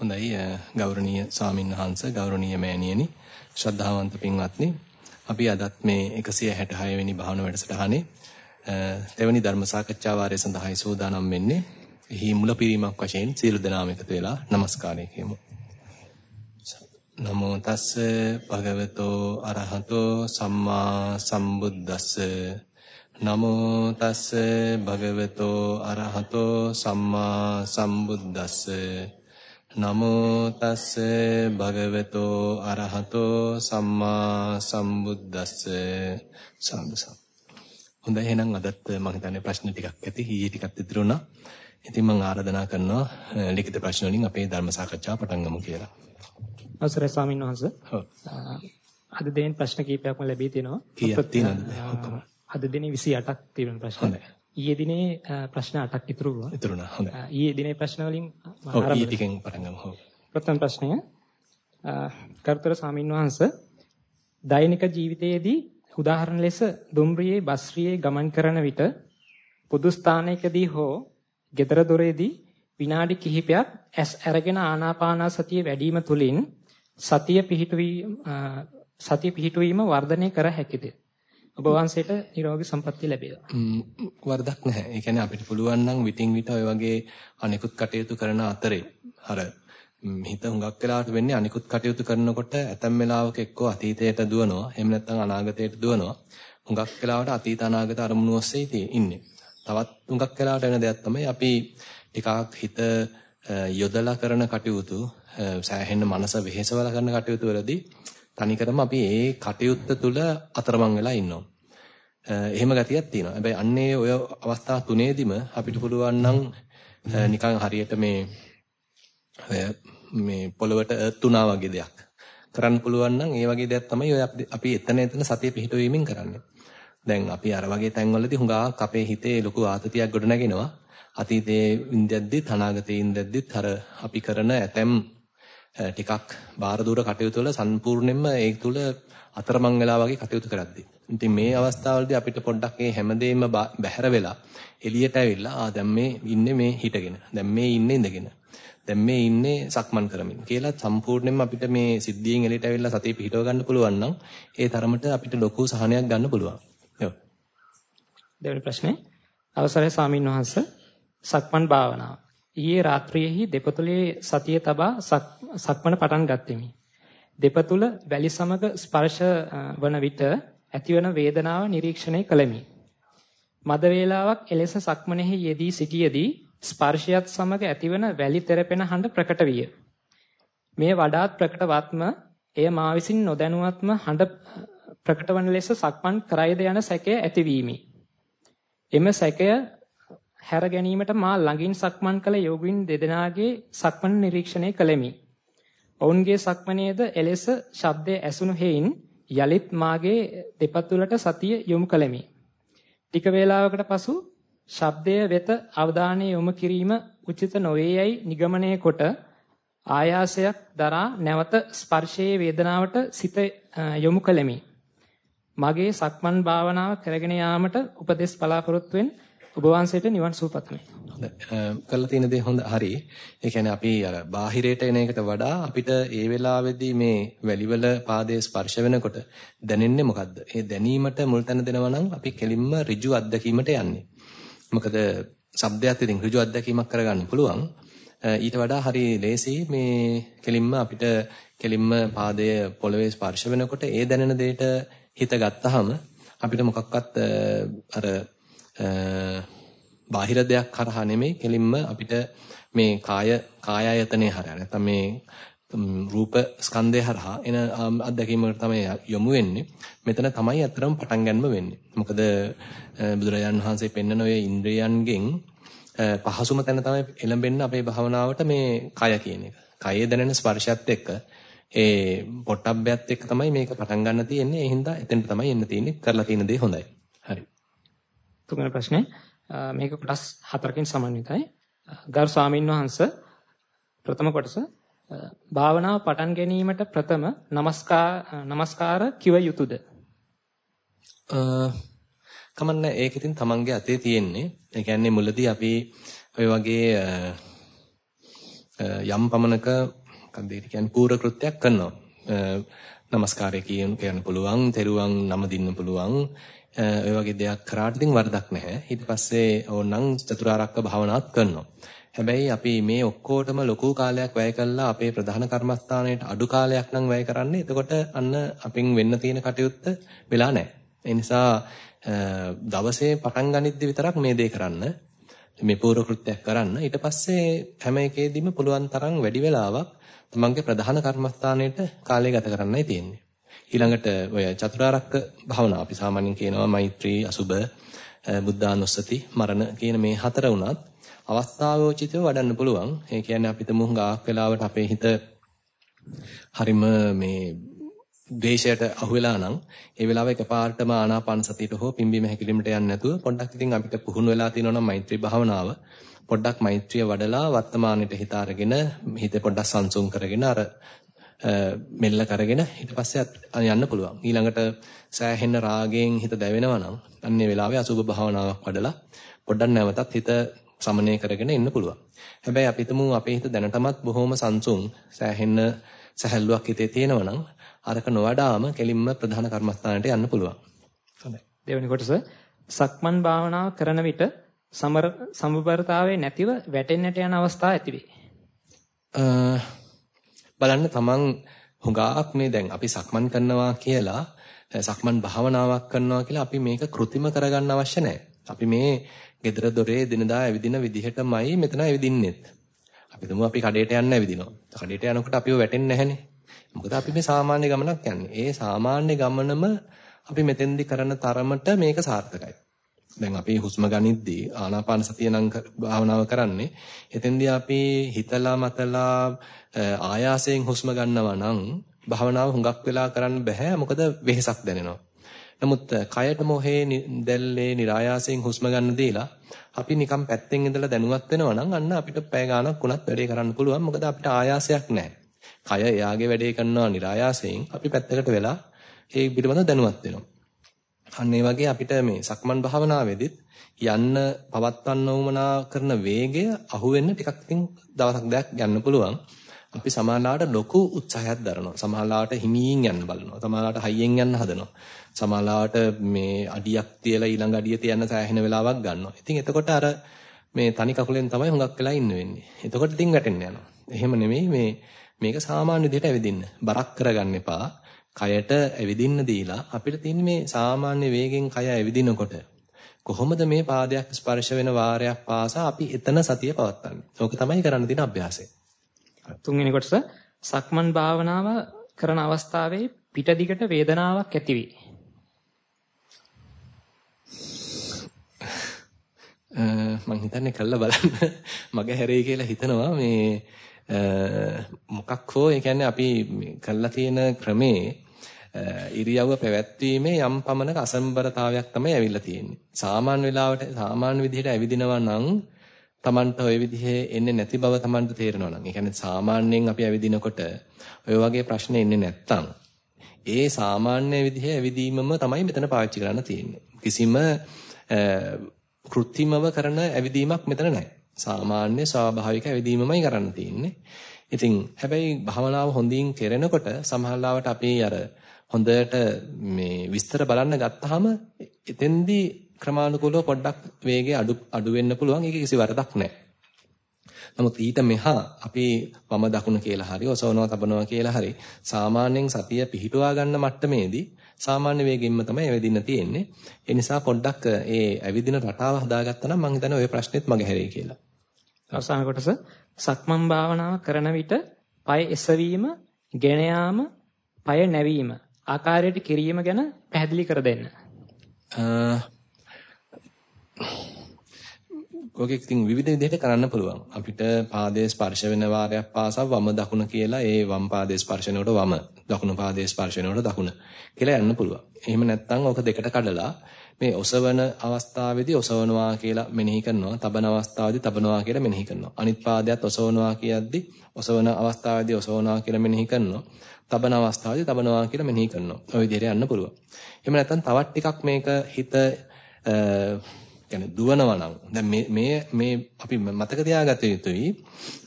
හොඳයි ගෞරවනීය ස්වාමීන් වහන්සේ ගෞරවනීය මෑණියනි ශ්‍රද්ධාවන්ත පින්වත්නි අපි අදත් මේ 166 වෙනි භාවන වැඩසටහනේ තෙවැනි ධර්ම සාකච්ඡා වාරය සඳහායි සූදානම් වෙන්නේ. එහි මුලපිරීමක් වශයෙන් සියලු දෙනාම එකතු වෙලා নমස්කාරය කියමු. නමෝ තස්ස භගවතෝ අරහතෝ සම්මා සම්බුද්දස්ස නමෝ තස්ස භගවතෝ අරහතෝ සම්මා සම්බුද්දස්ස නමෝ තස්ස භගවතෝ අරහතෝ සම්මා සම්බුද්දස්ස සම්සම් හොඳයි එහෙනම් අදත් මම හිතන්නේ ප්‍රශ්න ටිකක් ඇති ඊයේ ටිකක් ඉදිරි වුණා. ඉතින් මම ආරාධනා කරනවා ලිඛිත ප්‍රශ්න වලින් අපේ ධර්ම සාකච්ඡාව පටන් ගමු කියලා. අවසරයි ස්වාමීන් වහන්සේ. ඔව්. අද දෙන ප්‍රශ්න කීපයක්ම ලැබී තිනවා. කීයක් තියෙනවද? අද දිනේ 28ක් තියෙන ප්‍රශ්න. හොඳයි. ඊයේ දිනේ ප්‍රශ්න 8ක් ඉතුරු වුණා. ඉතුරුණා. හොඳයි. ඊයේ දිනේ ප්‍රශ්න වලින් ඔව් ඊයේ ටිකෙන් පටන් ගමු. ඔව්. ප්‍රථම ප්‍රශ්නය කර්තර ස්වාමීන් වහන්සේ දෛනික ජීවිතයේදී උදාහරණ ලෙස දුම්රියේ බස්රියේ ගමන් කරන විට පොදු ස්ථානයකදී හෝ gedara doreදී විනාඩි කිහිපයක් ඇස් අරගෙන ආනාපානසතිය වැඩිම තුලින් සතිය පිහිටුවීම සතිය පිහිටුවීම වර්ධනය කර හැකිද? ඔබ වහන්සේට නිරෝගී සම්පන්නිය ලැබේවා. වරදක් නැහැ. ඒ කියන්නේ අපිට පුළුවන් නම් විтин විට ඔය වගේ අනිකුත් කටයුතු කරන අතරේ අර හිත හුඟක් වෙලාවට වෙන්නේ අනිකුත් කටයුතු කරනකොට ඇතම් වෙලාවක එක්කෝ අතීතයට දුවනවා. එහෙම නැත්නම් අනාගතයට දුවනවා. හුඟක් වෙලාවට අතීත අනාගත අරමුණු ඔස්සේ ඉන්නේ. තවත් හුඟක් වෙලාවට වෙන දෙයක් තමයි අපි ටිකක් හිත යොදලා කරන කටයුතු සෑහෙන්න මනස වෙහෙසවලා කරන කටයුතු වලදී තනිකරම අපි ඒ කටයුත්ත තුළ අතරමං වෙලා ඉන්නවා. එහෙම ගතියක් තියෙනවා. හැබැයි අන්නේ ඔය අවස්ථා තුනේදිම අපිට පුළුවන් නම් නිකන් හරියට මේ මේ පොළවට තුනා වගේ දෙයක් කරන්න පුළුවන් නම් ඒ වගේ දෙයක් තමයි ඔය අපි එතන එතන සතිය පිහිටවීමෙන් කරන්නේ. දැන් අපි අර වගේ තැන්වලදී හුඟක් අපේ හිතේ ලොකු ආතතියක් ගොඩ නැගෙනවා. අතීතයේ ඉඳද්දිත් අනාගතයේ ඉඳද්දිත් අර අපි කරන ඇතැම් ටිකක් බාහිර දූර කටයුතු වල සම්පූර්ණයෙන්ම ඒ තුල අතරමං වෙලා වගේ කටයුතු කරද්දී. ඉතින් මේ අවස්ථාවලදී අපිට පොඩ්ඩක් මේ හැමදේම බැහැර වෙලා එළියට ඇවිල්ලා ආ දැන් මේ ඉන්නේ මේ හිටගෙන. දැන් මේ ඉන්නේ ඉඳගෙන. දැන් මේ ඉන්නේ සක්මන් කරමින් කියලා සම්පූර්ණයෙන්ම අපිට මේ සිද්ධියෙන් එළියට ඇවිල්ලා සතිය පිහිටව ගන්න පුළුවන් නම් ඒ තරමට අපිට ලොකු සහනයක් ගන්න පුළුවන්. ඔව්. දෙවෙනි ප්‍රශ්නේ අවසරයි ස්වාමින් වහන්සේ සක්මන් භාවනාව. ඊයේ රාත්‍රියේහි දෙපතුලේ සතිය තබා සක්මන පටන් ගත්ෙමි. දෙපතුල වැලි සමග ස්පර්ශ වන විට ඇතිවන වේදනාව නිරීක්ෂණය කළෙමි. මද වේලාවක් එලෙස සක්මනේහි යෙදී සිටියේදී ස්පර්ශයත් සමග ඇතිවන වැලි තෙරපෙන හඬ ප්‍රකට විය. මේ වඩාත් ප්‍රකටවත්ම එය මා විසින් නොදැනුවත්ම හඬ ප්‍රකටවන ලෙස සක්මන් කරයිද යන සැකය ඇතිවීමි. එම සැකය හැර ගැනීමට මා ළඟින් සක්මන් කළ යෝගින් දෙදෙනාගේ සක්මන් නිරීක්ෂණය කළෙමි. ඔවුන්ගේ සක්මනේද එලෙස ශබ්දය ඇසුණු හේයින් යලිත් මාගේ දෙපතුලට සතිය යොමු කළෙමි. ටික වේලාවකට පසු ශබ්දය වෙත අවධානය යොමු කිරීම උචිත නොවේයයි නිගමනය කොට ආයාසයක් දරා නැවත ස්පර්ශයේ වේදනාවට සිත යොමු කළෙමි. මගේ සක්මන් භාවනාව කරගෙන යාමට උපදෙස් බලාපොරොත්තු වෙන ඔබ වහන්සේට නිවන් සුව පතමි. කරලා තියෙන දේ හොඳ හරි. ඒ කියන්නේ අපි අර බාහිරයට එන එකට වඩා අපිට ඒ වෙලාවේදී මේ වැලිවල පාදයේ ස්පර්ශ වෙනකොට දැනෙන්නේ මොකද්ද? ඒ දැනීමට මුල් තැන දෙනවා නම් අපි කෙලින්ම ඍජු අත්දැකීමට යන්නේ. මොකද shabdයක් ඉතින් ඍජු අත්දැකීමක් කරගන්න පුළුවන්. ඊට වඩා හරි ලේසි මේ කෙලින්ම අපිට කෙලින්ම පාදයේ පොළවේ ස්පර්ශ වෙනකොට ඒ දැනෙන දෙයට හිත ගත්තාම අපිට මොකක්වත් අර බාහිර දෙයක් කරහා නෙමෙයි කෙලින්ම අපිට මේ කාය කායයතනේ හරහා නැත්නම් මේ රූප ස්කන්ධය හරහා එන අත්දැකීමකට තමයි යොමු වෙන්නේ. මෙතන තමයි අතරම පටන් ගන්නම වෙන්නේ. මොකද බුදුරජාන් වහන්සේ පෙන්වන ඔය ඉන්ද්‍රයන්ගෙන් පහසුම තැන තමයි එළඹෙන්න අපේ භාවනාවට මේ කය කියන එක. කයේ දැනෙන ස්පර්ශයත් එක්ක ඒ පොට්ටබ්බයත් එක්ක තමයි මේක පටන් ගන්න තියෙන්නේ. ඒ හින්දා එතෙන්ට තමයි එන්න තියෙන්නේ. කරලා තියෙන දේ හොඳයි. හරි. තුන්වෙනි ප්‍රශ්නේ මේක කොටස් හතරකින් සමන්විතයි. ගරු ස්වාමීන් වහන්ස ප්‍රථම කොටස භාවනාව පටන් ගැනීමට ප්‍රථම নমස්කාර নমස්කාර කිව යුතුයද? කමන්න ඒක ඉතින් තමන්ගේ අතේ තියෙන්නේ. ඒ කියන්නේ මුලදී අපි ඔය වගේ යම් පමණක මොකක්ද ඒ කියන්නේ පූර්ව කෘත්‍යයක් කරනවා. নমස්කාරය කියන කියන්න පුළුවන්, තෙරුවන් නම දින්න පුළුවන්. ඔය වගේ දෙයක් කරාට ඉතින් වරදක් නැහැ. ඊට පස්සේ ඕනනම් චතුරාර්යක භාවනාවක් කරනවා. හැබැයි අපි මේ ඔක්කොටම ලොකු කාලයක් වැය කළා අපේ ප්‍රධාන කර්මස්ථානයට අඩු කාලයක් නම් වැය කරන්නේ. එතකොට අන්න අපින් වෙන්න තියෙන කටයුත්ත වෙලා නැහැ. ඒ නිසා දවසේ පටන් ගනිද්දි විතරක් මේ දේ කරන්න. මේ පූර්ව කෘත්‍යයක් කරන්න. ඊට පස්සේ හැම එකේදීම පුළුවන් තරම් වැඩි වෙලාවක් තමන්ගේ ප්‍රධාන කර්මස්ථානයට කාලය ගත කරන්නයි තියෙන්නේ. ඊළඟට ඔය චතුරාර්යක භාවනාව අපි සාමාන්‍යයෙන් කියනවා මෛත්‍රී, අසුබ, බුද්ධානුස්සති, මරණ කියන මේ හතර උනත් අවස්ථාවෝචිතව වඩන්න පුළුවන්. ඒ කියන්නේ අපිට මුහුඟාක් වෙලාවට අපේ හිත හරිම මේ ද්වේෂයට අහු වෙලා නම් ඒ වෙලාව එකපාරටම ආනාපාන සතියට හෝ පිම්බීම හැකිලිමට යන්නේ නැතුව පොඩ්ඩක් ඉතින් අපිට පුහුණු වෙලා තියෙනවා නම් මෛත්‍රී භාවනාව පොඩ්ඩක් මෛත්‍රිය වඩලා වර්තමානෙට හිත අරගෙන හිත පොඩ්ඩක් සංසුන් කරගෙන අර මෙල්ල කරගෙන ඊට පස්සේ යන්න පුළුවන්. ඊළඟට සෑහෙන රාගයෙන් හිත දැවෙනවා නම් අන්නේ වෙලාවේ අසුභ භාවනාවක් වඩලා පොඩ්ඩක් නැවතත් හිත සමනය කරගෙන ඉන්න පුළුවන්. හැබැයි අපි හිතමු අපේ හිත දැනටමත් බොහොම සංසුන් සෑහෙන සැහැල්ලුවක් හිතේ තියෙනවා නම් අරක නොවඩාම කෙලින්ම ප්‍රධාන කර්මස්ථානට යන්න පුළුවන්. හොඳයි. දෙවෙනි කොටස සක්මන් භාවනාව කරන විට සමර සමබරතාවයේ නැතිව වැටෙන්නට යන අවස්ථා ඇතිවේ. බලන්න තමන් හුඟාක් මේ දැන් අපි සක්මන් කරනවා කියලා සක්මන් භාවනාවක් කරනවා කියලා අපි මේක કૃතිම කරගන්න අවශ්‍ය නැහැ. අපි මේ gedara dore දිනදා ඇවිදින විදිහටමයි මෙතන ඇවිදින්නෙත්. අපි තුමු අපි කඩේට යන්න ඇවිදිනවා. කඩේට යනකොට අපිව වැටෙන්නේ නැහනේ. මොකද අපි මේ සාමාන්‍ය ගමනක් යන්නේ. ඒ සාමාන්‍ය ගමනම අපි මෙතෙන්දි කරන තරමට මේක සාර්ථකයි. දැන් අපි හුස්ම ගනිද්දී ආනාපාන සතිය නම් භාවනාව කරන්නේ එතෙන්දී අපි හිතලා මතලා ආයාසයෙන් හුස්ම ගන්නවා නම් භාවනාව හුඟක් වෙලා කරන්න බෑ. මොකද වෙහෙසක් දැනෙනවා. නමුත් කයට මොහේ දැල්ලේ નિરાයාසයෙන් හුස්ම ගන්න දීලා අපි නිකන් පැත්තෙන් ඉඳලා දැනුවත් වෙනවා නම් අන්න අපිට පැය ගාණක් උනත් වැඩේ කරන්න පුළුවන්. මොකද අපිට ආයාසයක් නැහැ කය එයාගේ වැඩේ කරනවා નિરાයාසයෙන් අපි පැත්තකට වෙලා ඒ පිළිබඳව දැනුවත් වෙනවා. අන්න ඒ වගේ අපිට මේ සක්මන් භාවනාවේදීත් යන්න පවත්වන්න උවමනා කරන වේගය අහුවෙන්න ටිකක් ඉතින් දවසක් දෙකක් යන්න පුළුවන්. අපි සමාලාවට ලොකු උත්සාහයක් දරනවා. සමාලාවට හිමියෙන් යන්න බලනවා. සමාලාවට හයියෙන් යන්න හදනවා. සමාලාවට මේ අඩියක් තියලා ඊළඟ අඩිය තියන්න සෑහෙන වෙලාවක් ගන්නවා. ඉතින් එතකොට අර මේ තනි කකුලෙන් තමයි හුඟක් වෙලා ඉන්න වෙන්නේ. එතකොට ඉතින් වැටෙන්න යනවා. එහෙම නෙමෙයි මේ මේක සාමාන්‍ය විදිහට ඇවිදින්න. බරක් කරගන්න එපා. කයට ඇවිදින්න දීලා අපිට තියෙන මේ සාමාන්‍ය වේගෙන් කය ඇවිදිනකොට කොහොමද මේ පාදයක් ස්පර්ශ වෙන වාරයක් පාසා අපි එතන සතිය පවත්වන්නේ. ඕක තමයි කරන්න තියෙන අභ්‍යාසය. තුන්වෙනි කොටස සක්මන් භාවනාව කරන අවස්ථාවේ පිට දිගට වේදනාවක් ඇතිවේ. මම හිතන්නේ කළා බලන්න මගේ හැරේ කියලා හිතනවා මේ මොකක් හෝ ඒ කියන්නේ අපි කළා තියෙන ක්‍රමේ ඉරියව්ව පැවැත්වීමේ යම් පමණක අසම්බරතාවයක් තමයි ඇවිල්ලා තියෙන්නේ. සාමාන්‍ය වෙලාවට සාමාන්‍ය විදිහට ඇවිදිනවා නම් Tamanට ওই විදිහේ එන්නේ නැති බව Tamanට තේරෙනවා නම්. ඒ කියන්නේ සාමාන්‍යයෙන් අපි ඇවිදිනකොට ඔය වගේ ප්‍රශ්න එන්නේ නැත්තම් ඒ සාමාන්‍ය විදිහේ ඇවිදීමම තමයි මෙතන පාවිච්චි කරන්න තියෙන්නේ. කිසිම කෘත්‍රිමව කරන ඇවිදීමක් මෙතන නැහැ. සාමාන්‍ය ස්වාභාවික ඇවිදීමමයි කරන්න තියෙන්නේ. ඉතින් හැබැයි භාවනාව හොඳින් කෙරෙනකොට සමහරවිට අපි අර හොඳට මේ විස්තර බලන්න ගත්තාම එතෙන්දී ක්‍රමානුකූලව පොඩ්ඩක් වේගය අඩු අඩු වෙන්න පුළුවන්. ඒක කිසි වරදක් නැහැ. නමුත් ඊට මෙහා අපි වම දකුණ කියලා හරි ඔසවනවා තබනවා කියලා හරි සාමාන්‍යයෙන් සතිය පිහිටුවා ගන්න මට්ටමේදී සාමාන්‍ය වේගෙන්ම තමයි ඇවිදින්න තියෙන්නේ. ඒ නිසා පොඩ්ඩක් ඒ ඇවිදින රටාව හදාගත්තා නම් මම හිතන්නේ ওই ප්‍රශ්නෙත් මගේ හැරේ කියලා. අවසාන කොටස සක්මන් භාවනාව කරන විට පය එසවීම, ගෙන යාම, පය නැවීම ආකාරයට කිරීම ගැන පැහැදිලි කර දෙන්න. ඔකෙ ඉතින් විවිධ විදිහට කරන්න පුළුවන්. අපිට පාදයේ ස්පර්ශ වෙන වාරයක් පාසා වම දකුණ කියලා ඒ වම් පාදයේ ස්පර්ශනයට වම, දකුණු පාදයේ ස්පර්ශනයට දකුණ කියලා යන්න පුළුවන්. එහෙම නැත්නම් ඔක දෙකට කඩලා මේ ඔසවන අවස්ථාවේදී ඔසවනවා කියලා මෙනෙහි කරනවා. තබන අවස්ථාවේදී තබනවා කියලා මෙනෙහි කරනවා. අනිත් පාදයට ඔසවනවා කියද්දී ඔසවන අවස්ථාවේදී ඔසවනවා කියලා මෙනෙහි කරනවා. තබන අවස්ථාවේදී තබනවා කියලා මෙනෙහි කරනවා. ওই විදිහට යන්න පුළුවන්. එහෙම නැත්නම් තවත් ටිකක් මේක හිත කියන්නේ දුවනවා නම් දැන් මේ මේ මේ අපි මතක තියාගත යුතුයි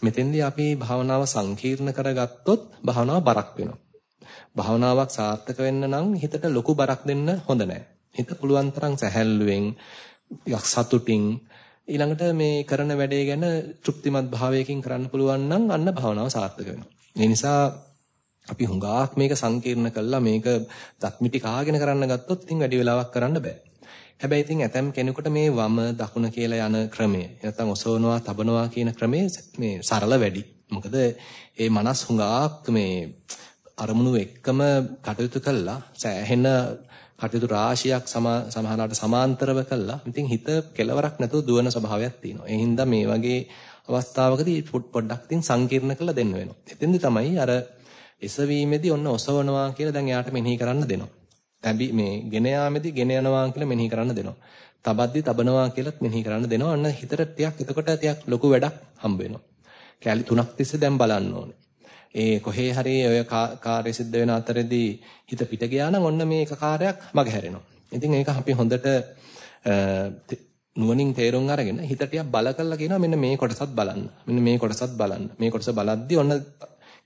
මෙතෙන්දී අපි භාවනාව සංකීර්ණ කරගත්තොත් භාවනාව බරක් වෙනවා. භාවනාවක් සාර්ථක වෙන්න නම් හිතට ලොකු බරක් දෙන්න හොඳ නැහැ. හිත පුළුවන් තරම් සැහැල්ලුවෙන් යක් සතුටින් ඊළඟට මේ කරන වැඩේ ගැන තෘප්තිමත් භාවයකින් කරන්න පුළුවන් නම් අන්න භාවනාව සාර්ථක වෙනවා. ඒ නිසා අපි හුඟක් මේක සංකීර්ණ කළා මේක දත්මිටි කාගෙන කරන්න ගත්තොත් ඉතින් වැඩි වෙලාවක් කරන්න බෑ. හැබැයි ඉතින් ඇතම් කෙනෙකුට මේ වම දකුණ කියලා යන ක්‍රමය නැත්නම් ඔසවනවා තබනවා කියන ක්‍රමය මේ සරල වැඩි. මොකද ඒ මනස් හුඟක් මේ අරමුණු එක්කම කටයුතු කළා සෑහෙන කටයුතු රාශියක් සමහරවිට සමාන්තරව කළා. ඉතින් හිත කෙලවරක් නැතුව දුවන ස්වභාවයක් තියෙනවා. ඒ හින්දා මේ වගේ අවස්ථාවකදී පොඩ්ඩක් ඉතින් සංකීර්ණ කරලා දෙන්න වෙනවා. එතෙන්දි තමයි අර එසවීමේදී ඔන්න ඔසවනවා කියලා දැන් එයාට මෙනෙහි කරන්න දෙනවා. තැබි මේ ගෙන යාමේදී ගෙන යනවා කියලා මෙනෙහි කරන්න දෙනවා. තබද්දි තබනවා කියලාත් මෙනෙහි කරන්න දෙනවා. අන්න හිතට ටිකක් එතකොට ටිකක් ලොකු වැඩක් හම්බ වෙනවා. කැලි තුනක් තිස්සේ දැන් බලන්න ඕනේ. ඒ කොහේ හරි ඔය කාර්ය සිද්ධ වෙන අතරෙදී හිත පිට ගියා නම් ඔන්න මේ එක කාර්යයක් මගහැරෙනවා. ඉතින් ඒක අපි හොඳට නුවණින් තේරුම් අරගෙන හිත ටිකක් බල කරලා කියනවා මෙන්න මේ කොටසත් බලන්න. මෙන්න මේ කොටසත් බලන්න. මේ කොටස බලද්දි ඔන්න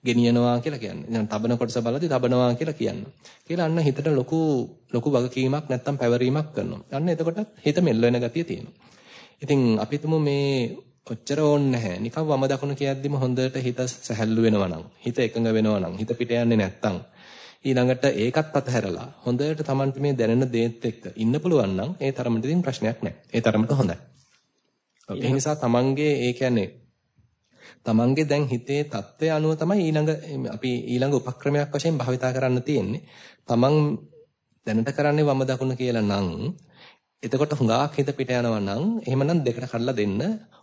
ගෙනියනවා කියලා කියන්නේ. දැන් තබන කොටස බලද්දි තබනවා කියලා කියන්නේ. කියලා අන්න හිතට ලොකු ලොකු වගකීමක් නැත්තම් පැවරීමක් කරනවා. අන්න එතකොට හිත මෙල්ල වෙන ගතිය තියෙනවා. ඉතින් අපි තුමු මේ ඔච්චර ඕනේ නැහැ. නිකන් වම දකුණ කියද්දිම හොඳට හිත සැහැල්ලු වෙනවා නම්, හිත එකඟ වෙනවා නම්, හිත පිට යන්නේ නැත්තම් ඊළඟට ඒකත් අතහැරලා හොඳට Tamanට මේ දැනෙන දේත් එක්ක ඉන්න පුළුවන් නම් ඒ තරමට ඉතින් ප්‍රශ්නයක් නැහැ. ඒ තරමට හොඳයි. ඒ නිසා Tamanගේ ඒ කියන්නේ Tamanගේ දැන් හිතේ தත්ත්වය අනුව තමයි ඊළඟ අපි ඊළඟ උපක්‍රමයක් වශයෙන් භාවිතා කරන්න තියෙන්නේ. Taman දැනට කරන්නේ වම දකුණ කියලා නම් එතකොට හුඟක් හිත පිට යනවා නම් එහෙමනම් දෙකට කඩලා දෙන්න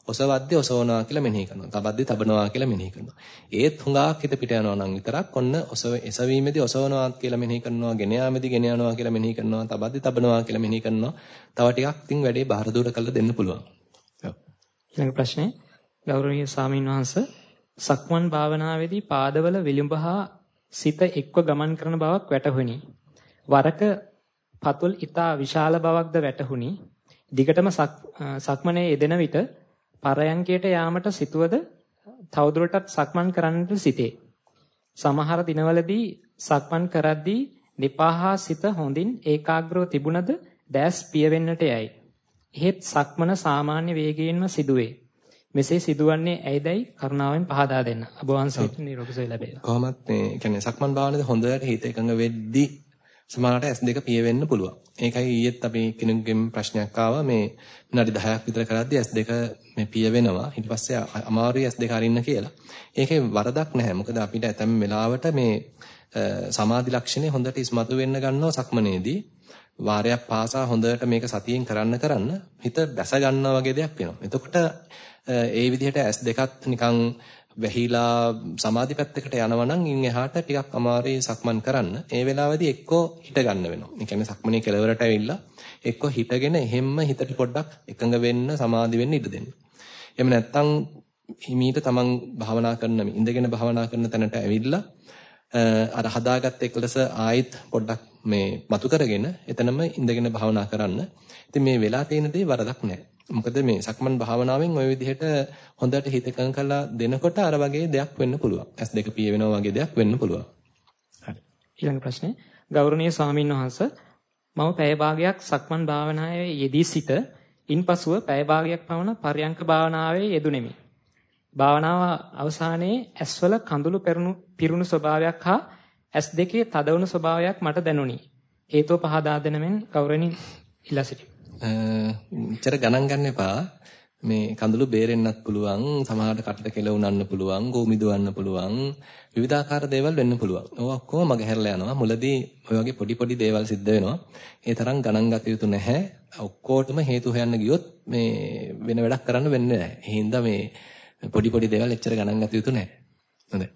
ඔසවද්දී ඔසවනවා කියලා මෙනෙහි කරනවා. තබද්දී තබනවා කියලා මෙනෙහි කරනවා. ඒත් හුඟක් හිත පිට යනවා නම් විතරක් ඔන්න ඔසව එසවීමේදී ඔසවනවා කියලා මෙනෙහි කරනවා. ගෙන යාමේදී ගෙන යනවා කියලා මෙනෙහි කරනවා. තබද්දී තබනවා කියලා මෙනෙහි කරනවා. තව ටිකක් ඉතින් වැඩේ බාහිර දුර කරලා දෙන්න පුළුවන්. ඊළඟ ප්‍රශ්නේ ගෞරවනීය ස්වාමීන් වහන්ස සක්මන් භාවනාවේදී පාදවල විලුඹ හා සිත එක්ව ගමන් කරන බවක් වැටහුණි. වරක පතුල් ඊතා විශාල බවක්ද වැටහුණි. දිගටම සක්මනේ යෙදෙන විට පරයන්කයට යාමට සිටුවද තවදුරටත් සක්මන් කරන්නට සිටේ. සමහර දිනවලදී සක්මන් කරද්දී දෙපා සිත හොඳින් ඒකාග්‍රව තිබුණද දැස් පියවෙන්නට යයි. එහෙත් සක්මන සාමාන්‍ය වේගයෙන්ම සිදුවේ. මෙසේ සිදුවන්නේ ඇයිදයි කරුණාවෙන් පහදා දෙන්න. ඔබ වහන්සේට නිරෝගී සුවය ලැබේවා. කොහොමත් මේ කියන්නේ සක්මන් භාවනාවේ හොඳට හිත එකඟ වෙද්දී සමහරට S2 පියවෙන්න පුළුවන්. ඒකයි ඊයේත් අපි කෙනෙකුගෙන් ප්‍රශ්නයක් ආවා මේ විනාඩි 10ක් විතර කරද්දී S2 මේ පියවෙනවා. ඊට පස්සේ අමාරුයි S2 අරින්න කියලා. ඒකේ වරදක් නැහැ. මොකද අපිට ඇතැම් වෙලාවට මේ සමාධි ලක්ෂණේ හොඳට ඉස්මතු වෙන්න ගන්නවා සක්මනේදී. වාරයක් පාසා හොඳට මේක සතියෙන් කරන්න කරන්න හිත දැස ගන්නවා වගේ දෙයක් වෙනවා. එතකොට ඒ විදිහට S2ත් නිකන් වැහිලා සමාධි පැත්තකට යනවා නම් ඉන් එහාට ටිකක් අමාරුයි සක්මන් කරන්න. ඒ වෙලාවේදී එක්කෝ හිට ගන්න වෙනවා. ඒ කියන්නේ සක්මනේ කෙලවරට ඇවිල්ලා එක්කෝ හිටගෙන එහෙම්ම හිතට පොඩ්ඩක් එකඟ වෙන්න සමාධි වෙන්න ඉඩ දෙන්න. එහෙම නැත්නම් හිමීට තමන් භාවනා කරන ඉඳගෙන භාවනා කරන තැනට ඇවිල්ලා අර හදාගත්ත එකලස ආයෙත් පොඩ්ඩක් මේ මතු කරගෙන එතනම ඉඳගෙන භාවනා කරන්න. ඉතින් මේ වෙලා තියෙන දේ වරදක් නැහැ. මොකද මේ සක්මන් භාවනාවෙන් ওই විදිහට හොඳට හිත එකඟ කරලා දෙනකොට අර වගේ දෙයක් වෙන්න පුළුවන්. S2 පිය වෙනවා වගේ දෙයක් වෙන්න පුළුවන්. හරි. ඊළඟ ප්‍රශ්නේ ගෞරවනීය ස්වාමීන් වහන්ස මම පැය භාගයක් සක්මන් භාවනාවේ යෙදී සිට ඉන්පසුව පැය භාගයක් පමණ පර්යංක භාවනාවේ යෙදුණෙමි. භාවනාව අවසානයේ ඇස්වල කඳුළු පෙරුණු පිරුණු ස්වභාවයක් හා ඇස් දෙකේ තදවුණු ස්වභාවයක් මට දැනුනි. හේතුව පහදා දෙන මෙන් ගෞරවණීය ඉල්ලා සිටිමි. එච්චර ගණන් ගන්න එපා. මේ කඳුළු බේරෙන්නත් පුළුවන්, සමහරට කටට කෙල උනන්න පුළුවන්, ගෝමි දුවන්න පුළුවන්, විවිධාකාර දේවල් වෙන්න පුළුවන්. ඕවා ඔක්කොම මගහැරලා යනවා. මුලදී ඔය වගේ පොඩි පොඩි දේවල් සිද්ධ වෙනවා. ඒ තරම් ගණන් ගත යුතු නැහැ. ඔක්කොටම හේතු හොයන්න ගියොත් මේ වෙන වැඩක් කරන්න වෙන්නේ නැහැ. ඒ හින්දා මේ පොඩි පොඩි දේවල් එච්චර ගණන් ගත යුතු නැහැ. හොඳයි.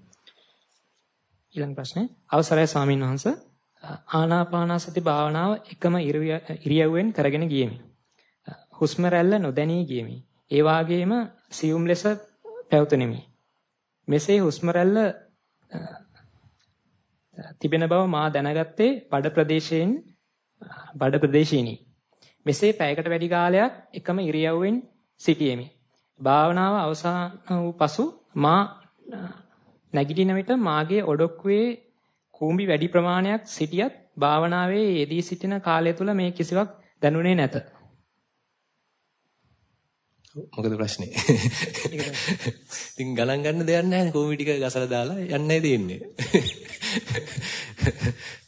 ඊළඟ ප්‍රශ්නේ අවසරයි ස්වාමීන් වහන්සේ ආනාපානසති භාවනාව එකම ඉරියව්වෙන් කරගෙන ගියෙමි. හුස්ම රැල්ල නොදැනී ගියෙමි. ඒ වාගේම සියුම් ලෙස පැවතුණෙමි. මෙසේ හුස්ම රැල්ල තිබෙන බව මා දැනගත්තේ බඩ ප්‍රදේශයෙන් බඩ ප්‍රදේශීනි. මෙසේ පැයකට වැඩි කාලයක් එකම ඉරියව්වෙන් සිටියෙමි. භාවනාව අවසන් වූ පසු මා නැගිටින විට මාගේ ඔඩොක්කුවේ කූඹි වැඩි ප්‍රමාණයක් සිටියත් භාවනාවේ යෙදී සිටින කාලය තුල මේ කිසිවක් දැනුනේ නැත. මොකද ප්‍රශ්නේ? ඉතින් ගණන් ගන්න දෙයක් නැහැ කූඹි ටික ගසලා දාලා යන්නයි තියෙන්නේ.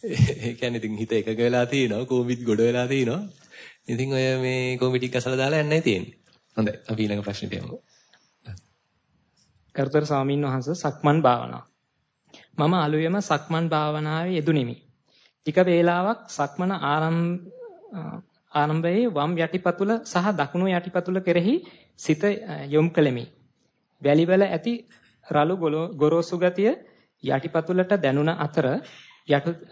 ඒ කියන්නේ ඉතින් හිත එකග වෙලා තිනවා කූඹිත් ගොඩ වෙලා තිනවා. ඉතින් ඔය මේ කූඹි ටික ගසලා දාලා යන්නයි තියෙන්නේ. හොඳයි අපි ඊළඟ ප්‍රශ්නෙට යමු. කර්තර ස්වාමීන් වහන්සේ සක්මන් භාවනාව. මම අලුයම සක්මන් භාවනාවේ යෙදුණෙමි. ටික වේලාවක් සක්මන ආරම්භයේ වම් යටිපතුල සහ දකුණු යටිපතුල කෙරෙහි සිත යොමු කළෙමි. වැලිවල ඇති රළු ගොරෝසු ගතිය යටිපතුලට දැනුණ අතර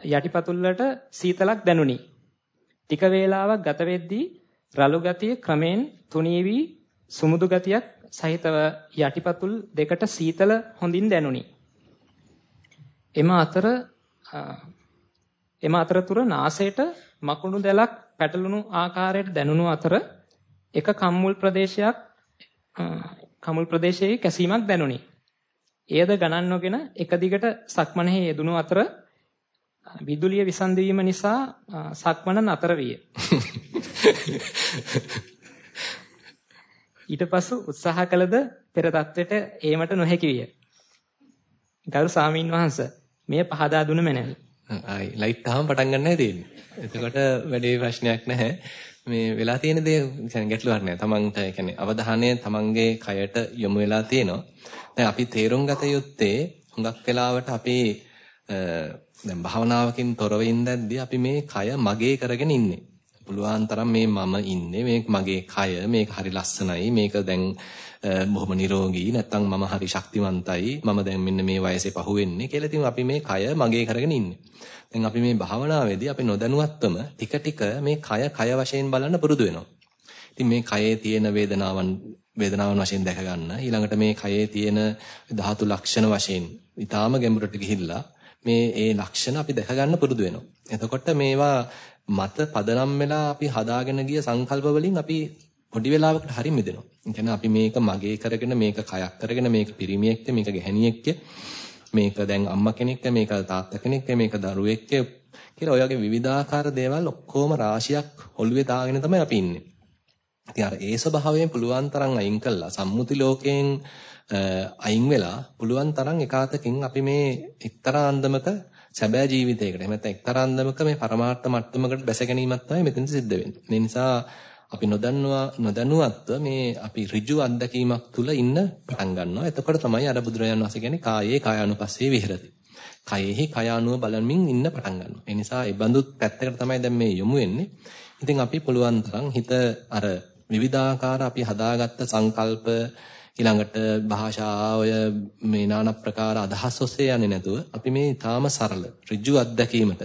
යටිපතුලට සීතලක් දැනුනි. ටික වේලාවක් ගත වෙද්දී රළු ගතිය ක්‍රමෙන් තුනී වී සුමුදු ගතියක් සහිතව යටිපතුල් දෙකට සීතල හොඳින් දැනුනි. එම අතර එම අතරතුර නාසයට මකුණු දැලක් පැටළුණු ආකාරයට දැනුණු අතර එක කම්මුල් ප්‍රදේශයක් කමුල් ප්‍රදේශයේ කැසීමක් දැනුනි. එයද ගණන් නොගෙන එක දිගට සක්මනෙහි යෙදුණු අතර විදුලිය විසන්දි වීම නිසා සක්මන නතර විය. ඊට පසු උත්සාහ කළද පෙර தත්වෙට ඒමට නොහැකි විය. ගරු සාමීන් වහන්ස මෙය පහදා දුන මැනවි. ආයි ලයිට් තාම පටන් ගන්නයි තියෙන්නේ. එතකොට වැඩි ප්‍රශ්නයක් නැහැ. මේ වෙලා තියෙන දේ කියන්නේ ගැටලුවක් නෑ. තමන්ට කියන්නේ අවධානය තමන්ගේ කයට යොමු වෙලා තියෙනවා. දැන් අපි තේරුම් ගත යුත්තේ හුඟක් වෙලාවට අපි දැන් භාවනාවකින් තොරව ඉඳද්දී අපි මේ කය මගේ කරගෙන ඉන්නේ. පුළුවන් තරම් මේ මම ඉන්නේ මේ මගේ කය මේක හරි ලස්සනයි මේක දැන් බොහොම නිරෝගී නැත්තම් මම හරි ශක්තිමන්තයි මම දැන් මෙන්න මේ වයසේ පහුවෙන්නේ කියලා ඉතින් අපි මේ කය මගේ කරගෙන ඉන්නේ. දැන් අපි මේ භාවනාවේදී අපි නොදැනුවත්වම ටික ටික මේ කය කය වශයෙන් බලන්න පුරුදු වෙනවා. ඉතින් මේ කයේ තියෙන වේදනාවන් වේදනාවන් වශයෙන් දැක ගන්න ඊළඟට මේ කයේ තියෙන ධාතු ලක්ෂණ වශයෙන් ඊටාම ගැඹුරට ගිහිල්ලා මේ ඒ ලක්ෂණ අපි දැක ගන්න පුරුදු වෙනවා. එතකොට මේවා මත පදනම් වෙලා අපි හදාගෙන ගිය සංකල්ප වලින් අපි පොඩි වෙලාවකට හරි මිදෙනවා. ඒ අපි මේක මගේ කරගෙන මේක කයක් කරගෙන මේක පිරිමියෙක්ද මේක ගැහණියෙක්ද මේක දැන් අම්මා කෙනෙක්ද මේක තාත්තා කෙනෙක්ද මේක දරුවෙක්ද කියලා ඔය වගේ විවිධාකාර දේවල් ඔක්කොම රාශියක් ඔළුවේ දාගෙන තමයි අපි ඉන්නේ. ඉතින් අර ඒ ස්වභාවයෙන් පුළුවන් තරම් අයින් කළා සම්මුති ලෝකයෙන් අයින් වෙලා පුළුවන් තරම් එකාතකින් අපි මේ එක්තරා අන්දමක සැබෑ ජීවිතයකට එහෙම නැත්නම් එක්තරා අන්දමක මේ පරමාර්ථ මට්ටමකට බැස ගැනීමක් තමයි මෙතන සිද්ධ වෙන්නේ. ඒ නිසා අපි නොදන්නවා නොදැනුවත්ව මේ අපි ඍජු අත්දැකීමක් තුල ඉන්න පටන් ගන්නවා. එතකොට තමයි අර බුදුරජාණන් වහන්සේ කියන්නේ කායේ කායानुපස්සේ විහෙරති. කයෙහි කයානුව බලමින් ඉන්න පටන් ගන්නවා. ඒ නිසා ඒ බඳු පැත්තකට තමයි දැන් මේ යොමු වෙන්නේ. ඉතින් අපි පුළුවන් තරම් හිත අර විවිධාකාර අපි හදාගත්ත සංකල්ප ඊළඟට භාෂා ඔය මේ নানা ප්‍රකාර අදහස් ඔස්සේ යන්නේ නැතුව අපි මේ ඊටාම සරල ඍජු අත්දැකීමට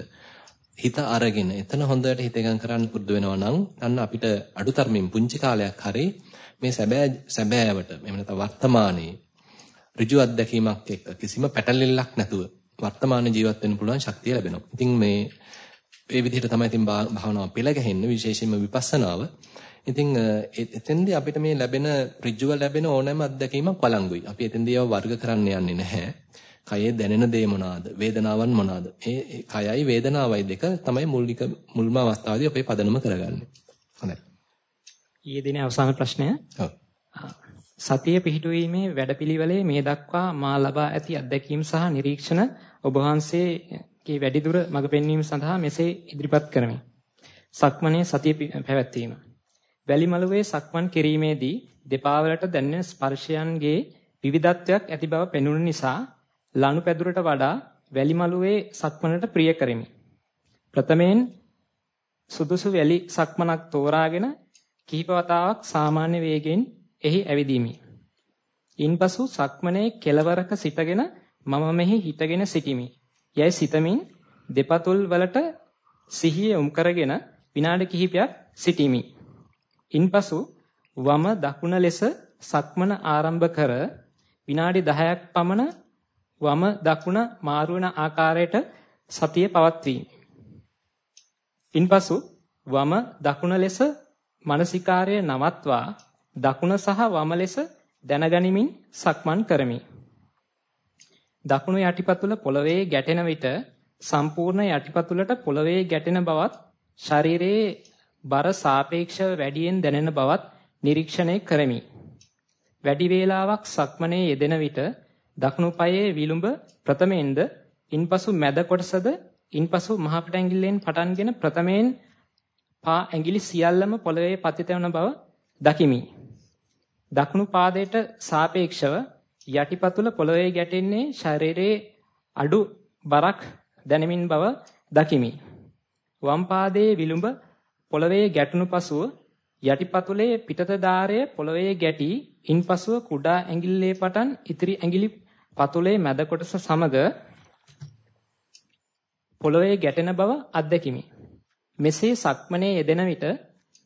හිත අරගෙන එතන හොඳට හිත එකඟ කරන්න පුරුදු වෙනවා නම් අන්න අපිට අඩුතරමින් පුංචි කාලයක් හරි මේ සැබෑ සැබෑවට එහෙම නැත්නම් වර්තමානයේ ඍජු අත්දැකීමක් එක්ක කිසිම පැටලෙල්ලක් නැතුව වර්තමාන ජීවත් වෙන්න පුළුවන් ශක්තිය ලැබෙනවා. ඉතින් මේ මේ විදිහට තමයි ඉතින් භාවනාව පෙළ ගැහෙන්නේ විශේෂයෙන්ම විපස්සනාව. ඉතින් එතෙන්දී අපිට මේ ලැබෙන ඍජුව ලැබෙන ඕනෑම අත්දැකීමක් බලංගුයි. අපි එතෙන්දී ඒවා වර්ග කරන්න යන්නේ නැහැ. කයේ දැනෙන දේ මොනවාද? වේදනාවන් මොනවාද? ඒ කයයි වේදනාවයි දෙක තමයි මූලික මුල්ම අවස්ථාවේදී අපේ පදනම කරගන්නේ. හොඳයි. ඊයේ දිනේ අවසාන ප්‍රශ්නය. ඔව්. සතිය පිහිටුවීමේ වැඩපිළිවෙලේ මේ දක්වා මා ලබා ඇති අත්දැකීම් සහ නිරීක්ෂණ ඔබ වහන්සේගේ වැඩිදුර මඟ පෙන්වීම සඳහා මෙසේ ඉදිරිපත් කරමි. සක්මනේ සතිය පැවැත්වීම. වැලිමලුවේ සක්මන් කිරීමේදී දෙපා වලට දැනෙන ස්පර්ශයන්ගේ විවිධත්වයක් ඇති බව පෙනුන නිසා ලනුපැදුරට වඩා වැලිමලුවේ සක්මනට ප්‍රිය කරමි. ප්‍රථමයෙන් සුදුසු වැලි සක්මනක් තෝරාගෙන කිහිප වතාවක් සාමාන්‍ය වේගයෙන් එහි ඇවිදීමි. ඉන්පසු සක්මනේ කෙලවරක සිටගෙන මම මෙහි හිටගෙන සිටිමි. යයි සිතමින් දෙපතුල් වලට සිහිය යොමු කරගෙන විනාඩි කිහිපයක් සිටිමි. ඉන්පසු වම දකුණ ලෙස සක්මන ආරම්භ කර විනාඩි 10ක් පමණ වම දකුණ මාරු වන ආකාරයට සතිය පවත්වීම. ඉන්පසු වම දකුණ ලෙස මානසිකාර්ය නවත්වා දකුණ සහ වම ලෙස දැනගනිමින් සක්මන් කරමි. දකුණු යටිපතුල පොළවේ ගැටෙන විට සම්පූර්ණ යටිපතුලට පොළවේ ගැටෙන බවත් ශරීරයේ බර සාපේක්ෂව වැඩියෙන් දැනෙන බවත් නිරීක්ෂණය කරමි. වැඩි වේලාවක් සක්මනේ යෙදෙන විට දකුණු පායේ විලුඹ ප්‍රථමයෙන්ද ඉන්පසු මැද කොටසද ඉන්පසු මහපට ඇඟිල්ලෙන් පටන්ගෙන ප්‍රථමයෙන් පා ඇඟිලි සියල්ලම පොළවේ පතිත වන බව දකිමි. දකුණු පාදයට සාපේක්ෂව යටිපතුල පොළවේ ගැටෙන්නේ ශරීරයේ අඩු බරක් දැනෙමින් බව දකිමි. වම් පාදයේ විලුඹ පොළවේ ගැටුණු පසුව යටිපතුලේ පිටත ධාරය පොළවේ ගැටි ඉන්පසුව කුඩා ඇඟිල්ලේ පටන් ඉතිරි ඇඟිලි පතුලේ මැද කොටස සමග පොළවේ ගැටෙන බව අත්දැකිමි. මෙසේ සක්මනේ යෙදෙන විට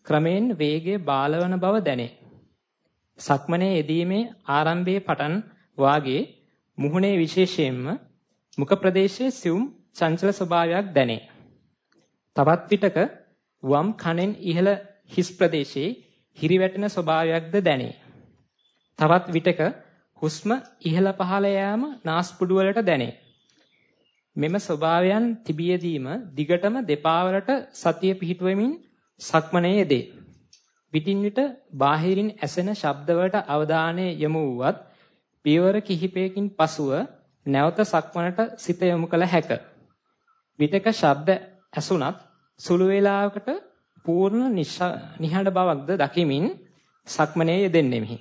ක්‍රමෙන් වේගය බාලවන බව දැනේ. සක්මනේ යෙදීමේ ආරම්භයේ පටන් වාගේ මුහුණේ විශේෂයෙන්ම මුඛ ප්‍රදේශයේ සියුම් චංචල ස්වභාවයක් දැනේ. තවත් විටක වම් කනෙන් ඉහළ හිස් ප්‍රදේශයේ හිරිවැටෙන ස්වභාවයක්ද දැනේ. තවත් විටක හුස්ම ඉහළ පහළ යාම නාස්පුඩු වලට දැනේ. මෙම ස්වභාවයන් තිබියදීම දිගටම දෙපා වලට සතිය පිහිටුවමින් සක්මනේ යෙදේ. පිටින් විට බාහිරින් ඇසෙන ශබ්දවලට අවධානය යොමු වුවත් පියවර කිහිපයකින් පසුව නැවත සක්මනට සිත යොමු කළ හැක. විතක ශබ්ද ඇසුණත් සුළු වේලාවකට පූර්ණ නිහඬ බවක්ද දකිමින් සක්මනේ යෙදෙන්නෙමි.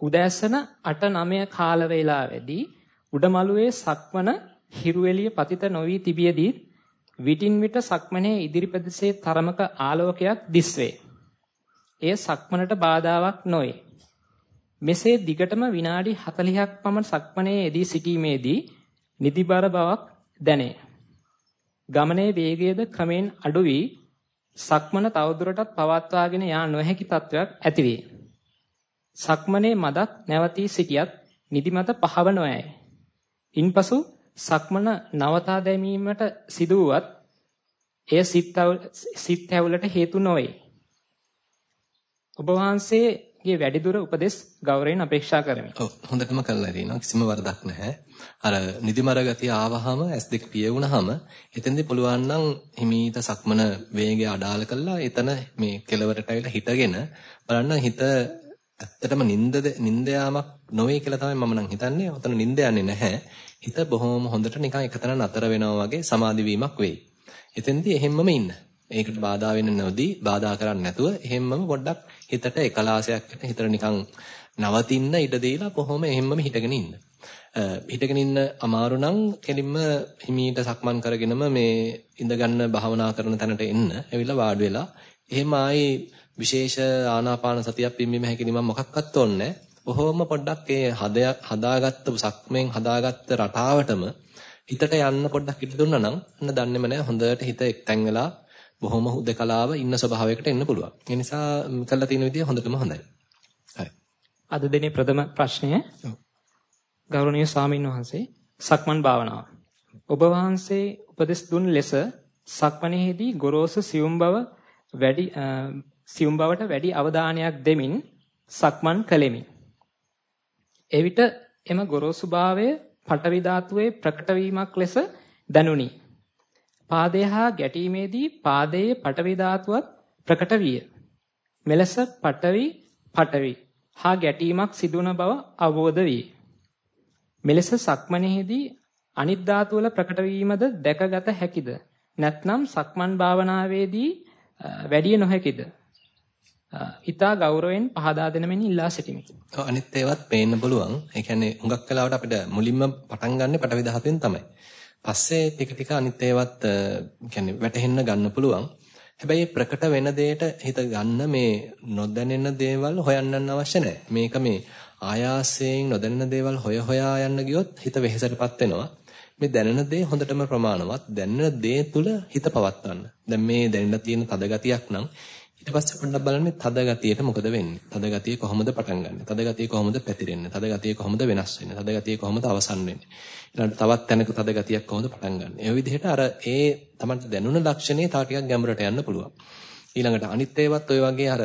උදෑසන 8-9 කාල වේලාවේදී උඩමළුවේ සක්මන හිරුවෙලිය පතිත නොවි තිබියදී විටින් විට සක්මනේ ඉදිරි ප්‍රදේශයේ තරමක ආලෝකයක් දිස්වේ. එය සක්මනට බාධාවක් නොවේ. මෙසේ දිගටම විනාඩි 40ක් පමණ සක්මනේ යෙදී සිටීමේදී නිදිබර බවක් දැනේ. ගමනේ වේගයද ක්‍රමෙන් අඩු වී සක්මන තවදුරටත් පවත්වාගෙන යා නොහැකි තත්වයක් ඇතිවේ. සක්මනේ මදක් නැවතී සිටියත් නිදිමත පහව නොයයි. ඉන්පසු සක්මන නවතා දැමීමට සිදුවත් එය සිත් ඇවුලට හේතු නොවේ. ඔබ වහන්සේගේ වැඩිදුර උපදෙස් ගෞරවයෙන් අපේක්ෂා කරමි. ඔව් හොඳටම කළා දිනවා කිසිම වරදක් නැහැ. අර නිදිමර ගතිය ආවහම S2 පිය වුණාම එතෙන්දී පුළුවන් නම් හිමීට සක්මන වේගය අඩාල කළා එතන මේ කෙලවරට ඇවිල්ලා හිටගෙන බලන්න හිත ඇත්තටම නින්ද නින්ද යාමක් නොවේ කියලා තමයි මම නම් හිතන්නේ. ඔතන නින්ද යන්නේ නැහැ. හිත බොහොම හොඳට නිකන් එකතන නතර වෙනවා වගේ සමාධි වීමක් වෙයි. එතෙන්දී එහෙම්මම ඉන්න. ඒකට බාධා වෙන්න නොදී බාධා කරන්නේ නැතුව එහෙම්මම පොඩ්ඩක් හිතට එකලාසයක් හිතට නිකන් නවතින්න ඉඩ දීලා කොහොම එහෙම්මම හිටගෙන ඉන්න. හිටගෙන ඉන්න අමාරු නම් කෙලින්ම හිමීට සක්මන් කරගෙනම මේ ඉඳ ගන්න භාවනා කරන තැනට එන්න. එවිලා වාඩි වෙලා එහෙම ආයේ විශේෂ ආනාපාන සතියක් පිම්බීම හැකිලිමක් මොකක්වත් ඕනේ බොහොම පොඩ්ඩක් ඒ හදාගත්ත සක්මෙන් හදාගත්ත රටාවටම හිතට යන්න පොඩ්ඩක් ඉඩ දුන්නා නම් අන්න දන්නේම නැහැ හොඳට හිත එක්තැන් වෙලා බොහොම හුදකලාව ඉන්න ස්වභාවයකට එන්න පුළුවන්. ඒ නිසා කළා තියෙන විදිය හොඳටම හොඳයි. හරි. අද දිනේ ප්‍රථම ප්‍රශ්නය. ගෞරවනීය ස්වාමින් වහන්සේ සක්මන් භාවනාව. ඔබ වහන්සේ උපදෙස් දුන් ලෙස සක්මනේදී ගොරෝසු සියුම් බව වැඩි සියුම් බවට වැඩි අවධානයක් දෙමින් සක්මන් කළෙමි. එවිට එම ගොරෝසු භාවය පටවි ධාතුවේ ප්‍රකට වීමක් ලෙස දැනුනි. පාදය හා ගැටීමේදී පාදයේ පටවි ධාතුවත් ප්‍රකට විය. මෙලෙස පටවි පටවි හා ගැටීමක් සිදුවන බව අවබෝධ විය. මෙලෙස සක්මනේදී අනිත් ධාතු වල ප්‍රකට වීමද දැකගත හැකිද? නැත්නම් සක්මන් භාවනාවේදී වැඩි නොහැකිද? ඊතා ගෞරවයෙන් පහදා දෙන මෙන් ඉල්ලා සිටිමි. ඔව් අනිත් ඒවත් පේන්න පුළුවන්. ඒ කියන්නේ හුඟක් වෙලාවට අපිට මුලින්ම පටන් ගන්න පටවි ධාතුවෙන් තමයි. පස්සේ ටික ටික අනිත් ඒවත් කියන්නේ වැටහෙන්න ගන්න පුළුවන්. හැබැයි ප්‍රකට වෙන දෙයට හිත ගන්න මේ නොදැනෙන දේවල් හොයන්න අවශ්‍ය නැහැ. මේක මේ ආයාසයෙන් නොදැනෙන දේවල් හොය හොයා යන්න ගියොත් හිත වෙහෙසටපත් වෙනවා. මේ දැනෙන දේ හොඳටම ප්‍රමාණවත්. දැනෙන දේ තුල හිත පවත්වන්න. දැන් මේ දැනෙන තියෙන තද ගතියක් නම් ඊට පස්සේ පොඩ්ඩක් බලන්න මේ තද ගතියට මොකද වෙන්නේ? තද ගතිය කොහොමද පටන් ගන්නෙ? තද ගතිය කොහොමද පැතිරෙන්නේ? තද ගතිය කොහොමද වෙනස් වෙන්නේ? තද ගතිය කොහොමද අවසන් වෙන්නේ? ඊළඟට තවත් තැනක තද ගතියක් කොහොමද පටන් ගන්නෙ? ඒ විදිහට අර ඒ තමයි දැනුණ ලක්ෂණේ තව ටිකක් ගැඹුරට යන්න පුළුවන්. ඊළඟට අනිත් ඒවත් ඔය වගේ අර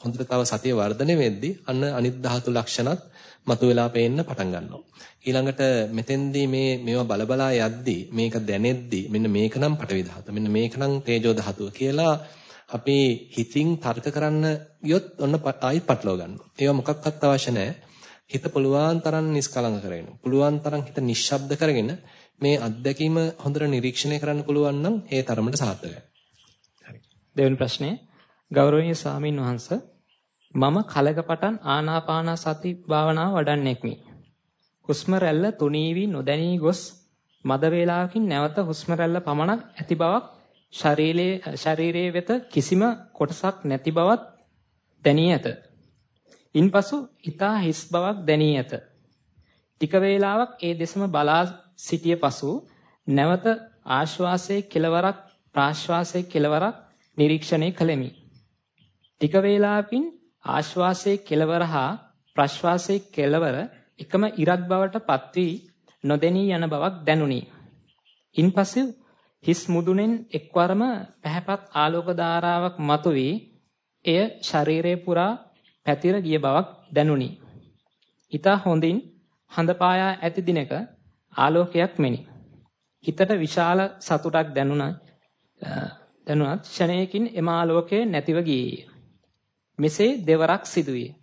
හොඳට තව සතිය වර්ධනය වෙද්දී අන්න අනිත් ධාතු ලක්ෂණත් මතුවලා පේන්න පටන් ගන්නවා. ඊළඟට මෙතෙන්දී මේ මේවා බලබලා යද්දී මේක දැනෙද්දී මෙන්න මේක නම් පටවි ධාතුව මෙන්න මේක නම් තේජෝ ධාතුව කියලා අපි හිතින් තර්ක කරන්න ගියොත් ඔන්න ආයි පටලව ගන්නවා. ඒවා මොකක්වත් අවශ්‍ය නැහැ. හිත පුළුවන් තරම් නිස්කලංක කරගෙන පුළුවන් තරම් හිත නිශ්ශබ්ද කරගෙන මේ අත්දැකීම හොඳට නිරීක්ෂණය කරන්න පුළුවන් නම් ඒ තරමට සාර්ථකයි. හරි. දෙවෙනි ප්‍රශ්නේ ගෞරවනීය ස්වාමින් වහන්සේ මම කලක පටන් ආනාපාන සති භාවනාව වඩන්නෙක්මි. හුස්ම රැල්ල තුනී වී නොදැනී ගොස් මද වේලාවකින් නැවත හුස්ම රැල්ල පමණක් ඇති බවක් ශරීරයේ ශරීරයේ වෙත කිසිම කොටසක් නැති බවත් දැනී ඇත. ඉන්පසු ඊතා හිස් බවක් දැනී ඇත. ටික වේලාවක් ඒ දෙසම බලා සිටිය පසු නැවත ආශ්වාසයේ කෙලවරක් ප්‍රාශ්වාසයේ කෙලවරක් නිරීක්ෂණය කළෙමි. ටික වේලාවකින් ආශ්වාසයේ කෙලවර හා ප්‍රශ්වාසයේ කෙලවර එකම ඉරක් බවට පත් වී නොදෙනී යන බවක් දැනුනි. ඉන්පසු හිස් මුදුනෙන් එක්වරම පැහැපත් ආලෝක ධාරාවක් මතුවී එය ශරීරේ පුරා පැතිර ගිය බවක් දැනුනි. ඊට හොඳින් හඳ පායා ඇති දිනක ආලෝකයක් මෙනි. හිතට විශාල සතුටක් දැනුණ දැනුණත් ෂණයකින් එම ආලෝකය නැතිව ගියේය. මෙසේ දෙවරක් සිදුවේ.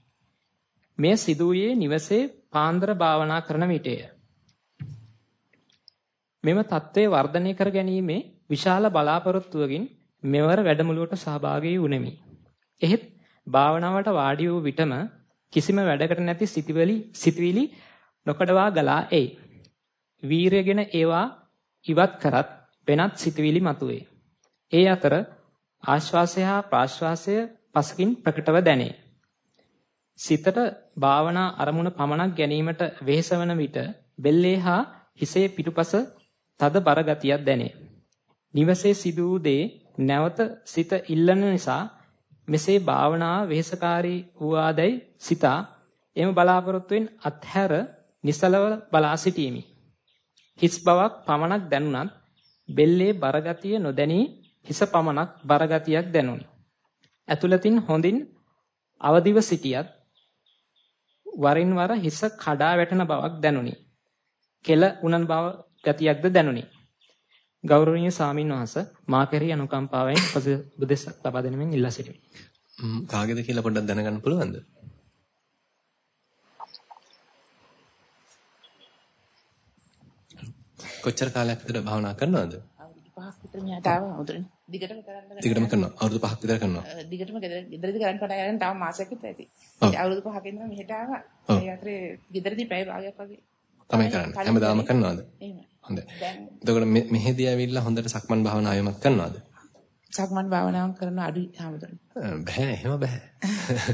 මෙය සිදුවේ නිවසේ පාන්දර භාවනා කරන විටය. මෙම தત્ත්වය වර්ධනය කර ගැනීමේ විශාල බලාපොරොත්තුවකින් මෙවර වැඩමුළුවට සහභාගී වුනිමි. එහෙත් භාවනාවට වාඩි වූ විටම කිසිම වැඩකට නැති සිතිවිලි සිතවිලි නොකඩවා ගලා එයි. වීරයගෙන ඒවා ඉවත් කරත් වෙනත් සිතවිලි මතුවේ. ඒ අතර ආශ්වාසය හා ප්‍රාශ්වාසය පසකින් ප්‍රකටව දැනේ. සිතට භාවනා අරමුණ පමණක් ගැනීමට වෙහෙසවන විට බෙල්ලේ හා හිසේ පිටුපස තද බර ගතියක් දැනේ. නිවසේ සිදු වූ දේ නැවත සිත ඉල්ලන නිසා මෙසේ භාවනාව වෙහෙසකාරී වූාදයි සිතා එම බලාපොරොත්තුෙන් අත්හැර නිසලව බලා සිටීමි. හිස් බවක් පමණක් දැනුණත් බෙල්ලේ බරගතිය නොදැනී හිස පමණක් බරගතියක් දැනුනි. ඇතුළතින් හොඳින් අවදිව සිටියත් වරින් වර හිස කඩා වැටෙන බවක් දැනුනි. කෙල උනන් බව ගතියක්ද දැනුනි. ගෞරවනීය සාමින් වහන්ස මා කෙරෙහි අනුකම්පාවෙන් උපදෙස් ලබා දෙනමින් ඉල්ලා සිටිමි. කාගේද කියලා පොඩ්ඩක් දැනගන්න පුළුවන්ද? කොච්චර කාලයක් විතර භාවනා කරනවද? අවුරුදු 5ක් විතර මෙහාට ආවා උදේට. දිගටම කරන්න දිගටම කරනවා. අවුරුදු 5ක් විතර කරනවා. දිගටම ගෙදරදී කරන්න පටන් ගන්න තව මාසයක් විතර ඇති. අවුරුදු 5ක ඉඳන් මෙහෙට ආවා. ඒ අතරේ ගෙදරදී පැය භාගයක් වගේ තමයි කරන්නේ. හැමදාම කරනවද? එහෙමයි. හොඳයි. එතකොට මෙහෙදී ඇවිල්ලා හොඳට සක්මන් භාවනා ආයමත් කරනවද? සක්මන් භාවනාවක් කරන අඩුයි හැමදාම. බෑ එහෙම බෑ.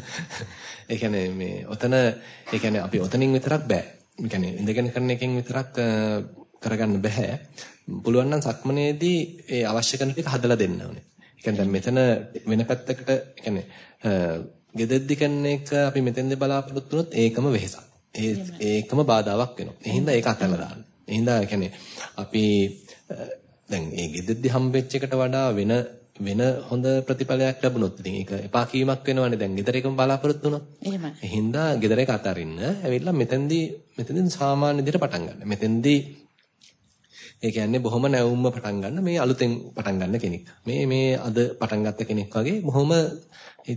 ඒ කියන්නේ මේ ඔතන ඒ කියන්නේ අපි ඔතනින් විතරක් බෑ. ඒ කියන්නේ ඉඳගෙන කරන එකෙන් විතරක් කරගන්න බෑ. පුළුවන් නම් සක්මනේදී ඒ අවශ්‍ය කරන ටික හදලා දෙන්න ඕනේ. ඒ කියන්නේ දැන් මෙතන වෙන පැත්තකට ඒ කියන්නේ ගෙදෙද්දි කරන එක අපි මෙතෙන්ද බලාපොරොත්තු වුණොත් ඒකම වෙහසක්. ඒ ඒකම බාධාවක් වෙනවා. ඒ හින්දා ඒක අතහැරලා දාන්න. ඒ කියන්නේ අපි දැන් ඒ ගෙදෙද්දි හම්බෙච්ච එකට වඩා වෙන වෙන හොඳ ප්‍රතිඵලයක් ලැබුණොත් ඉතින් ඒක එපා කීමක් වෙනවනේ දැන් ගෙදර එකම බලාපොරොත්තු වුණොත්. එහෙමයි. හින්දා ගෙදර එක අතරින්න ඇවිල්ලා මෙතෙන්දී මෙතෙන්දී සාමාන්‍ය විදිහට පටන් ගන්න. මෙතෙන්දී ඒ කියන්නේ බොහොම නැවුම්ම පටන් ගන්න මේ අලුතෙන් පටන් ගන්න කෙනෙක්. මේ මේ අද පටන් ගත්ත කෙනෙක් වගේ බොහොම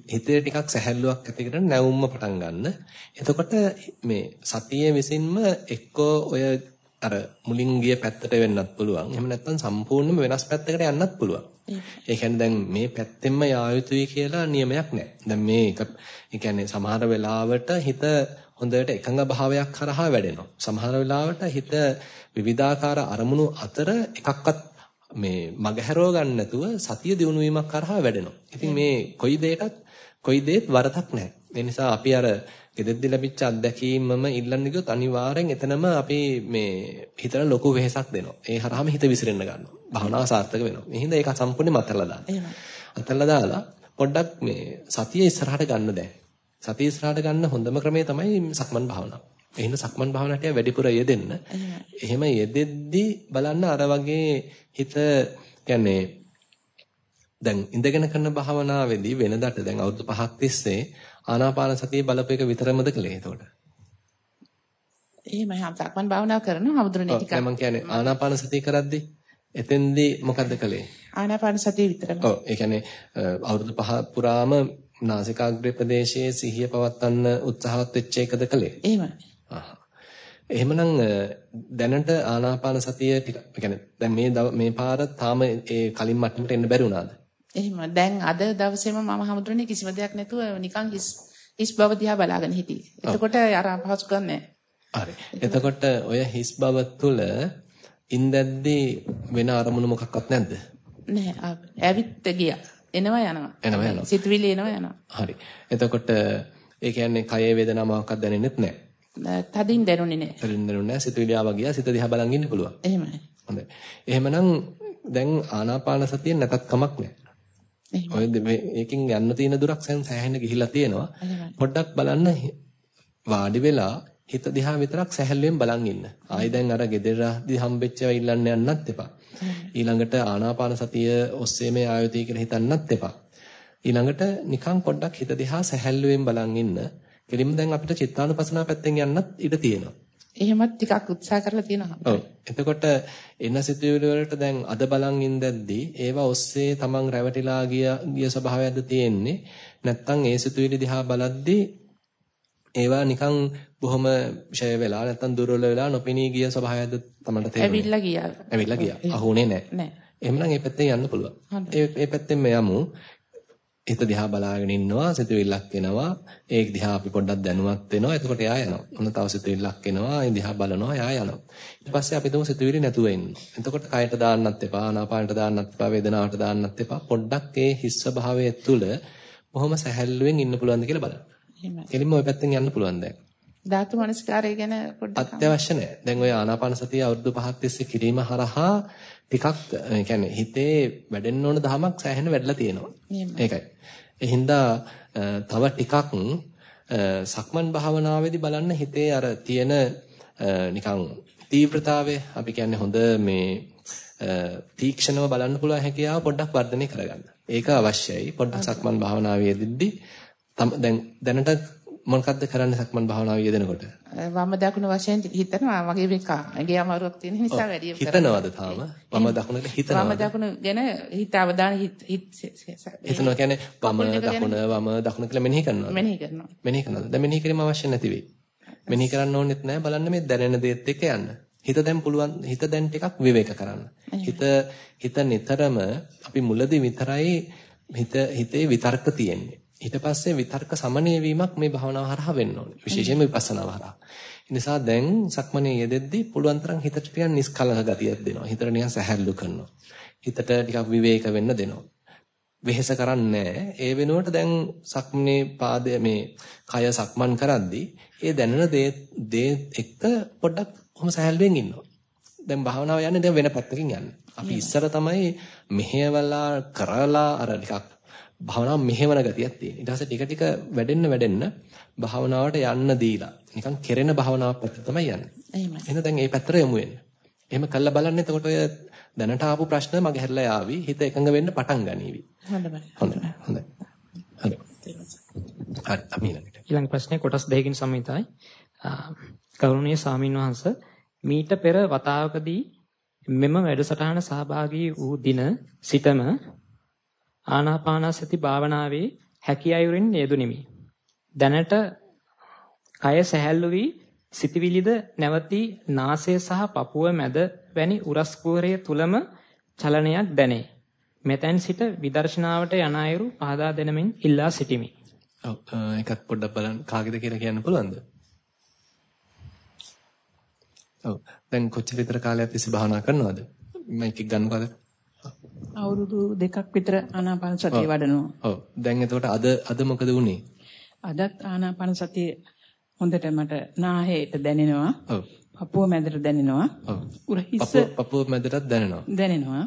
හිතේ ටිකක් සැහැල්ලුවක් ඇති කරගෙන නැවුම්ම පටන් ගන්න. එතකොට මේ සතියේ විසින්ම එක්කෝ ඔය අර මුලින් ගිය පැත්තට වෙන්නත් පුළුවන්. එහෙම නැත්නම් සම්පූර්ණයෙන්ම වෙනස් පැත්තකට යන්නත් පුළුවන්. ඒ කියන්නේ දැන් මේ පැත්තෙන්ම යා යුතුයි කියලා නියමයක් නැහැ. දැන් මේ ඒ කියන්නේ සමහර වෙලාවට හිත හොඳට එකඟ භාවයක් කරහා වැඩෙනවා. සමහර වෙලාවට හිත විවිධාකාර අරමුණු අතර එකක්වත් මේ මගහැරව ගන්න නැතුව සතිය දිනු වීමක් කරහා වැඩෙනවා. ඉතින් මේ කොයි දෙයකත් කොයි දෙයක් වරදක් නැහැ. ඒ නිසා අපි අර ගෙදෙද්දි ලැබිච්ච අත්දැකීමම ඉල්ලන්න ගියොත් අනිවාර්යෙන් එතනම අපි මේ හිතට ලොකු වෙහෙසක් දෙනවා. ඒ හරහාම හිත විසිරෙන්න ගන්නවා. භවනාව සාර්ථක වෙනවා. මේ හින්දා ඒක සම්පූර්ණයෙන්ම අතල්ලා දාන්න. අතල්ලා දාලා පොඩ්ඩක් මේ සතිය ඉස්සරහට ගන්න දැන්. සතිය ඉස්සරහට ගන්න හොඳම ක්‍රමය තමයි සක්මන් භාවනාව. එහෙනම් සක්මන් භාවනාවට වැඩිපුර යෙදෙන්න. එහෙම යෙදෙද්දි බලන්න අර වගේ හිත කියන්නේ දැන් ඉඳගෙන කරන භාවනාවේදී වෙනදට දැන් අවුරුදු 5ක් තිස්සේ ආනාපාන සතිය බලපෑක විතරමද කළේ එතකොට? එහෙමයි හම් සක්මන් භාවනාව කරනවා හමුදුරනේ ටිකක්. ඔව් මම කියන්නේ ආනාපාන සතිය කරද්දී එතෙන්දී මොකද්ද කළේ? ආනාපාන සතිය විතරම. ඔව් ඒ කියන්නේ අවුරුදු 5 පුරාම නාසිකාග්‍රේ ප්‍රදේශයේ සිහිය පවත්වන්න උත්සාහවත් වෙච්ච එකද කළේ? එහෙමයි. එහෙමනම් දැනට ආනාපාන සතිය ටික يعني දැන් මේ මේ පාර තාම ඒ කලින් මට්ටමට එන්න බැරි වුණාද? එහෙම. දැන් අද දවසේම මම හමුදුරනේ කිසිම දෙයක් නැතුව නිකන් හිස් හිස් බව දිහා බලාගෙන හිටියේ. එතකොට අර අපහසුකම් නැහැ. හරි. එතකොට ඔය හිස් බව තුළ ඉන්දැද්දී වෙන අරමුණු මොකක්වත් නැද්ද? නැහැ. ඇවිත් ගියා. එනවා යනවා. එනවා යනවා. සිතුවිලි එනවා යනවා. හරි. එතකොට ඒ කියන්නේ කයේ වේදනාව මොකක්වත් දැනෙන්නෙත් නැහැ. තදින් දැනුනේ නැහැ. තදින් දැනුනේ නැහැ. සිතුවිලි ආවා ගියා. සිත දිහා බලන් ඉන්න පුළුවන්. එහෙමයි. හොඳයි. එහෙමනම් දැන් ආනාපාන සතියෙන් නැතත් කමක් නැහැ. ඔය මේකෙන් යන්න තියෙන දුරක් සෑහෙන ගිහිල්ලා තියෙනවා. පොඩ්ඩක් බලන්න වාඩි වෙලා හිත දිහා විතරක් සැහැල්ලුවෙන් බලන් ඉන්න. ආයි දැන් අර ගෙදරදී හම්බෙච්ච ඒවා ඉල්ලන්න යන්නත් එපා. ඊළඟට ආනාපාන සතිය ඔස්සේ මේ ආයතී කියලා හිතන්නත් එපා. ඊළඟට නිකන් පොඩ්ඩක් හිත දිහා සැහැල්ලුවෙන් බලන් ඉන්න. කෙලින්ම දැන් අපිට චිත්තානුපසනාව පැත්තෙන් යන්නත් ඉඩ තියෙනවා. එහෙමත් ටිකක් උත්සාහ කරලා තියෙනවා. ඔව්. එතකොට එන සිතුවිලි වලට දැන් අද බලන් ඉඳද්දී ඒවා ඔස්සේ තමන් රැවටිලා ගිය ගිය ස්වභාවයක්ද තියෙන්නේ. නැත්තම් ඒ සිතුවිලි දිහා බලද්දී ඒවා නිකන් බොහොම ෂය වෙලා නැත්තම් දුර්වල වෙලා නොපෙනී ගිය ස්වභාවයක්ද තමයි තේරෙන්නේ. ඇවිල්ලා ගියා. ඇවිල්ලා ගියා. අහුනේ නැහැ. නැහැ. එහෙමනම් මේ පැත්තෙන් යන්න පුළුවන්. ඒ ඒ පැත්තෙන් යමු. හිත දිහා බලාගෙන ඉන්නවා සිතුවිල්ලක් එනවා. ඒක දිහා අපි පොඩ්ඩක් දැනුවත් වෙනවා. එතකොට එයා යනවා. ඔන්න තව සිතුවිල්ලක් එනවා. ඒ දිහා බලනවා. එයා යනවා. ඊට පස්සේ අපි තුමු සිතුවිලි නැතුව ඉන්න. එතකොට කයට දාන්නත් එපා ආනාපානට දාන්නත් එපා වේදනාවට දාන්නත් එපා. පොඩ්ඩක් ඒ හිස්ස භාවයේ තුල බොහොම සැහැල්ලුවෙන් ඉන්න පුළුවන්ද කියලා බලන්න. එහෙමයි. කෙලින්ම ওই පැත්තෙන් යන්න පුළුවන් දැන්. ධාතු මනස්කාරය ගැන පොඩ්ඩක් අත්‍යවශ්‍ය නැහැ. දැන් ඔය ආනාපාන සතිය අවුරුදු 5ක් තිස්සේ කිරීම හරහා ටිකක් ඒ කියන්නේ හිතේ වැඩෙන්න ඕන දහමක් සෑහෙන වැඩිලා තියෙනවා. ඒකයි. ඒ හින්දා තව ටිකක් සක්මන් භාවනාවේදී බලන්න හිතේ අර තියෙන නිකන් තීව්‍රතාවය අපි කියන්නේ හොඳ මේ තීක්ෂණව බලන්න පුළුවන් හැකියාව පොඩ්ඩක් වර්ධනය කරගන්න. ඒක අවශ්‍යයි. පොඩ්ඩක් සක්මන් භාවනාවේදී දැන් දැනට මොනකද්ද කරන්නේ සක්මන් භාවනාව යෙදෙනකොට? වම දකුණ වශයෙන් හිතනවා මගේ මේක මගේ අමාරුවක් තියෙන නිසා වැඩි හිතනවද තාම? වම දකුණ කියලා හිතනවද? වම දකුණ ගැන හිත අවධානය හිත හිතනවා කියන්නේ වම දකුණ වම දකුණ කියලා මෙනෙහි කරනවා. මෙනෙහි කරනවා. මෙනෙහි කරනවා. දැන් මෙනෙහි කිරීම අවශ්‍ය නැති වෙයි. මෙනෙහි කරන්න ඕනෙත් නැහැ බලන්න මේ දැනෙන දේත් එක්ක යන්න. හිත දැන් පුළුවන් හිත දැන් ටිකක් විවේක කරන්න. හිත හිත නිතරම අපි මුලදී විතරයි හිත හිතේ විතර්ක තියෙන්නේ. ඊට පස්සේ විතර්ක සමනය වීමක් මේ භාවනාව හරහා වෙන්න ඕනේ. විශේෂයෙන්ම විපස්සනාව හරහා. ඒ නිසා දැන් සක්මනේ යෙදෙද්දී පුළුවන් තරම් හිතට ටිකක් නිස්කලහ ගතියක් දෙනවා. හිතට නිකන් සැහැල්ලු කරනවා. හිතට ටිකක් විවේක වෙන්න දෙනවා. වෙහෙස කරන්නේ ඒ වෙනුවට දැන් සක්මනේ පාදය මේ කය සක්මන් කරද්දී ඒ දැනෙන දේ දේ එක්ක පොඩ්ඩක් කොහොම සැහැල්ලුවෙන් ඉන්නවා. දැන් භාවනාව යන්නේ දැන් වෙන පැත්තකින් යන්නේ. අපි ඉස්සර තමයි මෙහෙवला කරලා අර ටිකක් භාවනාව මෙහෙවන ගතියක් තියෙන. ඊට පස්සේ ටික ටික වැඩෙන්න වැඩෙන්න භාවනාවට යන්න දීලා නිකන් කෙරෙන භාවනාවක් පැත්තට තමයි යන්නේ. එහෙමයි. එහෙනම් දැන් මේ පැත්තට යමු වෙන්න. එහෙම කළා බලන්න එතකොට ඔය දැනට ආපු ප්‍රශ්න මගේ හැරලා යාවි. හිත එකඟ වෙන්න පටන් ගනීවි. හොඳයි. හොඳයි. හොඳයි. හරි. හරි අපි ඊළඟට. ඊළඟ ප්‍රශ්නේ කොටස් දෙකකින් සමහිතයි. කරුණීය සාමින් වහන්සේ මීට පෙර වතාවකදී මෙම වැඩසටහන සහභාගී වූ දින සිටම ආනාපානසති භාවනාවේ හැකි අයුරින් යෙදුනිමි. දැනට කය සැහැල්ලු වී සිතවිලිද නැවතී නාසය සහ පපුව මැද වැනි උරස් කුහරය තුලම චලනයක් දැනේ. මෙතෙන් සිට විදර්ශනාවට යන අයුරු පහදා දෙනමින් ඉල්ලා සිටිමි. ඔව් එකක් පොඩ්ඩක් බලන්න කාගේද කියලා කියන්න පුළුවන්ද? ඔව් දැන් කොච්චර විතර කාලයක් තිස්සේ භාවනා කරනවද? මම එකක් ගන්නකොද? අවුරුදු දෙකක් විතර ආනාපාන සතිය වඩනවා. ඔව්. දැන් එතකොට අද අද මොකද වුනේ? අදත් ආනාපාන සතිය හොඳට මට නාහයට දැනෙනවා. ඔව්. පපුව මැදට දැනෙනවා. ඔව්. උර හිස්ස පපුව මැදටත් දැනෙනවා. දැනෙනවා.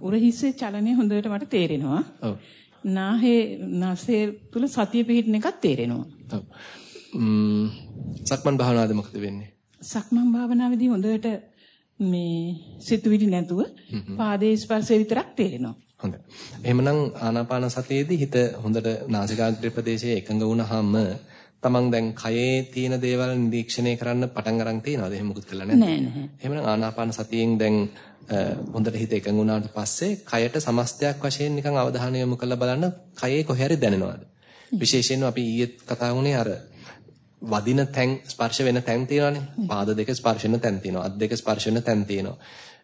උර හිස්සේ චලනය හොඳට මට තේරෙනවා. ඔව්. නාහේ නාසයේ තුල සතිය පිහිටන එකක් තේරෙනවා. ඔව්. ම්ම් සක්මන් භාවනාවද මොකද වෙන්නේ? සක්මන් භාවනාවේදී හොඳට මේ සිතුවිලි නැතුව පාදයේ ස්පර්ශය විතරක් තේරෙනවා. හොඳයි. එහෙමනම් ආනාපාන සතියේදී හිත හොඳට නාසිකාග්‍රේ ප්‍රදේශයේ එකඟ වුණාම තමන් දැන් කයේ තියෙන දේවල් නිරීක්ෂණය කරන්න පටන් අරන් තියනවාද? එහෙම මුකුත් කළා නැද්ද? නෑ නෑ. එහෙමනම් ආනාපාන සතියෙන් දැන් හොඳට හිත එකඟ වුණාට පස්සේ කයට සමස්තයක් වශයෙන් නිකන් අවධානය යොමු කරලා බලන්න කයේ කොහේ හරි දැනෙනවද? විශේෂයෙන්ම අපි ඊයේ කතා වුණේ අර වදින තැන් ස්පර්ශ වෙන තැන් තියෙනවානේ. පාද දෙක ස්පර්ශ වෙන තැන් තියෙනවා. අත් දෙක ස්පර්ශ වෙන තැන් තියෙනවා.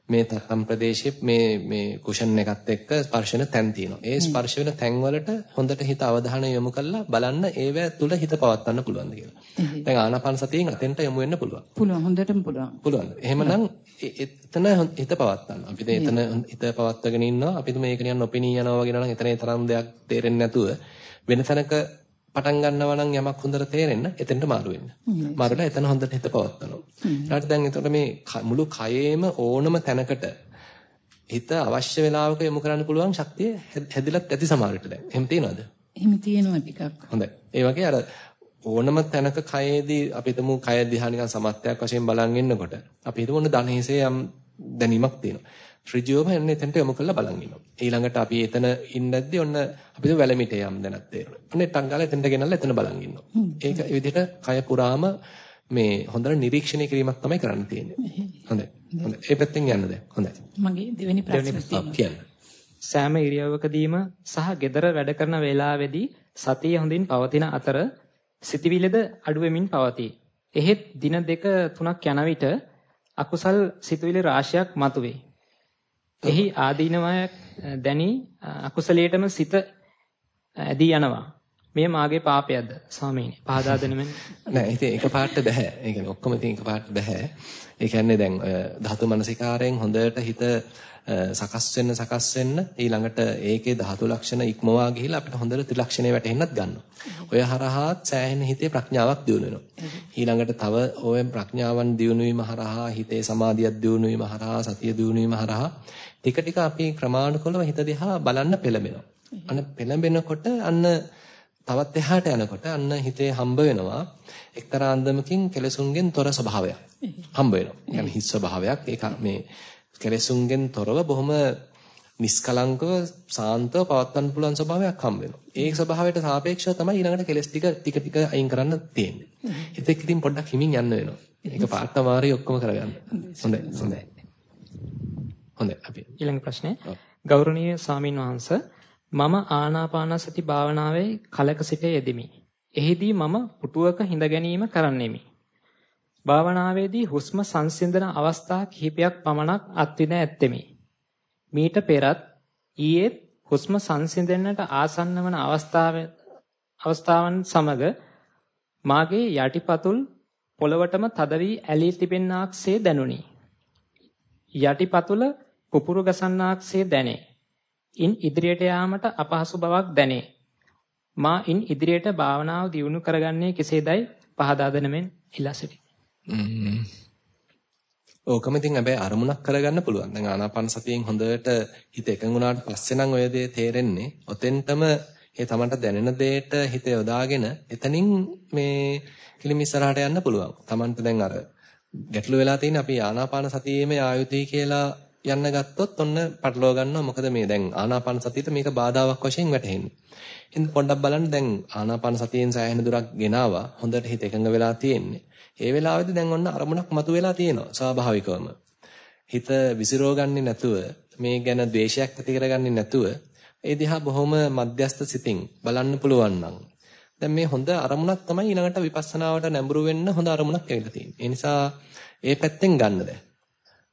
මේ තම් ප්‍රදේශයේ මේ මේ කුෂන් එකත් එක්ක ස්පර්ශ වෙන තැන් තියෙනවා. ඒ ස්පර්ශ වෙන තැන් වලට හොඳට හිත අවධානය යොමු කරලා බලන්න ඒව තුල හිත පවත්වන්න පුළුවන්ද කියලා. දැන් ආනාපාන සතියෙන් අතෙන්ට යොමු වෙන්න පුළුවන්. පුළුවන් හොඳටම පුළුවන්. පුළුවන්. එහෙමනම් එතන හිත පවත්වන්න. අපි දැන් එතන හිත පවත්වගෙන ඉන්නවා. අපිට මේක නිකන් නොපෙනී යනවා වගේ නම් එතන තරම් දෙයක් තේරෙන්නේ නැතුව වෙන තැනක පටන් ගන්නවා නම් යමක් හොඳට තේරෙන්න එතෙන්ට මාරු වෙන්න. මාරුලා එතන හොඳට හිත පවත්වනවා. ඊට දැන් එතකොට මේ මුළු කයේම ඕනම තැනකට හිත අවශ්‍ය වෙලාවක යොමු කරන්න පුළුවන් ශක්තිය හැදිලත් ඇති සමහරට දැන්. එහෙම තියනවද? එහෙම තියෙනවා ටිකක්. හොඳයි. ඒ වගේ අර ඕනම තැනක කයේදී අපි හිතමු කය දිහා නිකන් සමත්යක් වශයෙන් බලන් ඉන්නකොට අපි හිතමු ඔන්න ධනහිසේ යම් දැනීමක් තියෙනවා. ඍජුවම එන්නේ එතනට යොමු කරලා බලන් ඉන්නවා. ඊළඟට අපි එතන ඉන්නද්දී ඔන්න අපි හිතමු වැලමිට යම් දැනක් තේරෙනවා. ඔන්න ටං ගාලා එතනට ගෙනල්ලා එතන බලන් ඉන්නවා. ඒක ඒ විදිහට කය පුරාම මේ හොඳට නිරීක්ෂණය කිරීමක් තමයි කරන්න තියෙන්නේ. හොඳයි. හොඳයි. ඒ පැත්තෙන් යන්න දැන්. හොඳයි. මගේ දෙවෙනි ප්‍රශ්නේ කියන්න. සෑම ඉරියව්වකදීම සහ gedara වැඩ කරන වේලාවේදී සතිය හොඳින් පවතින අතර සිතවිලිද අඩු වෙමින් පවතී. එහෙත් දින දෙක තුනක් යන විට අකුසල් සිතුවිලි රාශියක් මතුවේ. එහි ආදීනවයක් දැනි අකුසලයටම සිත ඇදී යනවා. මේ මාගේ පාපයක්ද ස්වාමීනි පහදා දෙනමෙන් නෑ ඉතින් එකපාරට බෑ ඒ කියන්නේ ඔක්කොම ඉතින් එකපාරට බෑ ඒ කියන්නේ දැන් ධාතු මනසිකාරයෙන් හොඳට හිත සකස් වෙන්න සකස් වෙන්න ඊළඟට ඒකේ ධාතු ලක්ෂණ ඉක්මවා ගිහිලා අපිට හොඳට ත්‍රිලක්ෂණේ වැටෙන්නත් ගන්නවා. ඔය හරහාත් සෑහෙන හිතේ ප්‍රඥාවක් දියුණු වෙනවා. ඊළඟට තව ඕයෙන් ප්‍රඥාවන් දියුණු වීම හරහා හිතේ සමාධියක් දියුණු වීම හරහා සතිය දියුණු වීම හරහා ටික ටික අපි ක්‍රමානුකූලව හිත දිහා බලන්න පෙළඹෙනවා. අන්න පෙළඹෙනකොට අන්න තවත් එහාට යනකොට අන්න හිතේ හම්බ වෙනවා එක්තරා අන්දමකින් කෙලසුන්ගෙන් තොර ස්වභාවයක්. හම්බ වෙනවා. කියන්නේ හිස් ස්වභාවයක්. ඒක මේ කෙලසුන්ගෙන් තොරව බොහොම නිස්කලංකව සාන්තව පවත්වන්න පුළුවන් ස්වභාවයක් හම්බ වෙනවා. ඒ ස්වභාවයට සාපේක්ෂව තමයි ඊළඟට කෙලස් ටික ටික ටික අයින් කරන්න තියෙන්නේ. හිතෙක් ඉතින් පොඩ්ඩක් හිමින් යන්න වෙනවා. ඒක පාට මාරි ඔක්කොම කරගන්න. හොඳයි හොඳයි. හොඳයි අපි ඊළඟ ප්‍රශ්නේ ගෞරවනීය සාමින් වහන්ස මම ආනාපානසති භාවනාවේ කලක සිට යෙදෙමි. එහිදී මම පුටුවක හිඳ ගැනීම කරන්නෙමි. භාවනාවේදී හුස්ම සංසිඳන අවස්ථා කිහිපයක් පමණක් අත්විඳ ඇත්තෙමි. මීට පෙරත් ඊයේ හුස්ම සංසිඳෙන්නට ආසන්න වන අවස්ථාවන් සමග මාගේ යටිපතුල් පොළවටම තද වී ඇලී තිබෙනාක්සේ දැනුනි. යටිපතුල පුපුරු ගසන්නාක්සේ දැනේ. ඉන් ඉදිරියට යාමට අපහසු බවක් දැනේ. මා ඉන් ඉදිරියට භාවනාව දියුණු කරගන්නේ කෙසේදයි පහදා දෙනමෙන් ඉල්ලා සිටිමි. ඕකම ඉතින් හැබැයි අරමුණක් කරගන්න පුළුවන්. දැන් ආනාපාන සතියෙන් හොඳට හිත එකඟ වුණාට පස්සේ නම් ඔය දේ තේරෙන්නේ. ඔතෙන්ටම ඒ තමන්ට දැනෙන දෙයට හිත යොදාගෙන එතනින් මේ කිලිම ඉස්සරහට යන්න පුළුවන්. තමන්ට දැන් අර ගැටලු වෙලා තියෙන අපි ආනාපාන සතියේම ආයුතී කියලා යන්න ගත්තොත් ඔන්න පටලවා ගන්නවා. මොකද මේ දැන් ආනාපාන සතියට මේක බාධාවක් වශයෙන් වැටහෙන්නේ. ඉතින් පොඩ්ඩක් බලන්න දැන් ආනාපාන සතියෙන් සෑහෙන දුරක් ගෙනාවා. හොඳට හිත එකඟ වෙලා තියෙන්නේ. ඒ වෙලාවේදී දැන් ඔන්න අරමුණක් මතුවලා තියෙනවා ස්වාභාවිකවම. හිත විසිරෝ ගන්නේ නැතුව මේ ගැන ද්වේෂයක් ඇති කරගන්නේ නැතුව ඒ දිහා බොහොම මධ්‍යස්ත සිතින් බලන්න පුළුවන් නම් දැන් මේ හොඳ අරමුණක් තමයි ඊළඟට විපස්සනාවට නැඹුරු වෙන්න හොඳ අරමුණක් ඇවිල්ලා තියෙන්නේ. ඒ නිසා ඒ පැත්තෙන් ගන්න දැන්.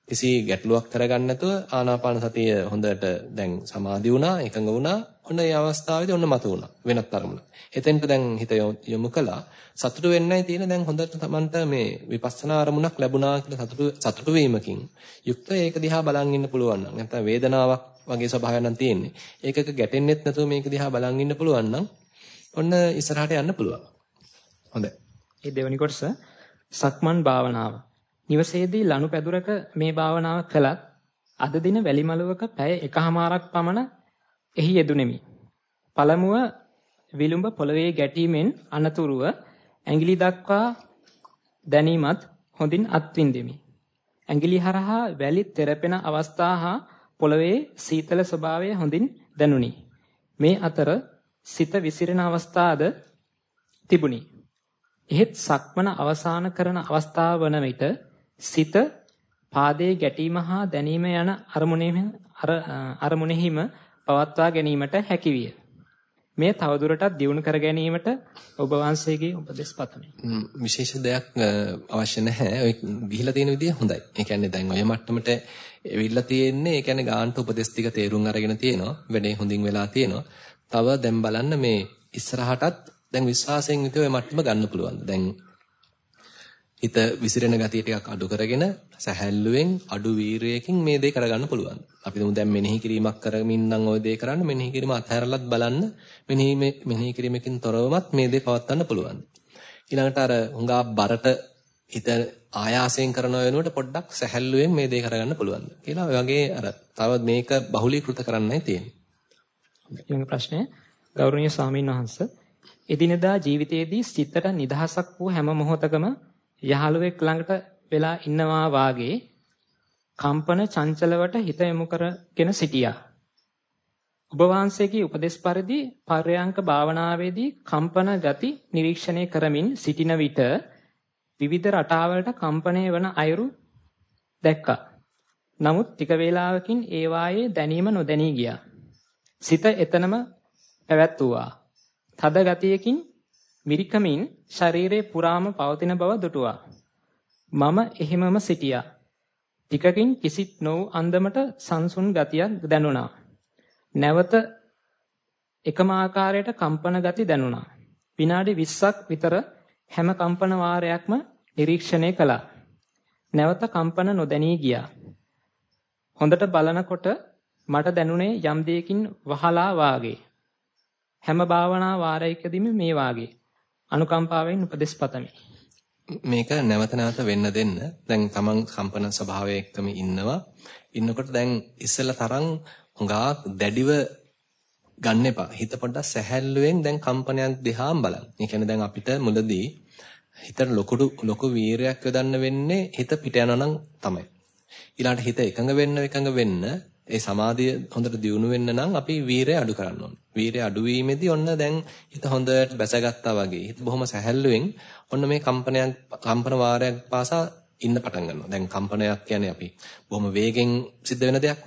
කිසි ගැටලුවක් කරගන්න නැතුව ආනාපාන සතිය හොඳට දැන් සමාධි වුණා, එකඟ වුණා. ඔන්න ඒ අවස්ථාවේදී ඔන්න මතු වුණා. වෙනත් අරමුණක්. එතෙන්ට දැන් හිත යොමු කළා. සතුටු වෙන්නයි තියෙන දැන් හොඳට Tamanට මේ විපස්සනා අරමුණක් ලැබුණා කියලා සතුටු සතුටු වීමකින් යුක්ත ඒක දිහා බලන් ඉන්න පුළුවන් නම් නැත්නම් වේදනාවක් වගේ ස්වභාවයක් නම් තියෙන්නේ. ඒකක ගැටෙන්නෙත් නැතුව මේක දිහා බලන් ඉන්න පුළුවන් නම් ඔන්න ඉස්සරහට යන්න පුළුවන්. හොඳයි. ඒ දෙවැනි කොටස සක්මන් භාවනාව. නිවසේදී ලනු පැදුරක මේ භාවනාව කළත් අද දින වැලිමලුවක පැය එකහමාරක් පමණ එහි යෙදුණෙමි. පළමුව විලුඹ පොළවේ ගැටීමෙන් අනතුරුව ඇඟිලි දක්වා දැනීමත් හොඳින් අත්විඳෙමි. ඇඟිලි හරහා වැලි තෙරපෙන අවස්ථා හා පොළවේ සීතල ස්වභාවය හොඳින් දැනුනි. මේ අතර සිත විසිරෙන අවස්ථාද තිබුණි. එහෙත් සක්මන අවසන් කරන අවස්ථාව වන විට සිත පාදයේ ගැටීම හා දැනීම යන අරමුණෙහිම පවත්වා ගැනීමට හැකියිය. මේ තවදුරටත් දියුණු කර ගැනීමට ඔබ වහන්සේගේ උපදෙස් පතමි. විශේෂ දෙයක් අවශ්‍ය නැහැ. ඔය ගිහිලා තියෙන විදිය හොඳයි. ඒ කියන්නේ දැන් ඔය මට්ටමට එවිල්ලා තියෙන්නේ ඒ කියන්නේ ගාන්ට උපදෙස් ටික තේරුම් අරගෙන තියෙනවා. වැඩේ හොඳින් වෙලා තියෙනවා. තව දැන් බලන්න මේ ඉස්සරහටත් දැන් විශ්වාසයෙන් යුතුව ඔය මට්ටම ගන්න පුළුවන්. දැන් හිත විසිරෙන ගතිය ටිකක් අඩු කරගෙන සැහැල්ලුවෙන් අඩු වීරයකින් මේ දේ කරගන්න පුළුවන්. අපි දුමු දැන් මෙනෙහි කිරීමක් කරමින් නම් ওই දේ කරන්න මෙනෙහි කිරීම අතහැරලත් බලන්න මෙනෙහි මෙනෙහි කිරීමකින් තොරවමත් මේ දේ පවත්වන්න පුළුවන්. ඊළඟට අර හුඟා බරට හිත ආයාසයෙන් කරන වෙනුවට පොඩ්ඩක් සැහැල්ලුවෙන් මේ දේ කරගන්න පුළුවන්. කියලා ඔය වගේ අර තව මේක බහුලීකృత කරන්නයි තියෙන්නේ. ඊළඟ ප්‍රශ්නය ගෞරවනීය ස්වාමීන් වහන්සේ එදිනෙදා ජීවිතයේදී සිතට නිදහසක් වූ හැම මොහොතකම යහළුවෙක් ළඟට වෙලා ඉන්නවා වාගේ කම්පන චංචලවට හිත යොමු කරගෙන සිටියා. ඔබ වහන්සේගේ උපදේශ පරිදි පර්යාංක භාවනාවේදී කම්පන ගති නිරීක්ෂණය කරමින් සිටින විට විවිධ රටාවලට කම්පණය වන අයුරු දැක්කා. නමුත් ටික වේලාවකින් ඒ වායේ දැනීම නොදැනී ගියා. සිත එතනම පැවැත්වුවා. තද ගතියකින් මිරිකමින් ශරීරේ පුරාම පවතින බව දුටුවා. මම එහෙමම සිටියා. ටිකකින් කිසිත් නොවු අන්දමට සංසුන් ගතියක් දැනුණා. නැවත එකම ආකාරයට කම්පන ගති දැනුණා. විනාඩි 20ක් විතර හැම කම්පන වාරයක්ම නිරීක්ෂණය කළා. නැවත කම්පන නොදැනී ගියා. හොඳට බලනකොට මට දැනුනේ යම් දෙයකින් වහලා වාගේ. හැම භාවනා වාරයකදීම මේ වාගේ. අනුකම්පාවෙන් උපදෙස් පතමි. මේක නැවත නැවත වෙන්න දෙන්න. දැන් තමන් කම්පන ස්වභාවයකම ඉන්නවා. ඉන්නකොට දැන් ඉස්සෙල්ලා තරම් හුඟා දැඩිව ගන්න එපා. හිත පොඩ්ඩක් සැහැල්ලුවෙන් දැන් කම්පනයක් දිහාම බලන්න. ඒ කියන්නේ දැන් අපිට මුලදී හිතට ලොකු ලොකු වීරයක් යොදන්න වෙන්නේ හිත පිට යනවා නම් තමයි. ඊළඟට හිත එකඟ වෙන්න එකඟ වෙන්න ඒ සමාධිය හොඳට දියුණු වෙන්න නම් අපි වීරය අඩු කරන්න ඕනේ. වීරය අඩු වීමේදී ඔන්න දැන් හිත හොඳට බැසගත්තා වගේ. හිත බොහොම සැහැල්ලුවෙන් ඔන්න මේ කම්පනයක් කම්පන වාරයක් පාසා ඉන්න පටන් ගන්නවා. දැන් කම්පනයක් කියන්නේ අපි බොහොම වේගෙන් සිද්ධ වෙන දෙයක්.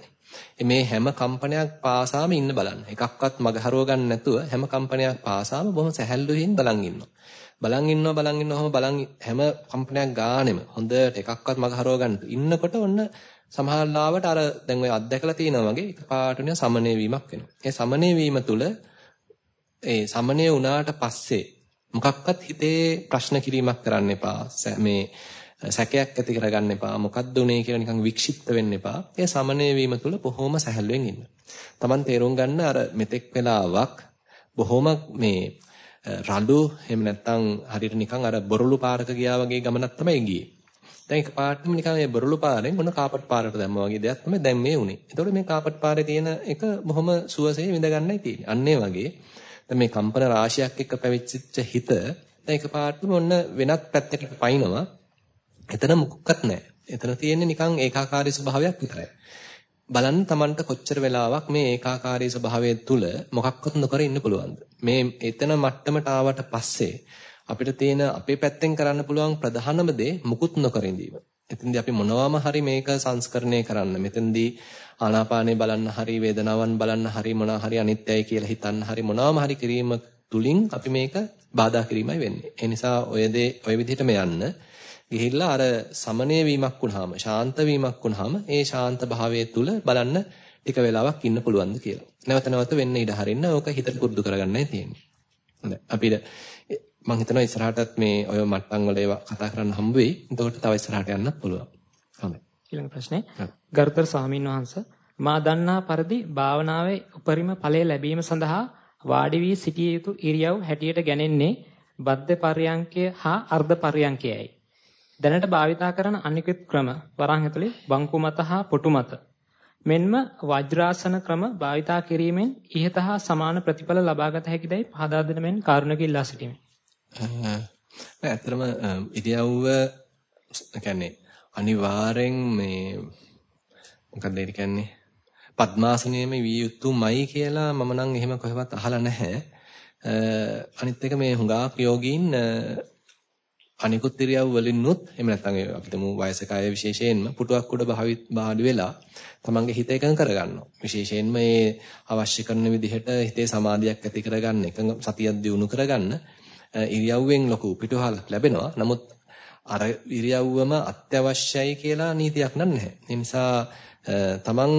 මේ හැම කම්පනයක් පාසාම ඉන්න බලන්න. එකක්වත් මගහරව ගන්න නැතුව හැම කම්පනයක් පාසාම බොහොම සැහැල්ලුවෙන් බලන් ඉන්නවා. බලන් ඉන්නවා බලන් ඉන්නවම බලන් හැම කම්පනයක් ගානෙම හොඳට එකක්වත් මගහරව ගන්න. ඉන්නකොට ඔන්න සමහර ලාවට අර දැන් ඔය අත්දැකලා තියෙනවා වගේ එකපාරට නිකන් සමනය වීමක් වෙනවා. ඒ සමනය වීම තුළ ඒ සමනය වුණාට පස්සේ මොකක්වත් හිතේ ප්‍රශ්න කිරීමක් කරන්න එපා. මේ සැකයක් ඇති කරගන්න එපා. මොකද්ද උනේ කියලා නිකන් වික්ෂිප්ත වෙන්න එපා. ඒ සමනය වීම තුළ බොහොම සැහැල්ලුවෙන් ඉන්න. Taman තේරුම් ගන්න අර මෙතෙක් වෙලාවක් බොහොම මේ රළු එහෙම නැත්නම් හරියට නිකන් අර බොරළු පාරක ගියා වගේ ගමනක් තමයි ගියේ. දැන් එකපාරටම නිකන් මේ බොරළු පාරෙන් මොන කාපට් පාරට දැම්මා වගේ දෙයක් තමයි දැන් මේ උනේ. එතකොට මේ කාපට් පාරේ තියෙන එක බොහොම සුවසේ විඳ ගන්නයි තියෙන්නේ. අන්න ඒ වගේ දැන් මේ කම්පන රාශියක් එක්ක පැවිච්ච හිත දැන් එකපාරටම ඔන්න වෙනත් පැත්තකට පයින්නවා. එතන මොකක්වත් නැහැ. එතන තියෙන්නේ නිකන් ඒකාකාරී ස්වභාවයක් විතරයි. බලන්න Tamanට කොච්චර වෙලාවක් මේ ඒකාකාරී ස්වභාවය තුල මොකක්වත් නොකර ඉන්න පුළුවන්ද? මේ එතන මට්ටමට ආවට පස්සේ අපිට තියෙන අපේ පැත්තෙන් කරන්න පුළුවන් ප්‍රධානම දේ මුකුත් නොකර ඉඳීම. එතෙන්දී අපි මොනවාම හරි මේක සංස්කරණය කරන්න. මෙතෙන්දී ආනාපානේ බලන්න හරි වේදනාවන් බලන්න හරි මොනවා හරි අනිත්‍යයි කියලා හිතන්න හරි මොනවාම හරි කිරීම තුලින් අපි මේක බාධා කිරීමයි වෙන්නේ. ඒ නිසා ඔය දේ ඔය විදිහටම යන්න ගිහිල්ලා අර සමනය වීමක් වුණාම ශාන්ත වීමක් වුණාම ඒ ශාන්ත භාවයේ තුල බලන්න ටික වෙලාවක් ඉන්න පුළුවන්ද කියලා. නැවත නැවත වෙන්න ඉඩ හරින්න ඕක හිතට පුරුදු කරගන්නයි තියෙන්නේ. හොඳයි. අපිට මම හිතනවා ඉස්සරහටත් මේ ඔය මට්ටම් වල ඒවා කතා කරන්න හම්බ වෙයි. එතකොට තව ඉස්සරහට යන්නත් පුළුවන්. හොඳයි. ඊළඟ ප්‍රශ්නේ ගරුතර ස්වාමීන් වහන්සේ මා දන්නා පරිදි භාවනාවේ උපරිම ඵලය ලැබීම සඳහා වාඩි වී සිටිය යුතු ඉරියව් හැටියට ගැනෙන්නේ බද්ධ පර්යංකය හා අර්ධ පර්යංකයයි. දැනට භාවිතා කරන අනිකුත් ක්‍රම වරන් ඇතුලේ බංකු මත හා පොටු මත මෙන්ම වජ්‍රාසන ක්‍රම භාවිතා කිරීමෙන් ඉහත හා සමාන ප්‍රතිඵල ලබාගත හැකිදයි පහදා දෙන මෙන් කාරුණක ඉල්ලා සිටිමි. ඇත්තටම ඉරියව්ව කියන්නේ අනිවාර්යෙන් මේ මොකක්ද ඒ කියන්නේ පద్මාසනයේම විය යුතුමයි කියලා මම නම් එහෙම කොහෙවත් අහලා නැහැ. අනිත් එක මේ හුඟක් යෝගීන් අනිකුත් ඉරියව් වලින්නුත් එහෙම නැත්නම් අපිට මු වයසක අය විශේෂයෙන්ම පුටුවක් උඩ භාවි වෙලා තමන්ගේ හිත එකඟ කරගන්නවා. විශේෂයෙන්ම මේ අවශ්‍ය කරන විදිහට හිතේ සමාධියක් ඇති කරගන්න එකඟ සතියක් දියුණු කරගන්න ඉරියව්වෙන් ලොකු පිටුහලක් ලැබෙනවා. නමුත් අර ඉරියව්වම අත්‍යවශ්‍යයි කියලා නීතියක් නැහැ. ඒ නිසා තමන්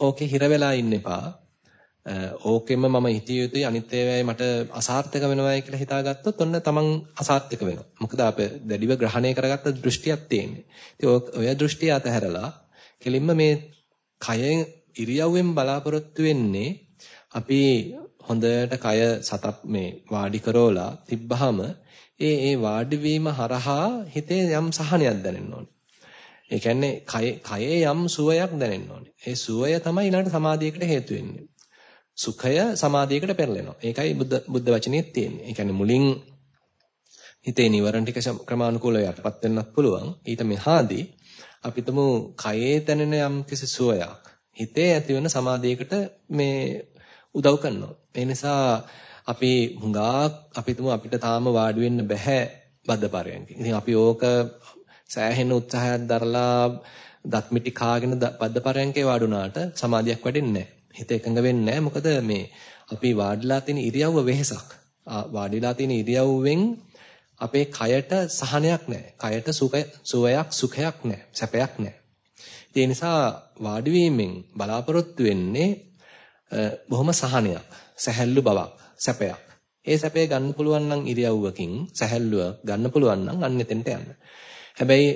ඕකේ හිර වෙලා ඉන්න එපා. ඕකෙම මම හිතිය යුතුයි අනිත් ඒවායි මට අසාර්ථක වෙනවායි කියලා හිතාගත්තොත් ඔන්න තමන් අසාර්ථක වෙනවා. මොකද අපේ දැඩිව ග්‍රහණය කරගත්ත දෘෂ්ටියක් තියෙන්නේ. ඉතින් ඔය දෘෂ්ටිය අතහැරලා කෙලින්ම මේ කයෙන් ඉරියව්වෙන් බලාපොරොත්තු වෙන්නේ අපි හොඳට කය සතප් මේ වාඩි කරෝලා තිබ්බහම ඒ ඒ වාඩි වීම හරහා හිතේ යම් සහනයක් දැනෙන්න ඕනේ. ඒ කියන්නේ කයේ යම් සුවයක් දැනෙන්න ඕනේ. ඒ සුවය තමයි ඊළඟට සමාධියකට හේතු වෙන්නේ. සුඛය සමාධියකට පෙරලෙනවා. ඒකයි බුද්ධ බුද්ධ වචනේ තියෙන්නේ. ඒ කියන්නේ මුලින් හිතේ නිවරණ ටික ක්‍රමානුකූලව යටපත් වෙන්නත් පුළුවන්. ඊට මෙහාදී අපිටම කයේ දැනෙන යම් කිසි සුවයක් හිතේ ඇතිවන සමාධියකට මේ උදව් කරනවා. ඒ නිසා අපි හුඟක් අපිටම අපිට තාම වාඩි වෙන්න බෑ බද්දපරයන්ක. ඉතින් අපි ඕක සෑහෙන උත්සාහයක් දරලා දත් මිටි කාගෙන බද්දපරයන්කේ වාඩුණාට සමාධියක් වැඩෙන්නේ නැහැ. හිත එකඟ වෙන්නේ නැහැ. මොකද මේ අපි වාඩිලා තියෙන ඉරියව්ව වෙහසක්. වාඩිලා තියෙන ඉරියව්වෙන් අපේ කයට සහනයක් නැහැ. කයට සුවයක් සුඛයක් නැහැ. සැපයක් නැහැ. ඒ නිසා වාඩි වීමෙන් බලාපොරොත්තු වෙන්නේ බොහොම සහනයක්, සැහැල්ලු බවක්, සැපයක්. ඒ සැපේ ගන්න පුළුවන් නම් ඉරියව්වකින් සැහැල්ලුව ගන්න පුළුවන් නම් අන්න එතෙන්ට යන්න. හැබැයි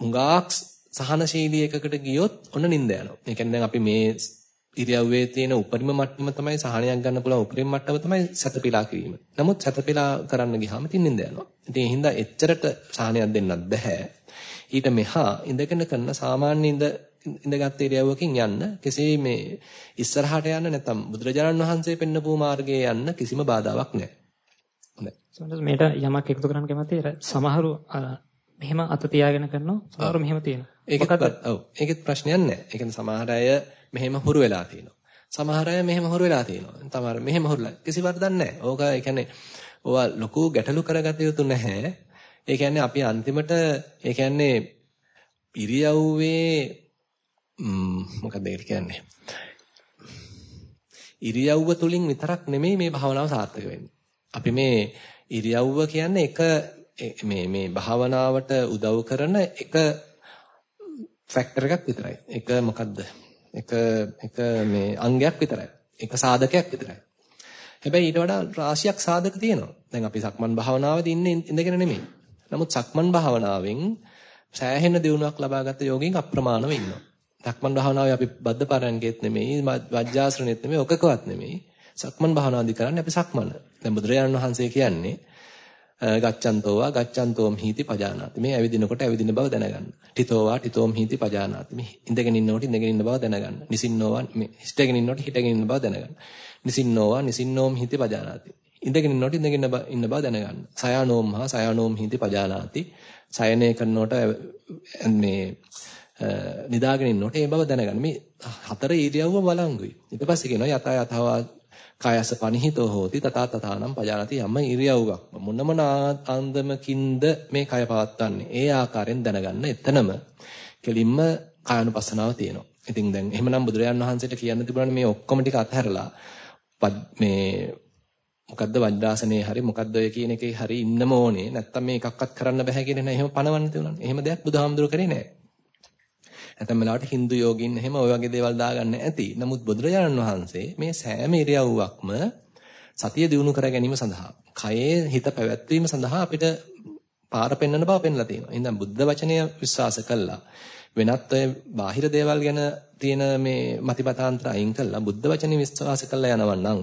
හුඟක් සහනශීලී එකකට ගියොත් ඔන්න නිින්ද යනවා. ඒ කියන්නේ දැන් අපි මේ ඉරියව්වේ තියෙන උපරිම මට්ටම තමයි සහනයක් ගන්න පුළුවන් උපරිම මට්ටම තමයි සැතපීලා කිරීම. නමුත් සැතපීලා කරන්න ගියාම තින් නිින්ද යනවා. ඉතින් ඒ හින්දා එච්චරට සහනයක් දෙන්නත් බෑ. ඊට මෙහා ඉඳගෙන කරන සාමාන්‍ය ඉඳ ඉඳගත් ඉරියව්වකින් යන්න කෙසේ මේ ඉස්සරහට යන්න නැත්නම් බුදුරජාණන් වහන්සේ පෙන්නපු මාර්ගයේ යන්න කිසිම බාධාවක් නැහැ. හොඳයි. සමහර මේට යමක් එකතු කරන්න කැමතියි. සමහරු මෙහෙම අත තියාගෙන කරනවා. සමහරු මෙහෙම තියෙනවා. ඒකත් ඔව්. ඒකෙත් ප්‍රශ්නයක් නැහැ. ඒ කියන්නේ සමහර අය මෙහෙම හුරු වෙලා තියෙනවා. සමහර අය මෙහෙම හුරු වෙලා තියෙනවා. සමහර මෙහෙම හුරුලා. කිසි වරදක් නැහැ. ඕක ඒ කියන්නේ ඕවා ලොකු ගැටලු කරගත යුතු නැහැ. ඒ කියන්නේ අපි අන්තිමට ඒ කියන්නේ ඉරියව්වේ මොකක්ද ඒකට කියන්නේ? ඉරියව්ව තුලින් විතරක් නෙමෙයි මේ භාවනාව සාර්ථක වෙන්නේ. අපි මේ ඉරියව්ව කියන්නේ එක මේ මේ භාවනාවට උදව් කරන එක ෆැක්ටර් එකක් විතරයි. ඒක මොකද්ද? එක එක මේ අංගයක් විතරයි. එක සාධකයක් විතරයි. හැබැයි ඊට වඩා රාශියක් සාධක තියෙනවා. දැන් අපි සක්මන් භාවනාවේදී ඉන්නේ ඉඳගෙන නෙමෙයි. නමුත් සක්මන් භාවනාවෙන් සෑහෙන දියුණුවක් ලබාගත් යෝගීන් අප්‍රමාණව ඉන්නවා. සක්මන් භාවනාවේ අපි බද්ධ පරංගෙත් නෙමෙයි, වජ්ජාසනෙත් නෙමෙයි, ඔකකවත් නෙමෙයි. සක්මන් භාවනාවදී කරන්නේ අපි සක්මන. දැන් බුදුරජාණන් වහන්සේ කියන්නේ ගච්ඡන්තෝවා ගච්ඡන්තෝම් හීති පජානාති. මේ ඇවිදිනකොට ඇවිදින බව දැනගන්න. ඨිතෝවා ඨිතෝම් හීති පජානාති. මේ ඉඳගෙන ඉන්නකොට ඉඳගෙන ඉන්න බව දැනගන්න. නිසින්නෝවා මේ හිටගෙන ඉන්නකොට හිටගෙන ඉන්න බව දැනගන්න. නිසින්නෝවා නිසින්නෝම් හීති පජානාති. ඉඳගෙන ඉන්නකොට ඉඳගෙන ඉන්න බව දැනගන්න. සයානෝම් හා සයානෝම් හීති පජානාති. සයනය කරනකොට මේ නිදාගෙන ඉන්නකොට ඒ බව දැනගන්න. මේ හතර ඉරියව්ව බලංගුයි. ඊට පස්සේ කියනවා යත යතවා කායස පනිහිතෝ හෝති තථා තථානම් පජානති යම ඉරියව්වක් මොනම ආන්දමකින්ද මේ කය පවත්වන්නේ? ඒ ආකාරයෙන් දැනගන්න එතනම කෙලින්ම කායනුපස්සනාව තියෙනවා. ඉතින් දැන් එහෙමනම් බුදුරජාන් වහන්සේට කියන්න තිබුණානේ මේ ඔක්කොම ටික අතහැරලා. මේ මොකද්ද වජ්‍රාසනේ හරි මොකද්ද ඔය කියන එකේ හරි ඉන්නම ඕනේ. නැත්තම් මේ එකක්වත් කරන්න බෑ කියන නෑ. එහෙම පණවන්න තිබුණානේ එහෙම දෙයක් බුදුහාමුදුරු කරේ නෑ. නැත්නම් වෙලාවට Hindu යෝගින් එහෙම ওই වගේ දේවල් දාගන්න ඇති. නමුත් බුදුරජාණන් වහන්සේ මේ සෑම ඉරියව්වක්ම සතිය දිනු කර ගැනීම සඳහා, කයේ හිත පැවැත්වීම සඳහා අපිට පාර පෙන්වන බව පෙන්ලා තියෙනවා. එහෙනම් බුද්ධ වචනය විශ්වාස කළා. වෙනත් ඔය බාහිර දේවල් ගැන තියෙන මේ මතිපතාන්තර අයින් කළා බුද්ධ වචනේ විශ්වාස කළා යනවා නම්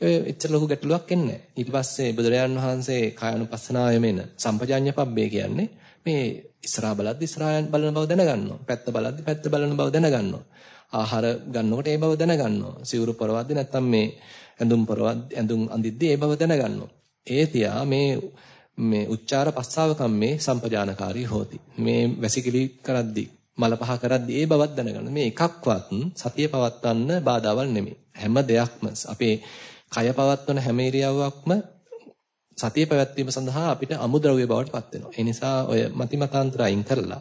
ඒ එච්චර ලොකු ගැටලුවක් එන්නේ නැහැ. ඊට පස්සේ බුදුරජාණන් වහන්සේ කායනුපස්සනාවෙම එන සම්පජාඤ්ඤ පබ්බේ කියන්නේ මේ ඉස්සරහා බලද්දි ඉස්සරහා බලන බව දැනගන්නවා. පැත්ත බලද්දි පැත්ත බලන බව දැනගන්නවා. ආහාර ගන්නකොට ඒ බව දැනගන්නවා. සිවුරු පරවද්දි නැත්තම් මේ ඇඳුම් පරවද්දි ඇඳුම් අඳිද්දි ඒ බව දැනගන්නවා. ඒ තියා මේ මේ උච්චාර පස්සාව කම්මේ සම්පජානකාරී හෝති. මේ වැසිකිලි කරද්දී මල පහ කරද්දී ඒ බවක් දැනගන්න. මේ එකක්වත් සතිය පවත්වන්න බාධාවල් නෙමෙයි. හැම දෙයක්ම අපේ කය පවත්වන හැම ඉරියව්වක්ම සතිය පැවැත්වීම සඳහා අපිට අමුද්‍රව්‍ය බවට පත් වෙනවා. ඒ නිසා ඔය මතිමතාන්තර අයින් කරලා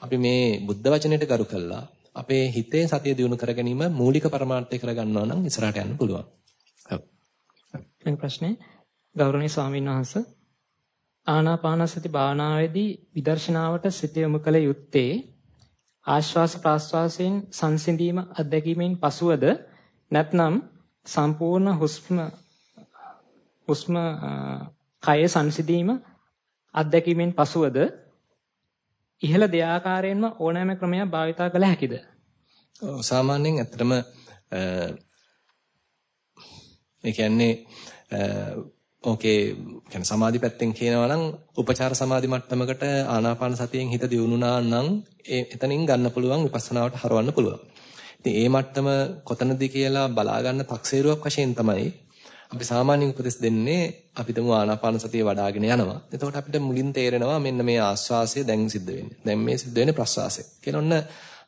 අපි මේ බුද්ධ වචනයට ගරු කළා අපේ හිතේ සතිය දිනු කර ගැනීම මූලික පරමාර්ථය කරගන්නවා නම් ඉස්සරහට යන්න පුළුවන්. ඔව්. මේ ප්‍රශ්නේ ගෞරවනීය ස්වාමීන් වහන්සේ ආනාපානසති භාවනාවේදී විදර්ශනාවට සිත යොමු කළ යුත්තේ ආශ්වාස ප්‍රාශ්වාසයෙන් සංසිඳීම අත්දැකීමෙන් පසුවද නැත්නම් සම්පූර්ණ හුස්ම හුස්ම කය සංසිඳීම අත්දැකීමෙන් පසුවද ඉහළ දෙආකාරයෙන්ම ඕනෑම ක්‍රමයක් භාවිතා කළ හැකිද? ඔව් සාමාන්‍යයෙන් ඇත්තටම ඒ කියන්නේ ඕකේ කියන්නේ සමාධි පැත්තෙන් කියනවා නම් උපචාර සමාධි මට්ටමකට ආනාපාන සතියෙන් හිත දියුණුනා නම් ඒ එතනින් ගන්න පුළුවන් විපස්සනාවට හරවන්න පුළුවන්. ඉතින් ඒ මට්ටම කොතනද කියලා බලා ගන්න තක්සේරුවක් වශයෙන් තමයි අපි සාමාන්‍ය උපදෙස් දෙන්නේ අපි තුමු ආනාපාන සතිය වඩ아가ගෙන යනවා. එතකොට අපිට මුලින් තේරෙනවා මෙන්න මේ ආස්වාසය දැන් සිද්ධ වෙන්නේ. දැන් මේ සිද්ධ වෙන්නේ ප්‍රස්වාසය. කියලා ඔන්න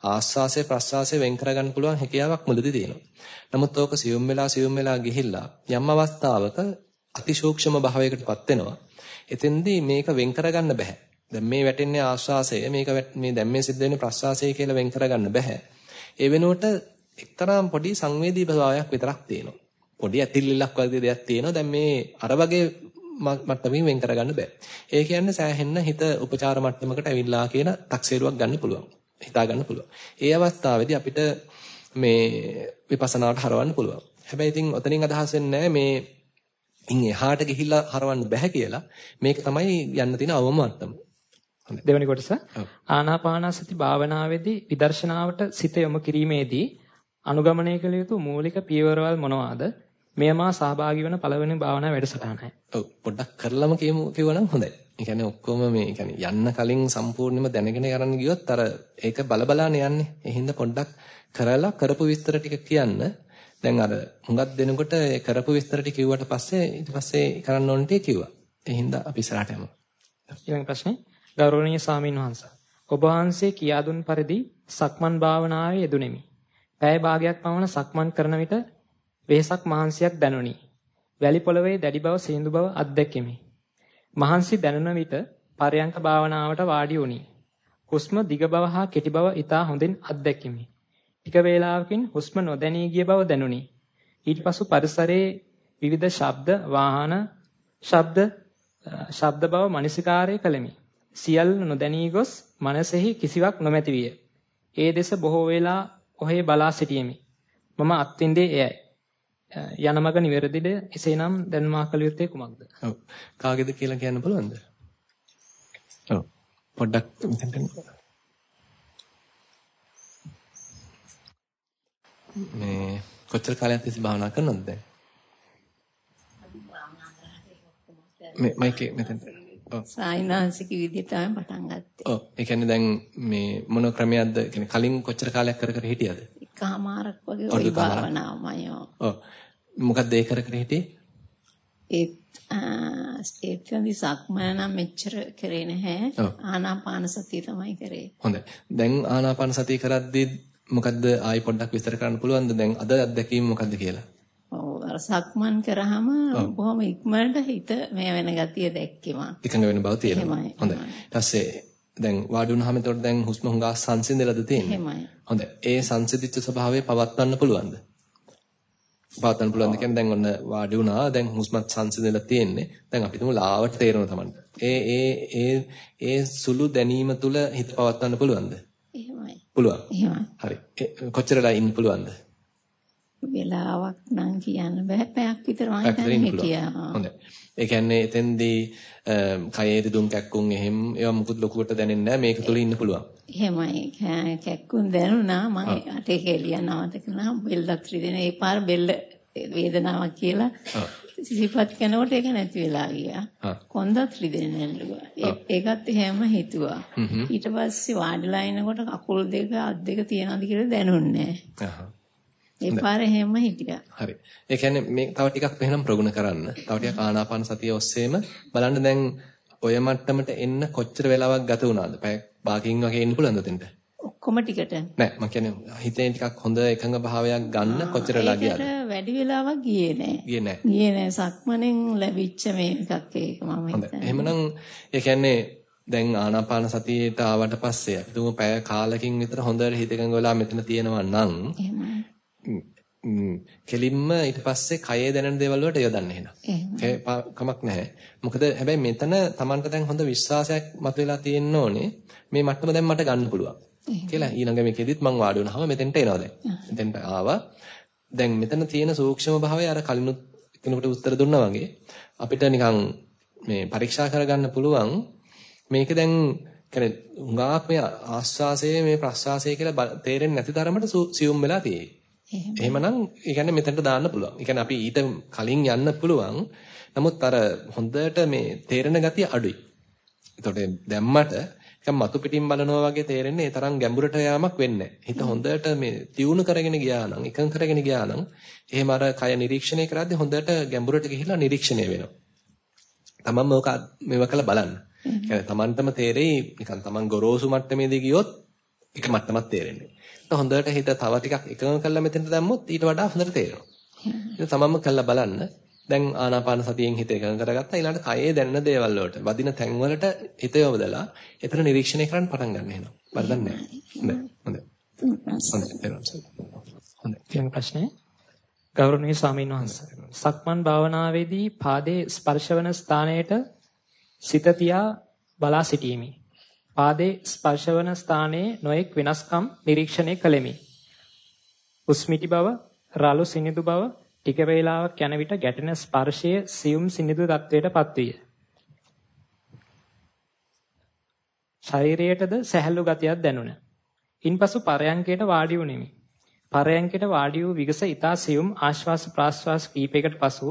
ආස්වාසය ප්‍රස්වාසය වෙන් කරගන්න පුළුවන් හැකියාවක් මුලදී තියෙනවා. නමුත් ඕක සියුම් වෙලා සියුම් වෙලා ගිහිල්ලා යම් අවස්ථාවක අතිශෝක්ෂම භාවයකටපත් වෙනවා. එතෙන්දී මේක වෙන් කරගන්න බෑ. දැන් මේ වැටෙන්නේ ආස්වාසය මේක මේ දැන් මේ සිද්ධ වෙන්නේ ප්‍රස්වාසය කියලා වෙන් කරගන්න බෑ. ඒ වෙනුවට එක්තරා පොඩි සංවේදී භාවයක් විතරක් තියෙනවා. පොඩි ඇතිල්ලක් වගේ දෙයක් තියෙනවා. දැන් මේ අර වගේ මට්ටමින් වෙන් කරගන්න බෑ. ඒ කියන්නේ සෑහෙන්න හිත උපචාර මට්ටමකට ඇවිල්ලා කියන තක්සේරුවක් ගන්න පුළුවන්. හිතා ගන්න පුළුවන්. ඒ අවස්ථාවේදී අපිට මේ විපස්සනාවට හරවන්න පුළුවන්. හැබැයි ඉතින් ඔතනින් අදහස් වෙන්නේ මේ ඉන් එහාට ගිහිල්ලා හරවන්න බෑ කියලා. මේක තමයි යන්න තියෙන අවම මට්ටම. දෙවැනි කොටස ආනාපානසති භාවනාවේදී විදර්ශනාවට සිත යොමු කිරීමේදී අනුගමනය කළ යුතු මූලික පියවරවල් මොනවාද? මෙය මා සහභාගී වන පළවෙනි භාවනා වැඩසටහනයි. ඔව් පොඩ්ඩක් කරලම කියමු කිව්වනම් හොඳයි. ඒ කියන්නේ ඔක්කොම මේ කියන්නේ යන්න කලින් සම්පූර්ණයෙන්ම දැනගෙන යන්න ගියොත් අර ඒක බලබලානේ යන්නේ. ඒ හින්දා පොඩ්ඩක් කරලා කරපු විස්තර ටික කියන්න. දැන් අර හුඟක් දෙනකොට ඒ කරපු විස්තර ටික කිව්වට පස්සේ ඊට පස්සේ කරන්න ඕන ටික කිව්වා. ඒ හින්දා අපි ඉස්සරහට යමු. ඊළඟ ප්‍රශ්නේ ගෞරවනීය ස්වාමීන් වහන්සේ ඔබ වහන්සේ කියා දුන් පරිදි සක්මන් භාවනාවේ යෙදුණෙමි. පැය භාගයක් පමණ සක්මන් කරන විට වෙහසක් මහන්සියක් දැනුනි. වැලි පොළවේ දැඩි බව සීඳු බව අත්දැකෙමි. මහන්සි දැනුන විට පරයන්ක භාවනාවට වාඩි වුනි. හුස්ම දිග බව හා කෙටි බව ඊටා හොඳින් අත්දැකෙමි. ටික වේලාවකින් හුස්ම නොදැනී ගිය බව දැනුනි. ඊට පසු පරිසරයේ විවිධ ශබ්ද, වාහන ශබ්ද, ශබ්ද බව මනසිකාරය කළෙමි. සියල්ල නොදැනී ගොස් මනසෙහි කිසිවක් නොමැති විය. ඒ දෙස බොහෝ වේලා ඔහේ බලා සිටියෙමි. මම අත්විඳේ එයයි. යන මග නිවැරදිද? එසේනම් දැන් මා කළ යුත්තේ කුමක්ද? ඔව්. කාගේද කියලා කියන්න පුළුවන්ද? ඔව්. පොඩ්ඩක් මෙතනට මේ කොච්චර කාලයක් තිස්සේ භාවනා කරනවද දැන්? මේ මයිකේ මෙතන. ඔව්. සායිනාංශික විදිහට තමයි පටන් ගත්තේ. ඔව්. ඒ කියන්නේ දැන් මේ මොන ක්‍රමයක්ද? කියන්නේ කලින් කොච්චර කාලයක් කර කර හිටියද? එකමාරක් වගේ ওই භාවනාවමයි. ඔව්. මොකක්ද ඒ කර කර හිටියේ? ඒ ඒත්‍යන්දි සක්මන මෙච්චර කරේ නැහැ. ආනාපාන සතිය තමයි කරේ. හොඳයි. දැන් ආනාපාන සතිය කරද්දී මොකද්ද ආයි පොඩ්ඩක් විස්තර කරන්න පුළුවන්ද? දැන් අද අත්දැකීම මොකද්ද කියලා? ඔව් අර සක්මන් කරාම බොහොම ඉක්මනට හිත මේ වෙන ගතිය දැක්කේ මම. එකඟ වෙන බව තියෙනවා. හොඳයි. ඊට පස්සේ දැන් වාඩි වුණාම එතකොට දැන් හුස්ම හුඟා සංසිඳලාද තියෙන්නේ? එහෙමයි. හොඳයි. ඒ සංසිඳිච්ච ස්වභාවය පවත්වන්න පුළුවන්ද? පවත්වන්න පුළුවන්ද කියන්නේ දැන් ඔන්න වාඩි වුණා දැන් හුස්මත් සංසිඳලා තියෙන්නේ. දැන් අපි තුමු ලාවට තේරෙනවා තමයි. ඒ ඒ ඒ ඒ සුළු දැනීම තුල හිත පවත්වන්න පුළුවන්ද? එහෙමයි. පුළුවන්. එහෙමයි. හරි. කොච්චරලා ඉන්න පුළුවන්ද? වෙලාවක් නම් කියන්න බෑ පැයක් විතර මම හිතන්නේ හිටියා. හොඳයි. ඒ කියන්නේ එතෙන්දී කයේ රිදුම් කැක්කුම් එහෙම ඒවා මුකුත් ලොකුවට දැනෙන්නේ නැහැ මේක තුල ඉන්න පුළුවන්. එහෙමයි. කැක්කුම් දැනුණා මම අටේ කෙලිය නවත කරනවා බෙල්ලක් රිදෙන ඒ පාර බෙල්ල වේදනාවක් කියලා සිසිපත් කරනකොට ඒක නැති වෙලා ගියා. කොන්දත් රිදෙන්නේ නැහැ. ඒකත් එහෙම හිතුවා. ඊට පස්සේ වාඩිලා ඉනකොට කකුල් දෙක අත් දෙක තියනවාද කියලා දැනුන්නේ නැහැ. ඒ පාර හැම හිටියා. හරි. ඒ කියන්නේ මේ තව ටිකක් එහෙනම් ප්‍රගුණ කරන්න. තව ටිකක් ආනාපාන සතිය ඔස්සේම බලන්න දැන් ඔය මට්ටමට එන්න කොච්චර වෙලාවක් ගත වුණාද? පැය භාගකින් වගේ ඉන්න පුළුවන්ද දෙන්න? ඔක්කොම ටිකට. නෑ මම කියන්නේ හිතේ ටිකක් හොඳ එකඟ භාවයක් ගන්න කොච්චර වෙලා ගියාද? වැඩි වෙලාවක් ගියේ නෑ. ගියේ නෑ. ගියේ නෑ සක්මණෙන් ලැබිච්ච මේ එකක් ඒක මම හොඳයි. එහෙමනම් ඒ කියන්නේ දැන් ආනාපාන සතියේට ආවට පස්සේ අපි තුමු පැය කාලකින් විතර හොඳට හිත එකඟ වෙලා මෙතන තියෙනවා නම් කෙලින්ම ඊට පස්සේ කයේ දැනෙන දේවල් වලට යොදන්න එහෙනම්. කමක් නැහැ. මොකද හැබැයි මෙතන Tamanට දැන් හොඳ විශ්වාසයක් මතුවලා තියෙන්න ඕනේ. මේ මට්ටම දැන් මට ගන්න පුළුවන්. කියලා ඊළඟ මේකෙදිත් මං වාඩි වුණාම මෙතෙන්ට එනවා දැන්. මෙතෙන්ට ආවා. දැන් මෙතන තියෙන සූක්ෂම භාවය අර කලිනුත් කෙනෙකුට උත්තර දුන්නා වගේ අපිට නිකන් මේ පරීක්ෂා කරගන්න පුළුවන් මේක දැන් කියන්නේ හුඟාක් මේ ආස්වාසයේ මේ ප්‍රස්වාසයේ කියලා තේරෙන්නේ නැති තරමට සියුම් වෙලා තියෙයි. එහෙමනම් ඒ කියන්නේ මෙතනට දාන්න පුළුවන්. ඒ කියන්නේ අපි ඊට කලින් යන්න පුළුවන්. නමුත් අර හොඳට මේ තේරෙන ගතිය අඩුයි. එතකොට දැම්මට නිකන් මතු පිටින් බලනවා වගේ තේරෙන්නේ ඒ තරම් ගැඹුරට යamak වෙන්නේ හිත හොඳට මේ තියුණු කරගෙන ගියා නම්, එකඟ කරගෙන ගියා නම්, එහෙම අර කය නිරීක්ෂණය කරද්දී හොඳට ගැඹුරට ගිහිලා නිරීක්ෂණය වෙනවා. තමන්ම ඕක මේව කළ බලන්න. ඒ කියන්නේ තමන්ටම තේරෙයි නිකන් තමන් ගොරෝසු මට්ටමේදී ගියොත් එක මට්ටමක් තේරෙන්නේ. හොඳට හිත තව ටිකක් එකඟ කරලා මෙතෙන්ට දැම්මොත් ඊට වඩා හොඳට තේරෙනවා. ඉතින් තමන්ම කළා බලන්න. දැන් ආනාපාන සතියෙන් හිත එකඟ කරගත්තා ඊළඟට කයේ දැනෙන දේවල් වලට වදින තැන් වලට හිත යොදලා එතන නිරීක්ෂණය කරන්න පටන් ගන්න වෙනවා. වරදක් නැහැ. හොඳයි. හොඳයි. හොඳයි. ඊළඟ ප්‍රශ්නේ ගෞරවනීය ස්වාමීන් වහන්සේ සක්මන් භාවනාවේදී පාදයේ ස්පර්ශවන ස්ථානයට සිත තියා බලා සිටීමේ පාදයේ ස්පර්ශවන ස්ථානයේ නොඑක් වෙනස්කම් නිරීක්ෂණය කළෙමි. උස්මිටි බව, රළු සිනිඳු බව, ටික වේලාවක් යන විට ගැටෙන ස්පර්ශය සියුම් සිනිඳු තත්වයටපත් විය. ශරීරයටද සැහැල්ලු ගතියක් දැනුණ. ඉන්පසු පරයන්කයට වාඩි වුනිමි. පරයන්කයට වාඩි වූ විගස ඊතා සියුම් ආශ්වාස ප්‍රාශ්වාස කීපයකට පසු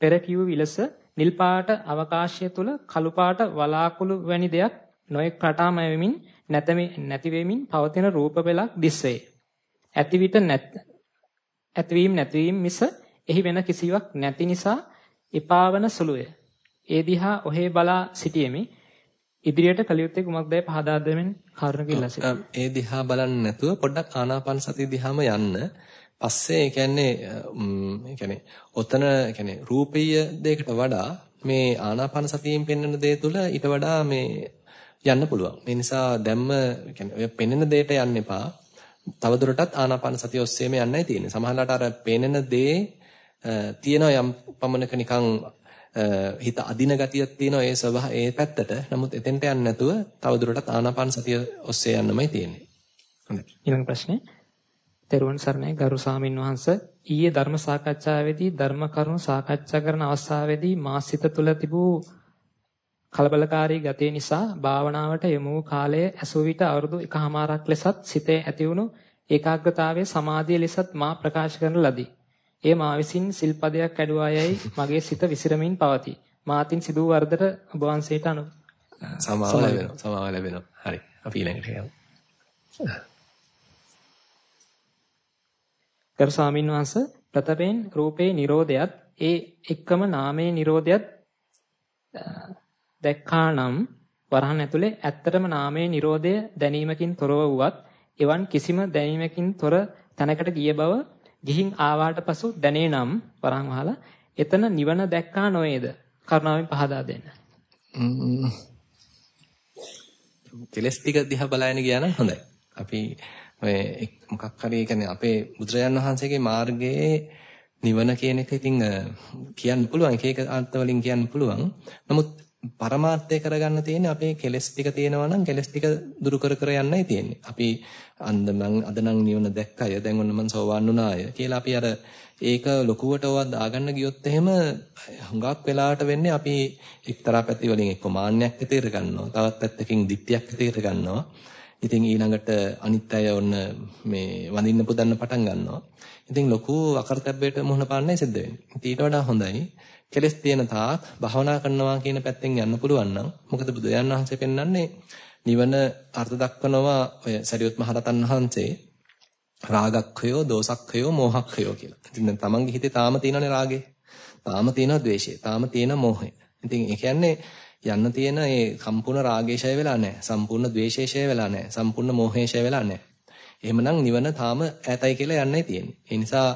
පෙර කිව් විලස නිල් පාට අවකාශය තුල කළු පාට වලාකුළු වැනි දෙයක් නොඑක් රටාම වෙමින් නැති වෙමින් පවතින රූප පෙළක් දිස්වේ. ඇති විට නැත් ඇතිවීම නැතිවීම මිස එහි වෙන කිසිවක් නැති නිසා එපාවන සුළුය. ඒ දිහා ඔහේ බලා සිටියෙමි. ඉදිරියට කලියුත්තේ කුමක්දයි පහදා දෙමින් කාරණක ඉල්ලා සිටිනවා. ඒ දිහා බලන්නේ නැතුව පොඩ්ඩක් ආනාපාන සතිය දිහාම යන්න. පස්සේ ඒ කියන්නේ ඒ කියන්නේ ඔතන ඒ කියන්නේ රූපීය දෙයකට වඩා මේ ආනාපාන සතියෙන් පෙන්වන දේ තුළ ඊට වඩා මේ යන්න පුළුවන්. ඒ නිසා දැම්ම කියන්නේ ඔය පෙන්වන දෙයට යන්න එපා. තවදුරටත් ආනාපාන සතිය ඔස්සේම යන්නයි තියෙන්නේ. සමහරවිට අර පෙන්වන දේ තියෙන යම් පමණක නිකන් හිත අදින ගතියක් තියෙනවා ඒ සබහ ඒ පැත්තට. නමුත් එතෙන්ට යන්නේ නැතුව තවදුරටත් ආනාපාන සතිය ඔස්සේ යන්නමයි තියෙන්නේ. හොඳයි. ඊළඟ ප්‍රශ්නේ. තෙරුවන් සරණයි ගරු සාමින් වහන්ස ඊයේ ධර්ම සාකච්ඡාවේදී ධර්ම කරුණු සාකච්ඡා කරන අවස්ථාවේදී මා සිත තුළ තිබූ කලබලකාරී ගතිය නිසා භාවනාවට යොමු කාලය ඇසු විට අවුරුදු එකහමාරක් ලෙසත් සිතේ ඇතිවුණු ඒකාග්‍රතාවයේ සමාධිය ලෙසත් මා ප්‍රකාශ කරන ලදී. එය මා විසින් සිල්පදයක් ඇඩුවායයි මගේ සිත විසිරමින් පවතී. මාතින් සිදු වර්ධට ඔබ වහන්සේට අනු සමාව ලැබෙනවා. සමාව ලැබෙනවා. හරි. අපි ඊළඟට යමු. ගරු ස්වාමීන් වහන්සේ ප්‍රථමයෙන් රූපේ Nirodhayat ඒ එක්කම නාමයේ Nirodhayat දැක්කානම් වරහන් ඇතුලේ ඇත්තටම නාමයේ Nirodhaය දැනීමකින් තොරව වුවත් එවන් කිසිම දැනීමකින් තොර තැනකට ගිය බව ගිහින් ආවාට පසු දැනේ නම් වරහන් වහලා එතන නිවන දැක්කා නොවේද කරුණාවෙන් පහදා දෙන්න. කෙලස් ටික දිහා බලන්න ගියා නම් හොඳයි. අපි ඔය මොකක් හරි කියන්නේ අපේ බුදුරජාන් වහන්සේගේ මාර්ගයේ නිවන කියන එක ඉතින් කියන්න පුළුවන් එක එක අර්ථ වලින් කියන්න පුළුවන්. නමුත් පරමාර්ථය කරගන්න තියෙන්නේ අපේ කෙලස් ටික තියෙනවා නම් කෙලස් ටික දුරු කර කර යන්නයි තියෙන්නේ. අපි අන්දනම් අද නම් නිවන දැක්කය දැන් ඔන්න මං සෝවාන් වුණාය කියලා අපි අර ඒක ලොකුවට ඔවා දාගන්න ගියොත් එහෙම හුඟක් වෙලාවට වෙන්නේ අපි එක්තරා පැති වලින් එක්ක මාන්නයක් ඇති කර ගන්නවා. තවත් පැත්තකින් දික්තියක් ඇති කර ගන්නවා. ඉතින් ඊළඟට අනිත් අය ඔන්න මේ වඳින්න පුදන්න පටන් ගන්නවා. ඉතින් ලොකු අකරතැබ්බයට මුහුණ පාන්නයි සිද්ධ වෙන්නේ. ඊට වඩා හොඳයි කෙලස් තියෙන තාක් භවනා කරනවා කියන පැත්තෙන් යන්න පුළුවන් නම් මොකද බුදුයන් වහන්සේ පෙන්වන්නේ නිවන අර්ථ දක්වනවා ඔය සරියුත් මහරතන් වහන්සේ රාගක්ඛයෝ දෝසක්ඛයෝ මෝහක්ඛයෝ කියලා. ඉතින් දැන් තමන්ගේ හිතේ තාම තියෙනනේ රාගය. තාම තියෙනවා ද්වේෂය. තාම තියෙනවා මෝහය. ඉතින් ඒ කියන්නේ යන්න තියෙන ඒ සම්පූර්ණ රාගේශය වෙලා නැහැ. සම්පූර්ණ ද්වේෂේශය වෙලා නැහැ. සම්පූර්ණ මෝහේශය වෙලා නැහැ. එහෙමනම් නිවන තාම ඈතයි කියලා යන්නයි තියෙන්නේ. ඒ නිසා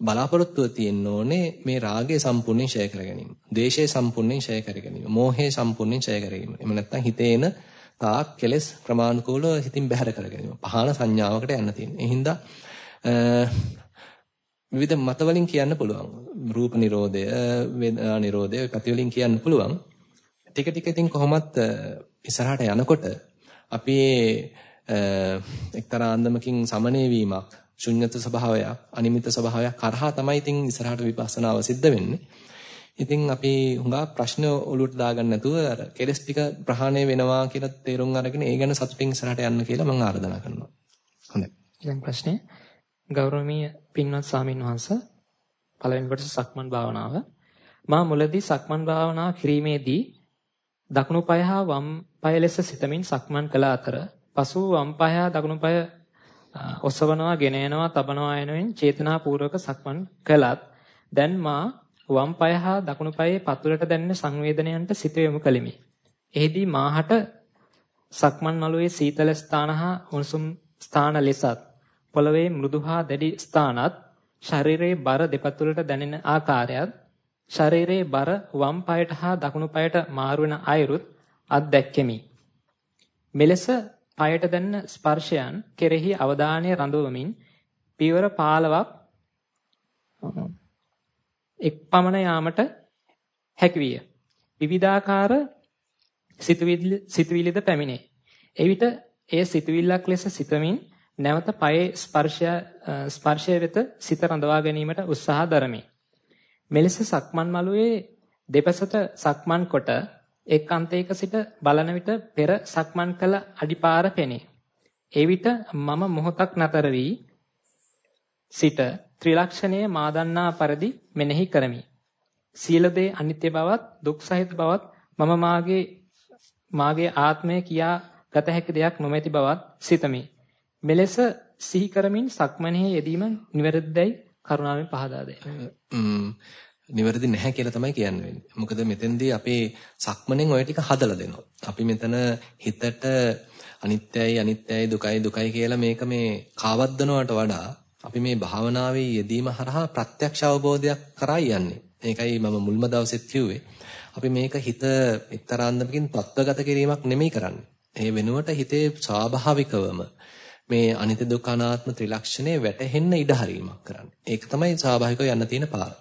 බලාපොරොත්තුව තියෙන්න ඕනේ මේ රාගය සම්පූර්ණයෙන් ඡය කර ගැනීම. ද්වේෂය සම්පූර්ණයෙන් ඡය කර ගැනීම. මෝහය සම්පූර්ණයෙන් ඡය කර ගැනීම. එහෙම නැත්නම් හිතේන තාක් කෙලස් ක්‍රමානුකූලව හිතින් බැහැර කර ගැනීම. පහන සංඥාවකට යන්න තියෙන්නේ. ඒ හින්දා විවිධ මත වලින් කියන්න පුළුවන්. රූප නිරෝධය, වේදනා නිරෝධය ඔය පැති වලින් කියන්න පුළුවන්. ටික ටික ඉතින් කොහොමත් ඉස්සරහට යනකොට අපි එක්තරා අන්දමකින් සමනය වීමක්, ශුන්්‍යත ස්වභාවයක්, අනිමිත ස්වභාවයක් කරහා තමයි ඉතින් ඉස්සරහට විපස්සනාව සිද්ධ වෙන්නේ. ඉතින් අපි හුඟා ප්‍රශ්න ඔලුවට දාගන්න නැතුව අර කෙලස් ටික ප්‍රහාණය වෙනවා කියලා තේරුම් අරගෙන ඒ ගැන සතුටින් ඉස්සරහට යන්න කියලා මම ආරාධනා කරනවා. හොඳයි. ඊළඟ ප්‍රශ්නේ ගෞරවනීය පින්වත් ස්වාමින් වහන්සේ පළවෙනි කොටස සක්මන් භාවනාව මා මුලදී සක්මන් භාවනාව කිරීමේදී දකුණු පාය හා වම් පාය ලෙස සිතමින් සක්මන් කළ අතර පසු වම් පාය හා දකුණු පාය ඔසවනවා ගෙන යනවා තබනවා යනුවෙන් චේතනාපූර්වක සක්මන් කළත් දැන් මා වම් පාය හා දකුණු පායේ පතුලට දැනෙන සංවේදනයන්ට සිත යොමු කළෙමි. එෙහිදී මාහට සක්මන් මළුවේ සීතල ස්ථාන හා උණුසුම් ස්ථාන ලෙසත් පොළවේ මෘදු හා දැඩි ස්ථානත් ශරීරයේ බර දෙපතුලට දැනෙන ආකාරයත් ශරීරයේ බර වම් පායට හා දකුණු පායට මාරු වෙන අයුරුත් අත්දැක්කෙමි. මෙලෙස පායට දැනෙන ස්පර්ශයන් කෙරෙහි අවධානය රඳවමින් පියවර 15ක් එක් පමණ යාමට හැකියිය. විවිධාකාර සිතුවිලිද පැමිණේ. එවිට එය සිතුවිල්ලක් ලෙස සිතමින් නැවත පයේ ස්පර්ශය ස්පර්ශය වෙත සිත රඳවා ගැනීමට උත්සාහ දරමි. මෙලෙස සක්මන් මළුවේ දෙපසට සක්මන් කොට එක් අන්තයක සිට බලන විට පෙර සක්මන් කළ අඩිපාර පෙනේ. එවිට මම මොහොතක් නතර වී සිට ත්‍රිලක්ෂණයේ මා දන්නා පරිදි මෙනෙහි කරමි. සීලදේ අනිත්‍ය බවත් දුක් සහිත බවත් මම මාගේ මාගේ ආත්මය කියා ගත හැකි දෙයක් නොමැති බවත් සිතමි. මෙලෙස සිහි කරමින් සක්මනේ යෙදීම නිවැරදිදයි කරුණාවෙන් පහදා දෙන්න. නිවැරදි නැහැ කියලා තමයි කියන්න වෙන්නේ. මොකද මෙතෙන්දී අපේ සක්මනෙන් ওই ටික හදලා දෙනවා. අපි මෙතන හිතට අනිත්‍යයි අනිත්‍යයි දුකයි දුකයි කියලා මේක මේ කාවද්දනවට වඩා අපි මේ භාවනාවේ යෙදීම හරහා ප්‍රත්‍යක්ෂ අවබෝධයක් කරා යන්නේ. ඒකයි මම මුල්ම දවසෙත් කිව්වේ. අපි මේක හිත එක්තරාන්දමකින් තත්ත්වගත කිරීමක් නෙමෙයි කරන්නේ. ඒ වෙනුවට හිතේ ස්වාභාවිකවම මේ අනිත්‍ය දුක්ඛ අනාත්ම ත්‍රිලක්ෂණය වැටහෙන්න ඉඩ හරීමක් කරන්නේ. ඒක තමයි ස්වාභාවිකව යන්න තියෙන පාර.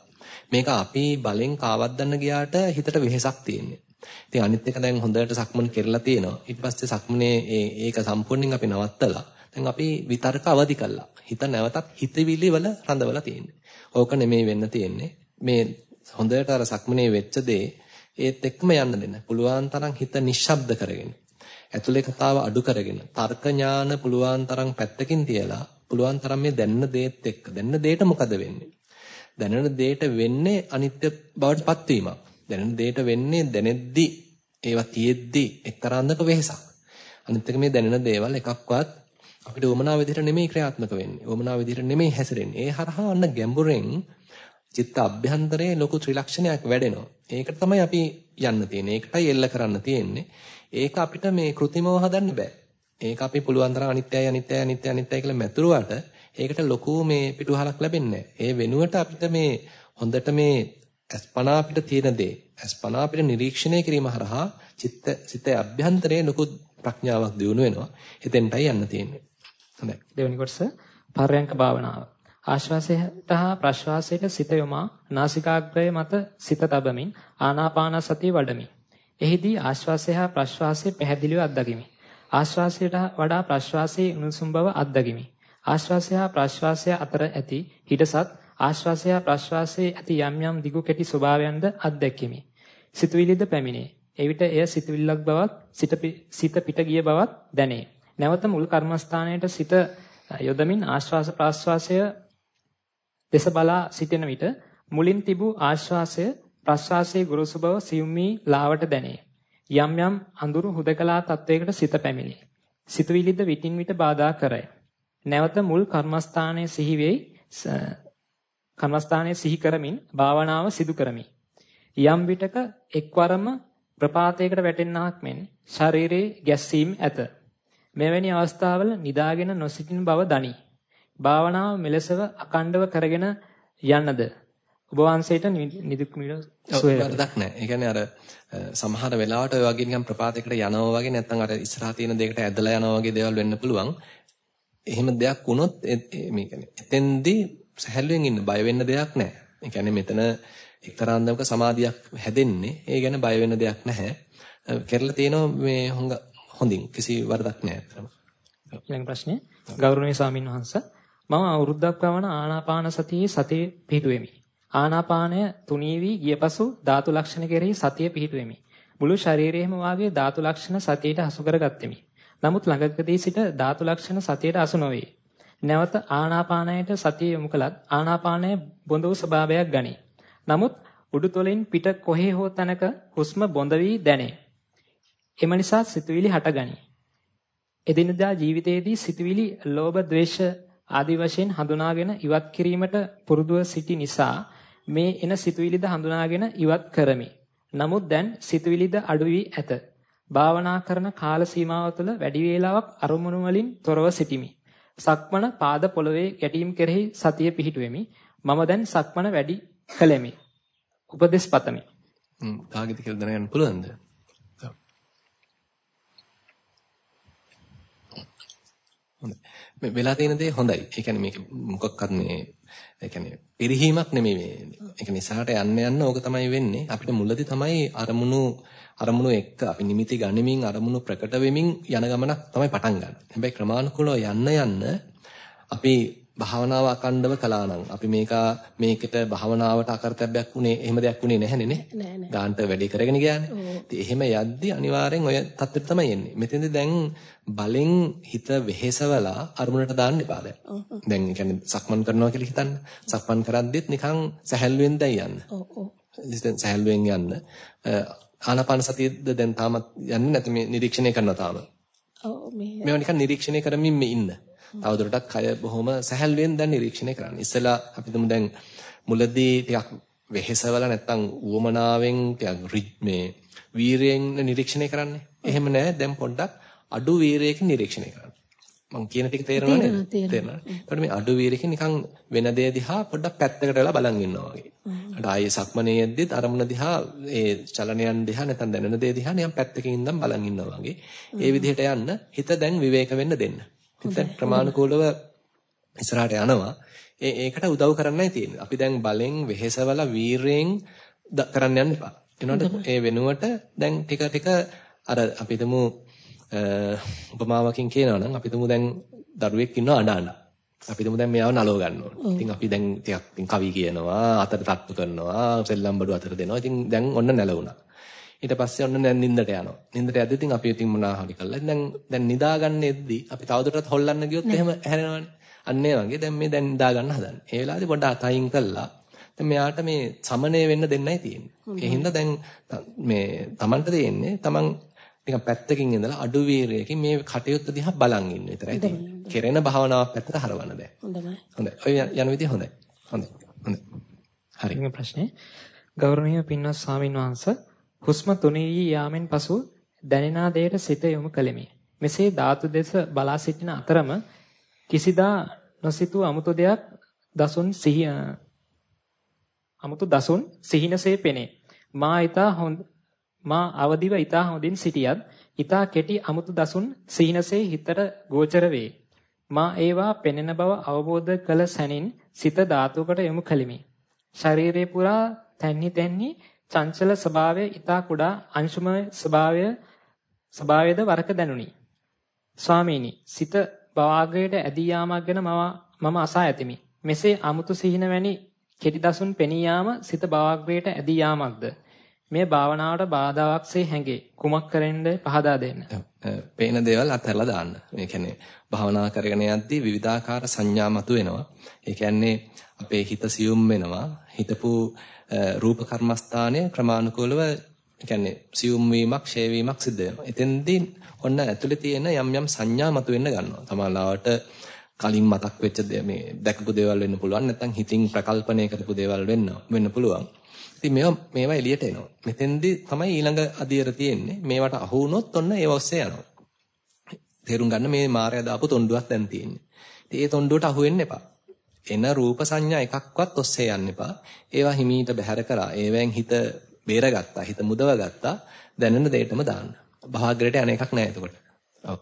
මේක අපි බලෙන් කාවද්දන්න ගියාට හිතට වෙහෙසක් තියෙන්නේ. ඉතින් අනිත් එක දැන් හොඳට සක්මන් කරලා තියෙනවා. ඊට පස්සේ සක්මනේ ඒක සම්පූර්ණයෙන් අපි නවත්තලා දැන් අපි විතර්ක අවදි කළා. හිත නැවතත් හිතවිලි වල රඳවලා තියෙන්නේ. ඕක නෙමෙයි වෙන්න තියෙන්නේ. මේ හොඳට අර සක්මනේ වෙච්ච දේ ඒත් එක්කම යන්න දෙන්න. පුළුවන් තරම් හිත නිශ්ශබ්ද කරගෙන. ඇතුලේ කතාව අඩු කරගෙන තර්ක ඥාන පුළුවන් තරම් පැත්තකින් තියලා පුළුවන් තරම් මේ දැනන දේත් එක්ක දැනන දේට මොකද වෙන්නේ? දැනන දේට වෙන්නේ අනිත්‍ය බවට පත්වීමක්. දැනන දේට වෙන්නේ දැනෙද්දි ඒවා තියෙද්දි එක්තරාන්දක වෙහසක්. අනිත් එක මේ දැනෙන දේවල් එකක්වත් අපිට උමනා විදිහට නෙමෙයි ක්‍රියාත්මක වෙන්නේ. උමනා විදිහට නෙමෙයි හැසිරෙන්නේ. ඒ හරහා අන්න ගැඹුරෙන් චිත්ත අභ්‍යන්තරයේ ලොකු ත්‍රිලක්ෂණයක් වැඩෙනවා. ඒකට තමයි අපි යන්න තියෙන්නේ. ඒකටයි එල්ල කරන්න තියෙන්නේ. ඒක අපිට මේ કૃතිමව හදන්න බෑ. ඒක අපි පුළුවන් තරම් අනිත්‍යයි අනිත්‍යයි අනිත්‍යයි අනිත්‍යයි කියලා මැතුරුවට ඒකට ලොකු මේ පිටුහලක් ලැබෙන්නේ ඒ වෙනුවට අපිට මේ හොඳට මේ අස්පනා අපිට තියෙන දේ අස්පනා අපිට නිරීක්ෂණය කිරීම හරහා චිත්ත සිතේ අභ්‍යන්තරයේ ලොකු ප්‍රඥාවක් දියුණු වෙනවා. එතෙන්ටයි යන්න තියෙන්නේ. හොඳයි. දෙවෙනි කොටස පර්යංක භාවනාව. ආශ්වාසයට හා ප්‍රශ්වාසයට සිත යොමා නාසිකාග්‍රය මත සිත තබමින් ආනාපාන සතිය වඩමි. එහිදී ආශ්වාසය හා ප්‍රශ්වාසය පැහැදිලිව අත්දකිමි. ආශ්වාසයට වඩා ප්‍රශ්වාසයේ උණුසුම් බව අත්දකිමි. ආශ්වාසය හා ප්‍රශ්වාසය අතර ඇති හිඩසත් ආශ්වාසය හා ප්‍රශ්වාසයේ ඇති යම් යම් දිගු කෙටි ස්වභාවයන්ද අත්දැකීමි. සිතුවිලිද පැමිණේ. එවිට එය සිතුවිල්ලක් බවත් සිත පිට ගිය බවත් දැනේ. නැවත මුල් කර්මස්ථානයට සිත යොදමින් ආශ්වාස ප්‍රාශ්වාසය දෙස බලා සිටින විට මුලින් තිබූ ආශ්වාසය ප්‍රශ්වාසයේ ගුරුසු බව සියුම්මී ලාවට දැනේ. යම් යම් අඳුරු හුදකලා තත්වයකට සිත පැමිණේ. සිතුවිලිද විටින් විට බාධා කරයි. නැවත මුල් කර්මස්ථානයේ සිහි වෙයි කර්මස්ථානයේ සිහි කරමින් භාවනාව සිදු කරමි. යම් විටක එක්වරම ප්‍රපාතයකට වැටෙන්නාක් මෙන් ශරීරයේ ගැස්සීම් ඇත. මෙවැනි අවස්ථාවල නිදාගෙන නොසිටින බව දනි. භාවනාව මෙලෙසව අකණ්ඩව කරගෙන යන්නද ඔබ වහන්සේට නිදුක් සුවය වරදක් නැහැ. ඒ කියන්නේ අර සමහර වෙලාවට ඔය වගේ නිකන් ප්‍රපාතයකට යනවා වගේ නැත්නම් අර ඉස්සරහා තියෙන දෙයකට ඇදලා යනවා වගේ දේවල් වෙන්න පුළුවන්. එහෙම දෙයක් වුණොත් මේ කියන්නේ එතෙන්දී සැහැල්ලුවෙන් ඉන්න බය වෙන්න දෙයක් නැහැ. ඒ කියන්නේ මෙතන එක්තරා අන්දමක සමාධියක් හැදෙන්නේ. ඒ ගැන බය වෙන්න දෙයක් නැහැ. කරලා තියෙනවා මේ හොඟ හොඳින් කිසි වරදක් නැහැ අතරම. ඊළඟ ප්‍රශ්නේ ගෞරවනීය ස්වාමින් වහන්සේ මම අවුරුද්දක් පමණ ආනාපාන සතියේ සතිය පිහිටුවෙමි. ආනාපානය තුනී වී ගියපසු ධාතු ලක්ෂණ කෙරෙහි සතිය පිහිටුවෙමි. මුළු ශරීරයේම වාගේ ධාතු ලක්ෂණ සතියට හසු කරගත්ෙමි. නමුත් ළඟකදී සිට ධාතු ලක්ෂණ සතියට අසු නොවේ. නැවත ආනාපානයට සතිය යොමු කළත් ආනාපානය බොඳ වූ ස්වභාවයක් ගනී. නමුත් උඩුතොලින් පිට කොහේ හෝ තැනක හුස්ම බොඳ වී දැනේ. එම නිසා සිතුවිලි හටගනී. එදිනදා ජීවිතයේදී සිතුවිලි ලෝභ ද්වේෂ ආදී වශයෙන් හඳුනාගෙන ඉවත් කිරීමට පුරුදුව සිටි නිසා මේ එන සිතුවිලිද හඳුනාගෙන ඉවත් කරමි. නමුත් දැන් සිතුවිලිද අඩු වී ඇත. භාවනා කරන කාල සීමාව තුළ වැඩි වේලාවක් අරමුණු වලින් තොරව සිටිමි. සක්මන පාද පොළවේ ගැටීම් කෙරෙහි සතිය පිහිටුවෙමි. මම දැන් සක්මන වැඩි කළෙමි. උපදෙස් පතමි. හ්ම් කාගෙද කියලා දැනගන්න පුළුවන්ද? හොඳයි. මේ වෙලා තියෙන දේ හොඳයි. ඒ කියන්නේ මේක මොකක්වත් මේ ඒ කියන්නේ පිරිහීමක් නෙමෙයි මේ. ඒක නිසාට යන්න යන්න ඕක තමයි වෙන්නේ. අපිට මුලදී තමයි අරමුණු අරමුණු එක්ක අපි නිමිති ගනිමින් අරමුණු ප්‍රකට වෙමින් යන ගමනක් තමයි පටන් ගන්න. හැබැයි ක්‍රමානුකූලව යන්න යන්න අපි භාවනාව අකණ්ඩව කළා නම් අපි මේක මේකට භාවනාවට අකරතැබ්බයක් උනේ එහෙම දෙයක් උනේ නැහැනේ නේ. ගාන්ට වැඩි කරගෙන ගියානේ. ඉතින් එහෙම යද්දි අනිවාර්යෙන් ඔය තත්ත්වෙට තමයි එන්නේ. මෙතෙන්ද දැන් බලෙන් හිත වෙහෙසවලා අරමුණට දාන්න එපා දැන්. දැන් කියන්නේ සක්මන් කරනවා කියලා හිතන්න. සක්මන් කරද්දිත් නිකන් සැහැල්ලුවෙන් දැන් යන්න. ඔව් ඔව්. ඉතින් සැහැල්ලුවෙන් යන්න. ආනාපාන සතියද දැන් තාමත් යන්නේ නැති මේ නිරීක්ෂණය කරනවා තාම. ඔව් මේ. මේවා නිකන් නිරීක්ෂණය කරමින් මේ ඉන්න. තවදුරටත් කය බොහොම සැහැල්ලුවෙන් දැන් නිරීක්ෂණය කරන්න. ඉස්සෙල්ලා අපි තුමු දැන් මුලදී ටිකක් වෙහෙසවල නැත්තම් උවමනාවෙන් ටිකක් මේ වීරයෙන් නිරීක්ෂණය කරන්නේ. එහෙම නැහැ. දැන් පොඩ්ඩක් අඩු වීරයකින් නිරීක්ෂණය කරන්න. මම කියන ටික තේරෙනවද? තේරෙනවා. එතකොට මේ අඩු වීරයකින් නිකන් වෙන දේ දිහා පොඩ්ඩක් පැත්තකට වෙලා බලන් ඉන්නවා වගේ. අර ආයේ සක්මනේ යද්දිත් අරමුණ දිහා ඒ චලනයන් දිහා නැත්නම් දැනෙන දේ දිහා නිකන් පැත්තකින් ඉඳන් බලන් ඉන්නවා වගේ. ඒ විදිහට යන්න හිත දැන් විවේක වෙන්න දෙන්න. හිත ප්‍රමාණිකෝලව ඉස්සරහට යනවා. ඒ ඒකට උදව් කරන්නයි තියෙන්නේ. අපි දැන් බලෙන් වෙහෙසවල වීරයෙන් කරන්න යන්න එපා. එනකොට ඒ වෙනුවට දැන් ටික ටික අර අපි හිතමු උපමාවකින් කියනවා නම් අපි හිතමු දැන් දරුවෙක් ඉන්නවා අඬ අඬ. අපි හිතමු දැන් මෙයාව නලව ගන්න ඕනේ. ඉතින් අපි දැන් ටිකක් ඉතින් කවි කියනවා, අතට තට්ටු කරනවා, සෙල්ලම් බඩු අතට දෙනවා. ඉතින් දැන් ඔන්න නැලවුණා. ඊට පස්සේ ඔන්න දැන් නිින්දට යනවා. නිින්දට යද්දි ඉතින් අපි ඉතින් මොනවා හරි කළා. දැන් දැන් නිදා ගන්න එද්දි අපි තවදුරටත් හොල්ලන්න ගියොත් එහෙම හැරෙනවනේ. අන්න ඒ වගේ දැන් මේ දැන් නිදා ගන්න හදන්නේ. ඒ වෙලාවේදී පොඩ්ඩක් අතයින් කළා. දැන් මෙයාට මේ සමනය වෙන්න දෙන්නයි තියෙන්නේ. ඒ හින්දා දැන් මේ Tamanට තියෙන්නේ Taman නිකන් පැත්තකින් ඉඳලා අඩු වීරයකින් මේ කටයුත්ත දිහා බලන් ඉන්න විතරයි තියෙන්නේ. කෙරෙන භාවනාවක් පැත්තට හරවන්න බෑ. හොඳයි. හොඳයි. ඔය යන විදිය හොඳයි. හොඳයි. හොඳයි. හරි. මේ ප්‍රශ්නේ ගෞරවනීය පින්වත් ස්වාමින් වහන්සේ හුස්ම තුනී යාමෙන් පසු දැනෙනා දෙයට සිත යොමු කළෙමි. මෙසේ ධාතු දෙස බලා සිටින අතරම කිසිදා නොසිතූ අමුතු දෙයක් දසුන් සිහි අමුතු දසුන් සිහිනසේ පෙනේ. මා ඊතා හොඳ මා අවදිව ඊතා හොඳින් සිටියත් ඊතා කෙටි අමුතු දසුන් සිහිනසේ හිතට ගෝචර වේ. මා ඒවා පෙනෙන බව අවබෝධ කළ සැනින් සිත ධාතුවකට යොමු කළෙමි. ශරීරේ පුරා තැන්නි තැන්නි චංචල ස්වභාවය ඊතා කුඩා අංශුමය ස්වභාවය ස්වභාවයද වරක දැනුනි. ස්වාමීනි සිත භාගයට ඇදී යාමක් ගැන මම අසා ඇතිමි. මෙසේ අමුතු සිහින වැනි කෙටි දසුන් පෙනී යාම සිත භාගයට ඇදී යාමක්ද? මේ භාවනාවට බාධාවක්සේ හැඟේ. කුමක් කරෙන්ද පහදා දෙන්න. පේන දේවල් අත්හැරලා දාන්න. මේ කියන්නේ භාවනා කරගෙන යද්දී විවිධාකාර සංඥා මතුවෙනවා. ඒ කියන්නේ අපේ හිත සියුම් වෙනවා. හිතපු රූප කර්මස්ථානය ක්‍රමානුකූලව කියන්නේ සියුම් වීමක්, ෂේ වීමක් සිද්ධ වෙනවා. එතෙන්දී ඔන්න ඇතුලේ තියෙන යම් යම් සංඥා මතුවෙන්න ගන්නවා. තමලාවට කලින් මතක් වෙච්ච මේ දැකපු දේවල් වෙන්න පුළුවන් නැත්නම් හිතින් ප්‍රකල්පනය කරපු දේවල් වෙන්න වෙන්න පුළුවන්. ඉතින් මේවා මේවා එළියට එනවා. මෙතෙන්දී තමයි ඊළඟ අධියර තියෙන්නේ. මේවට අහු වුණොත් ඔන්න ඒව ඔස්සේ යනවා. තේරුම් ගන්න මේ මායя දාපු තොණ්ඩුවක් දැන් තියෙන්නේ. ඉතින් ඒ තොණ්ඩුවට අහු වෙන්න එපා. එන රූප සංඥා එකක්වත් ඔස්සේ යන්න එපා. ඒවා හිමීට බැහැර කරා. ඒවෙන් හිත බේරගත්තා. හිත මුදවගත්තා. දැනෙන දෙයටම දාන්න. භාග්‍රයට යන එකක් නෑ එතකොට. ඔව්.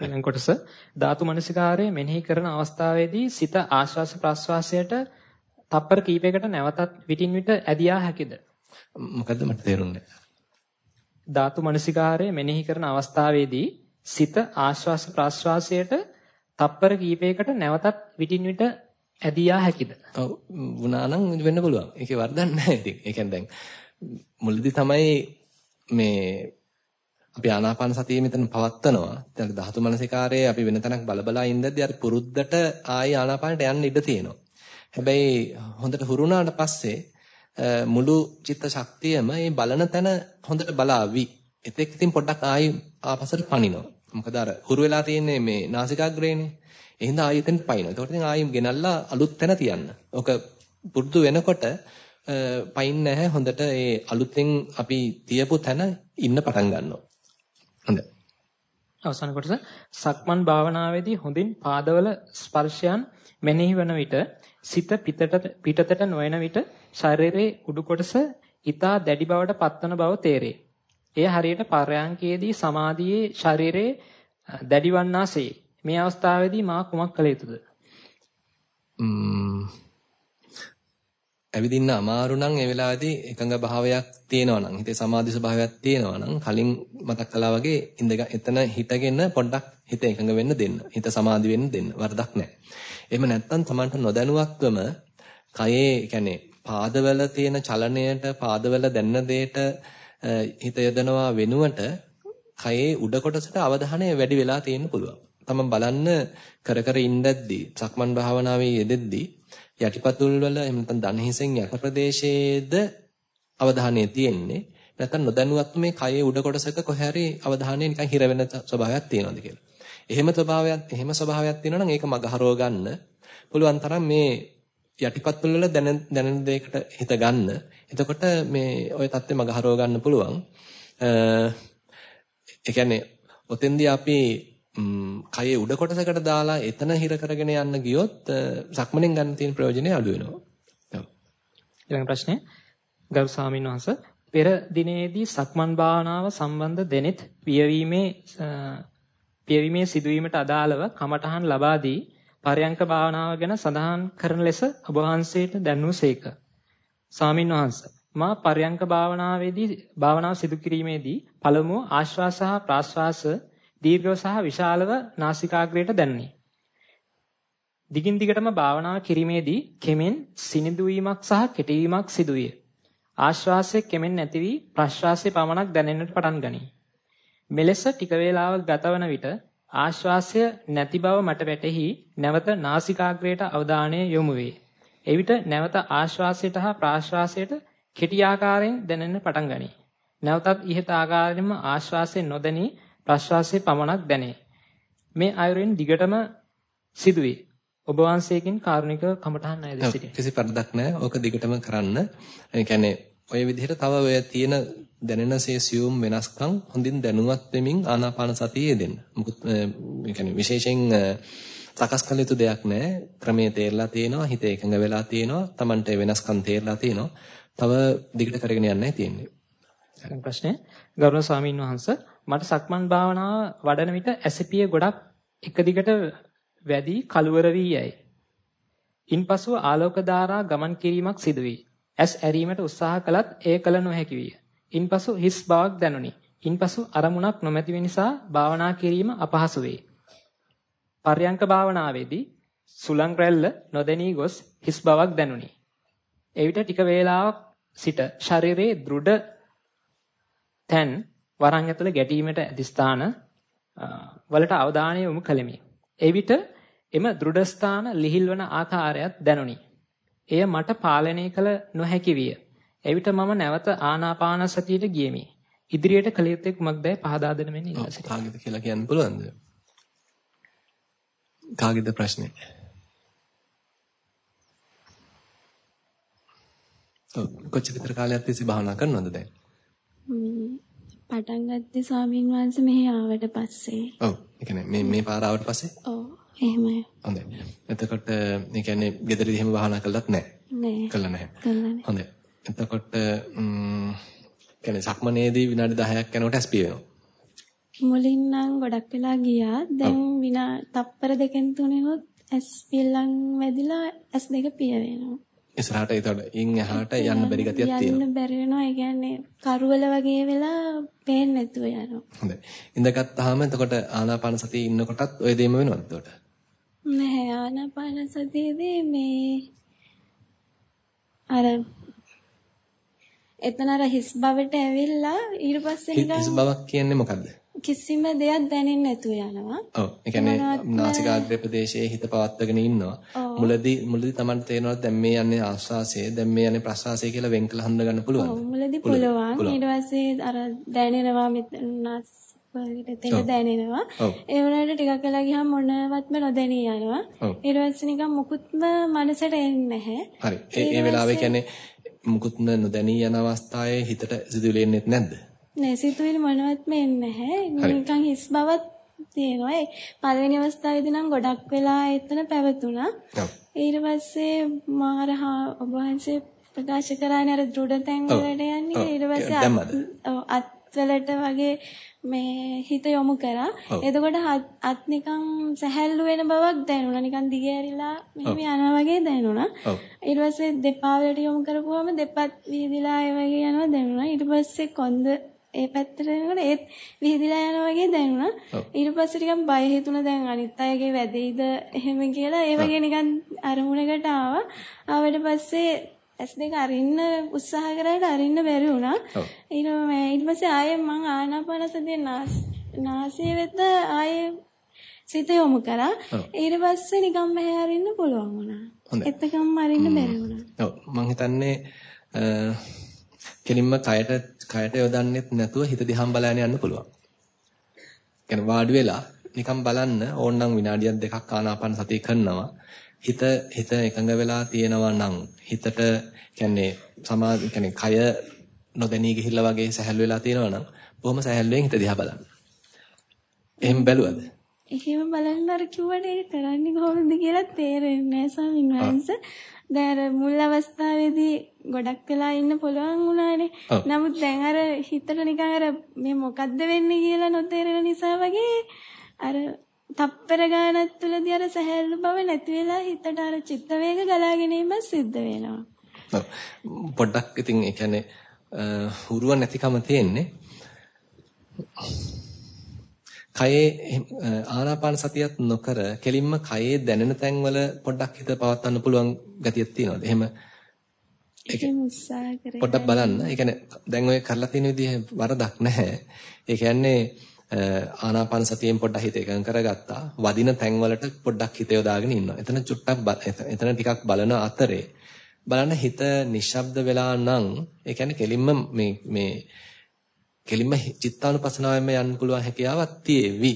ඊළඟ කොටස ධාතු මනසිකාරය මෙනෙහි කරන අවස්ථාවේදී සිත ආශ්වාස ප්‍රශ්වාසයට තප්පර කීපයකට නැවතත් විටින් විට ඇදියා හැකිද? මොකද්ද මට තේරුන්නේ ධාතු මනසිකාරය මෙනෙහි කරන අවස්ථාවේදී සිත ආශ්වාස ප්‍රශ්වාසයට තප්පර කීපයකට නැවතත් විටින් විට ඇදියා හැකිද? ඔව් වුණා නම් වෙන්න පුළුවන්. ඒකේ වරදක් නැහැ ඉතින්. ඒ කියන්නේ දැන් මුලදී තමයි මේ අපි ආනාපාන සතිය මෙතන පවත්නවා. දැන් ධාතු මනසිකාරයේ අපි වෙන තැනක් බලබලා ඉඳද්දී අර පුරුද්දට ආයි ආනාපානට යන්න ඉඩ තියෙනවා. හැබැයි හොඳට හුරුනාට පස්සේ මුළු චිත්ත ශක්තියම මේ බලන තැන හොඳට බලාවි. එතෙක් ඉතින් පොඩ්ඩක් ආයි ආපසට පනිනවා. මොකද අර හුරු වෙලා තියෙන්නේ මේ නාසිකාග්‍රේනේ. එහෙනම් ආයෙ එතෙන් පයින්නවා. ඒකට ඉතින් ආයෙ ගෙනල්ලා අලුත් තැන තියන්න. ඔක පුරුදු වෙනකොට පයින් නැහැ හොඳට ඒ අලුතෙන් අපි තියපු තැන ඉන්න පටන් ගන්නවා. හොඳයි. අවසාන කොටස සක්මන් භාවනාවේදී හොඳින් පාදවල ස්පර්ශයන් මෙනෙහි වන විට සිත පිටතට පිටතට නොයන විට ශරීරයේ උඩු කොටස ඊතා දැඩි බවට පත්වන බව තේරේ. එය හරියට පරයන්කේදී සමාධියේ ශරීරයේ දැඩිවන්නාසේ. මේ අවස්ථාවේදී මා කුමක් කළ යුතුද? ඇවිදින්න අමාරු නම් ඒ වෙලාවේදී එකඟ භාවයක් තියෙනවා නම් හිතේ සමාධි ස්වභාවයක් තියෙනවා නම් කලින් මතක් කළා වගේ ඉඳ එතන හිතගෙන පොඩ්ඩක් හිත එකඟ වෙන්න දෙන්න. හිත සමාධි වෙන්න දෙන්න. වරදක් නැහැ. එහෙම නැත්නම් Tamanට නොදැනුවත්වම කයේ කියන්නේ පාදවල තියෙන චලනයට පාදවල දැනෙන දෙයට හිත යොදනවා වෙනුවට කයේ උඩ කොටසට අවධානය වැඩි වෙලා තියෙන්න පුළුවන්. තමන් බලන්න කර කර ඉඳද්දී සක්මන් භාවනාවේ යෙදෙද්දී යටිපතුල් වල එහෙම නැත්නම් දණහිසෙන් යට ප්‍රදේශයේද අවධානය තියෙන්නේ නැත්නම් නොදැනුවත්ව මේ කයේ උඩ කොටසක කොහේ හරි අවධානය නිකන් හිර වෙන ස්වභාවයක් තියෙනවද කියලා. එහෙම ස්වභාවයක් එහෙම ස්වභාවයක් තියෙනවා නම් ඒක මගහරව ගන්න පුළුවන් තරම් මේ යටිපත් වල දැනෙන දැනෙන දෙයකට හිත ගන්න. එතකොට මේ ওই தත්ත්වෙ මගහරව ගන්න පුළුවන්. ඒ කියන්නේ ඔතෙන්දී අපි කයේ උඩ කොටසකට දාලා එතන හිර කරගෙන යන්න ගියොත් සක්මණෙන් ගන්න තියෙන ප්‍රයෝජනේ අඩු වෙනවා. ඊළඟ ප්‍රශ්නය ගරු ස්වාමීන් වහන්සේ පෙර දිනේදී සක්මන් භාවනාව සම්බන්ධ දෙනෙත් පියවීමේ පියවීමේ සිදුවීමට අදාළව කමඨහන් ලබා දී පරයන්ක භාවනාව ගැන සඳහන් කරන ලෙස ඔබ වහන්සේට දැන්වූසේක. ස්වාමීන් වහන්සේ මා පරයන්ක භාවනාවේදී භාවනාව සිදු කිරීමේදී පළමුව ආශ්වාස සහ ප්‍රාශ්වාස දීර්ඝව සහ විශාලව නාසිකාග්‍රයට දැනුනි. දිගින් දිගටම භාවනාව කිරීමේදී කෙමෙන් සිනිඳු වීමක් සහ කෙටවීමක් සිදුවිය. ආශ්වාසයේ කෙමෙන් නැති වී ප්‍රශ්වාසයේ පමණක් දැනෙන්නට පටන් ගනී. මෙලෙස ටික වේලාවක් ගතවන විට ආශ්වාසය නැති බව මට වැටහි නැවත නාසිකාග්‍රයට අවධානය යොමු වේ. එවිට නැවත ආශ්වාසයට හා ප්‍රාශ්වාසයට කෙටි ආකාරයෙන් දැනෙන්න පටන් ගනී. නැවතත් ඉහත ආකාරයෙන්ම ආශ්වාසය නොදැනී ප්‍රශ්වාසයේ පමණක් දැනේ. මේ අයුරින් දිගටම සිදුවේ. ඔබ වහන්සේකින් කාරුණික කමඨහන් අයද සිටින. කිසි පරදක් නැහැ. ඕක දිගටම කරන්න. ඒ කියන්නේ ඔය විදිහට තව ඔය තියෙන දැනෙන සේසියුම් වෙනස්කම් හොඳින් දැනුවත් වෙමින් ආනාපාන සතියේ දෙන්න. මොකද ඒ කියන්නේ විශේෂයෙන් සකස් කළ යුතු දෙයක් නැහැ. ක්‍රමයේ තේරලා තියෙනවා, හිත එකඟ වෙලා තියෙනවා, Tamante වෙනස්කම් තේරලා තියෙනවා. තව දිගට කරගෙන යන්නයි තියෙන්නේ. ප්‍රශ්නේ ගෞරව ස්වාමීන් වහන්සේ මට සක්මන් භාවනාව වඩන විට ඇසපිය ගොඩක් එක දිගට වැඩි කලවර වී යයි. ඉන්පසු ආලෝක ධාරා ගමන් කිරීමක් සිදුවේ. ඇස් ඇරීමට උත්සාහ කළත් එය කළ නොහැකි විය. ඉන්පසු හිස් බවක් දැනුනි. ඉන්පසු අරමුණක් නොමැති නිසා භාවනා කිරීම අපහසු වේ. පර්යංක භාවනාවේදී සුලං රැල්ල නොදැනී ගොස් හිස් බවක් දැනුනි. එවිට ටික වේලාවක් සිට ශරීරයේ දෘಢ තැන් වරන් ඇතුළේ ගැටීමට ඇති ස්ථාන වලට අවධානය යොමු කළෙමි. එවිට එම දෘಢ ස්ථාන ලිහිල්වන ආකාරයත් දැනුනි. එය මට පාලනය කළ නොහැකි විය. එවිට මම නැවත ආනාපාන සතියට ගියෙමි. ඉදිරියට කළ යුත්තේ කුමක්දයි පහදා දෙන්න මෙන්න ඉල්ලා සිටිනවා. කාගෙද කියලා කියන්න පුළුවන්ද? කාගේද ප්‍රශ්නේ? ඔව් කොච්චර විතර කාලයක් තිස්සේ භාවනා කරනවද දැන්? පටන් ගත්තේ ස්වාමීන් වහන්සේ මෙහි ආවට පස්සේ. ඔව්. ඒ කියන්නේ මේ මේ පාර ආවට පස්සේ? ඔව්. එහෙමයි. හොඳයි. එතකොට ඒ කියන්නේ ගෙදරදී එහෙම භාවනා කළත් නැහැ. නෑ. කළා නැහැ. කළා නෑ. හොඳයි. එතකොට ම්ම් කියන්නේ සක්මනේදී විනාඩි 10ක් යනකොට ඇස්පි වෙනවා. මුලින් නම් ගොඩක් වෙලා ගියා. දැන් විනා තප්පර දෙකෙන් තුනෙනොත් ඇස් පිල්ලම් වැදිලා ඇස් දෙක පිය වෙනවා. ඉස්සරහට ඒතකොට ඉන් එහාට යන්න බැරි ගතියක් තියෙනවා. යන්න බැරි වෙනවා. ඒ කියන්නේ කරුවල වගේ වෙලා පේන්නේ නැතුව යනවා. හොඳයි. ඉඳගත්තාම එතකොට ආනාපාන සතියේ ඉන්නකොටත් ওই දෙයම වෙනවද එතකොට? නැහැ ආනාපාන සතියේදී මේ අර එතන අර හිස් බවට ඇවිල්ලා ඊට පස්සේ නිකන් හිස් බවක් කියන්නේ මොකද්ද? කිසිම දෙයක් දැනෙන්නේ නැතුව යනවා. ඔව්. ඒ කියන්නේ නාසිකාග්‍රේ ප්‍රදේශයේ හිත පවත්වාගෙන ඉන්නවා. මුලදී මුලදී Taman තේරෙනවා දැන් මේ යන්නේ ආස්වාසය, දැන් මේ යන්නේ ප්‍රස්වාසය කියලා වෙන් කළ හඳ ගන්න පුළුවන්. ඔව් මුලදී පුළුවන්. ඊට පස්සේ අර දැනෙනවා මෙතනස් වලට තෙල දැනෙනවා. ඒ වුණාට ටිකක් වෙලා ගියාම මොනවත්ම නොදැනී යනවා. ඊට පස්සේ නිකන් මුකුත්ම මනසට එන්නේ නැහැ. හරි. ඒ වෙලාවේ කියන්නේ මුකුත්ම නොදැනී යන අවස්ථාවේ හිතට සිතුවිලි එන්නේ නැද්ද? නෑ සිතුවිලි මොනවත්ම එන්නේ නැහැ. නිකන් හිස් බවක් තියෙනවා. ඒ පළවෙනි අවස්ථාවේදී නම් ගොඩක් වෙලා එතන පැවතුණා. ඊට පස්සේ මාරහා ඔබ වහන්සේ ප්‍රකාශ කරානේ අර දෘಢ තැන් වලට යන්නේ. ඊට පස්සේ අත්වලට වගේ මේ හිත යොමු කරා. එතකොට අත් නිකන් සැහැල්ලු වෙන බවක් දැනුණා. නිකන් දිගෑරිලා මෙහෙම යනවා වගේ දැනුණා. ඊට පස්සේ දෙපා වලට යොමු කරපුවම දෙපත් වීදිලා ඒ වගේ යනවා දැනුණා. ඊට පස්සේ කොන්ද ඒ පැත්තට යනකොට ඒත් විහිදිලා යනවා වගේ දැනුණා. ඊට පස්සේ ටිකක් බය හිතුණා දැන් අනිත් අයගේ වැදෙයිද එහෙම කියලා. ඒ වගේ නිකන් අරමුණකට ආවා. ආවට පස්සේ ඇස් දෙක අරින්න උත්සාහ කරාට අරින්න බැරි වුණා. ඊට ඊට පස්සේ ආයෙ මං ආනාපාන සතිය නාසය වෙත ආයෙ සිත යොමු කරා. ඊට පස්සේ නිකන් මෙහෙ අරින්න පුළුවන් වුණා. එතකම් අරින්න බැරි වුණා. ඔව් මං හිතන්නේ කෙලින්ම කයට කයට යොදන්නෙත් නැතුව හිත දිහාම බලන්න යන්න පුළුවන්. කියන්නේ වාඩි වෙලා නිකන් බලන්න ඕනනම් විනාඩියක් දෙකක් ආනාපාන සතිය කරනවා. හිත හිත එකඟ වෙලා තියෙනවා නම් හිතට කියන්නේ සමා කියන්නේ කය නොදැනී ගිහිල්ලා වගේ සැහැල්ලු වෙලා තියෙනවා නම් බොහොම සැහැල්ලුවෙන් හිත දිහා බලන්න. එහෙම බැලුවද? එහෙම බලන්න අර කිව්වට ඒක කරන්නේ කොහොමද කියලා තේරෙන්නේ නැහැ ස්වාමීන් වහන්සේ. දැන් අර මුල් අවස්ථාවේදී ගොඩක් වෙලා ඉන්න පුළුවන් වුණානේ. නමුත් දැන් අර හිතට නිකන් අර මේ මොකද්ද වෙන්නේ කියලා නොතේරෙන නිසා වගේ අර තප්පර ගානක් තුලදී අර සහැල්ලු බව නැති වෙලා හිතට අර චිත්ත වේග ගලාගෙන ඉන්න සිද්ධ වෙනවා. ඔව්. පොඩ්ඩක් ඉතින් ඒ කියන්නේ හුරුව නැතිකම තියෙන්නේ. කයේ ආනාපාන සතියත් නොකර කෙලින්ම කයේ දැනෙන තැන්වල පොඩ්ඩක් හිත පවත්වන්න පුළුවන් ගතියක් තියෙනවද? එහෙම පොඩ්ඩක් බලන්න. ඒ කියන්නේ දැන් ඔය කරලා තියෙන විදිහ වරදක් නැහැ. ඒ කියන්නේ ආනාපාන සතියෙන් පොඩ්ඩක් හිත එකඟ කරගත්තා. වදින තැන්වලට පොඩ්ඩක් හිත යොදාගෙන ඉන්නවා. එතන චුට්ටක් එතන ටිකක් බලන අතරේ බලන්න හිත නිශ්ශබ්ද වෙලා නම් ඒ කියන්නේ කෙලින්ම මේ මේ කෙලින්ම චිත්තානුපසනාවෙම යන්න පුළුවන් හැකියාවක් තියෙවි.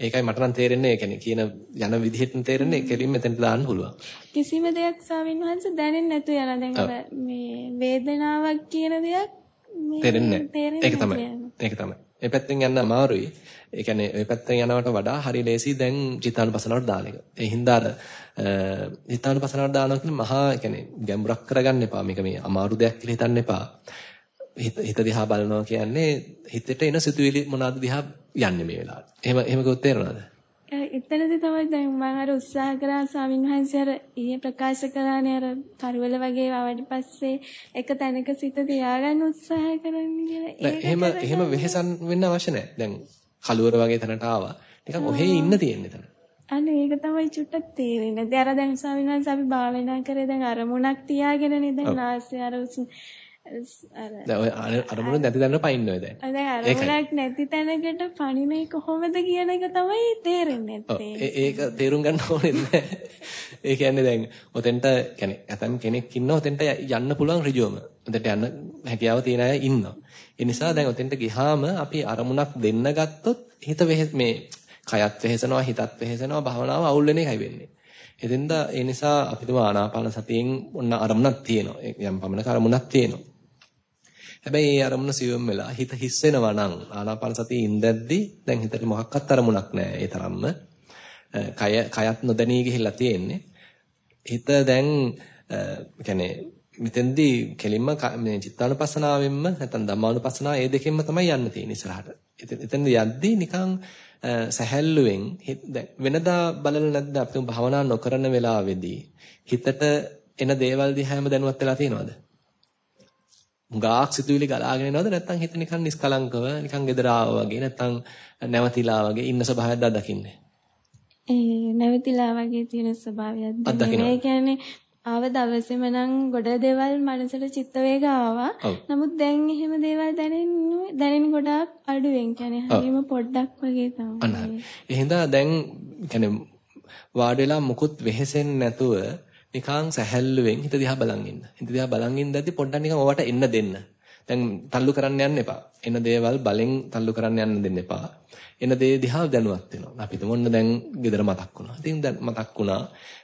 ඒකයි මට නම් තේරෙන්නේ ඒ කියන්නේ කියන යන විදිහට තේරෙන්නේ කෙලින්ම එතනට දාන්න පුළුවන්. කිසිම දෙයක් ස්වාමීන් වහන්සේ දැනෙන්නේ නැතු යන දැන් මේ වේදනාවක් කියන දෙයක් තේරෙන්නේ නැහැ. ඒක තමයි. ඒක තමයි. ඒ පැත්තෙන් යන්න අමාරුයි. ඒ කියන්නේ ওই පැත්තෙන් යනවට වඩා හරි ලේසි දැන් චිත්තානුපසනාවට දාන එක. ඒ හින්දා අර චිත්තානුපසනාවට දානවා කියන්නේ මහා ඒ කියන්නේ ගැඹුරක් කරගන්න එපා. මේක මේ අමාරු දෙයක් කියලා හිතන්න එපා. හිත දිහා බලනවා කියන්නේ හිතට එන සිතුවිලි මොනවාද දිහා යන්නේ මේ වෙලාවට. එහෙම එහෙම කිව්වොත් තේරෙනවද? එතනදී තමයි දැන් මම අර උත්සාහ කරා ස්වාමීන් වහන්සේ අර ඊයේ ප්‍රකාශ කළානේ අර කරවල වගේ ආවට පස්සේ එක තැනක සිත තියාගන්න උත්සාහ කරන්න කියලා. එහෙම එහෙම වෙහෙසන් වෙන්න අවශ්‍ය නැහැ. දැන් කලුවර වගේ තැනට ආවා. නිකන් ඔහේ ඉන්න තියෙන්නේ තැන. අනේ ඒක තමයි චුට්ටක් තේරෙන්නේ. දැන් අර දැන් ස්වාමීන් වහන්සේ අපි භාවනා කරේ දැන් අරමුණක් තියාගෙනනේ දැන් නාසය අර දැන් අරමුණ නැති තැනට පයින්න ඔය දැන්. දැන් අරමුණක් නැති තැනකට පණිනේ කොහොමද කියන එක තමයි තේරෙන්නේ නැත්තේ. ඒක තේරුම් ගන්න ඕනේ නැහැ. ඒ කියන්නේ දැන් ඔතෙන්ට කියන්නේ ඇතම් කෙනෙක් ඉන්නවා ඔතෙන්ට යන්න පුළුවන් ඍජුවම. ඔතෙන්ට යන්න හැකියාව තියෙන අය ඉන්නවා. ඒ නිසා දැන් ඔතෙන්ට ගිහාම අපි අරමුණක් දෙන්න ගත්තොත් හිත මේ කයත් වෙහෙසනවා හිතත් වෙහෙසනවා භාවනාව අවුල් වෙන එකයි වෙන්නේ. එතෙන්ද ඒ නිසා අපිට ආනාපාන සතියෙන් ඔන්න අරමුණක් තියෙනවා. යම් පමණක අරමුණක් තියෙනවා. හැබැයි ඒ අරමුණ සියුම් වෙලා හිත හිස් වෙනවා නම් ආනාපාන සතිය ඉඳද්දි දැන් හිතට මොකක්වත් අරමුණක් නැහැ. ඒ තරම්ම කය කයත් නොදැනී ගිහිල්ලා තියෙන්නේ. හිත දැන් කියන්නේ මෙතෙන්දී කෙලින්ම මේ චිත්තානුපස්සනාවෙන්ම නැත්නම් ධම්මානුපස්සනාව ඒ දෙකෙන්ම තමයි යන්න තියෙන්නේ ඉස්සරහට. එතෙන්ද යද්දී නිකන් සැහැල්ලුවෙන් වෙනදා බලලා නැද්ද අපි භවනා නොකරන වෙලාවේදී හිතට එන දේවල් දිහාම දැනුවත් වෙලා තියෙනවද? ගාක් සිතුවිලි ගලාගෙන එනවද නැත්නම් හිත නිකන් නිස්කලංකව නිකන් gedara වගේ නැත්නම් නැවතිලා වගේ ඉන්න ස්වභාවයක්ද දකින්නේ? ඒ නැවතිලා වගේ තියෙන ස්වභාවයක් දැනෙන්නේ. ඒ කියන්නේ ආව දවසේම නම් ගොඩ දේවල් මනසට චිත්ත වේග ආවා. නමුත් දැන් එහෙම දේවල් දැනෙන්නේ දැනෙන ගොඩාක් අඩුවෙන්. කියන්නේ හරියම පොඩ්ඩක් වගේ තමයි. අන්න. එහෙනම් දැන් කියන්නේ වාඩි වෙලා මුකුත් වෙහෙසෙන්නේ නැතුව නිකන් සැහැල්ලුවෙන් හිත දිහා බලන් ඉන්න. හිත දිහා බලන් ඉඳද්දි පොඩ්ඩක් නිකන් ඔවට එන්න දෙන්න. දැන් තල්ලු කරන්න යන්න එපා. එන දේවල් බලෙන් තල්ලු කරන්න යන්න දෙන්න එපා. එන දේ දිහා දැනුවත් වෙනවා. අපි හිතමු දැන් ගෙදර මතක් වුණා. ඉතින් දැන් මතක් වුණා.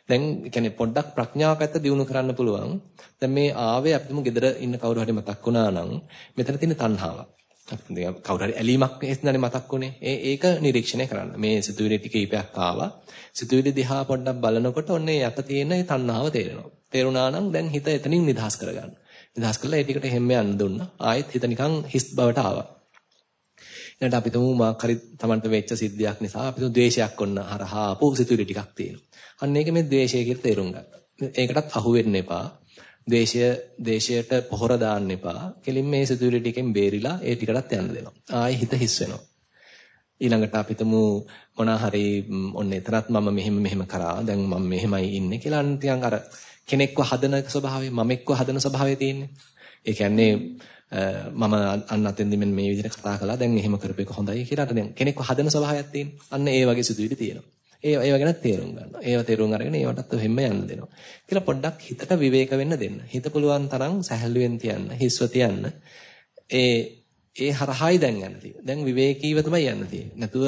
දැන් කියන්නේ පොඩ්ඩක් ප්‍රඥාව පැත්ත දියුණු කරන්න පුළුවන්. දැන් මේ ආවේ අපිටම ගෙදර ඉන්න කවුරු හරි මතක් වුණා නම් මෙතන තියෙන තණ්හාවක්. කවුරු හරි ඇලීමක් එස්නනේ මතක් වුණේ. ඒ ඒක නිරීක්ෂණය කරන්න. මේ සිතුවිලි ටික කීපයක් ආවා. සිතුවිලි දිහා පොඩ්ඩක් බලනකොට ඔන්න යට තියෙන ඒ තණ්හාව තේරෙනවා. තේරුණා නම් දැන් හිත එතනින් නිදහස් කරගන්න. නිදහස් කළා ඒ ටිකට හැම යන්න දුන්නා. ආයෙත් හිත නිකන් හිස් බවට ආවා. ඊට අපි තුමු මාක් හරි Tamanට වෙච්ච සිද්ධියක් නිසා අපි තුමු ද්වේෂයක් ඔන්න හරහා ආපු සිතුවිලි ටිකක් තියෙනවා. අන්න ඒක මේ ද්වේෂය කියලා තේරුම් ගන්න. ඒකටත් අහු වෙන්න එපා. ද්වේෂය දේශයට පොහොර දාන්න එපා. කෙලින් මේ සිතුවිලි ටිකෙන් බේරිලා ඒ ටිකටත් යන්න දෙනවා. ආයෙ හිත හිස් වෙනවා. ඊළඟට අපි තුමු මොනා හරි ඔන්න එතරම් මම මෙහෙම මෙහෙම කරා. දැන් මම මෙහෙමයි ඉන්නේ කියලා නිකන් අර කෙනෙක්ව හදන ස්වභාවය මමෙක්ව හදන ස්වභාවය තියෙන්නේ. ඒ කියන්නේ මම අන්න අතෙන්දි මෙන්න මේ විදිහට කතා කළා දැන් එහෙම කරපේක හොඳයි කියලා අර දැන් කෙනෙක්ව හදන ස්වභාවයක් තියෙනවා. අන්න ඒ වගේ සිතුවිලි තියෙනවා. ඒ ඒව ගැන තේරුම් ගන්නවා. ඒව තේරුම් අරගෙන ඒවටත් ඔහෙම යන්න දෙනවා. කියලා පොඩ්ඩක් හිතට විවේක වෙන්න දෙන්න. හිත පුළුවන් තරම් සැහැල්ලුවෙන් තියන්න, හිස්ව තියන්න. ඒ ඒ හරහායි දැන් යන්න තියෙන්නේ. දැන් විවේකීව තමයි යන්න තියෙන්නේ. නැතුව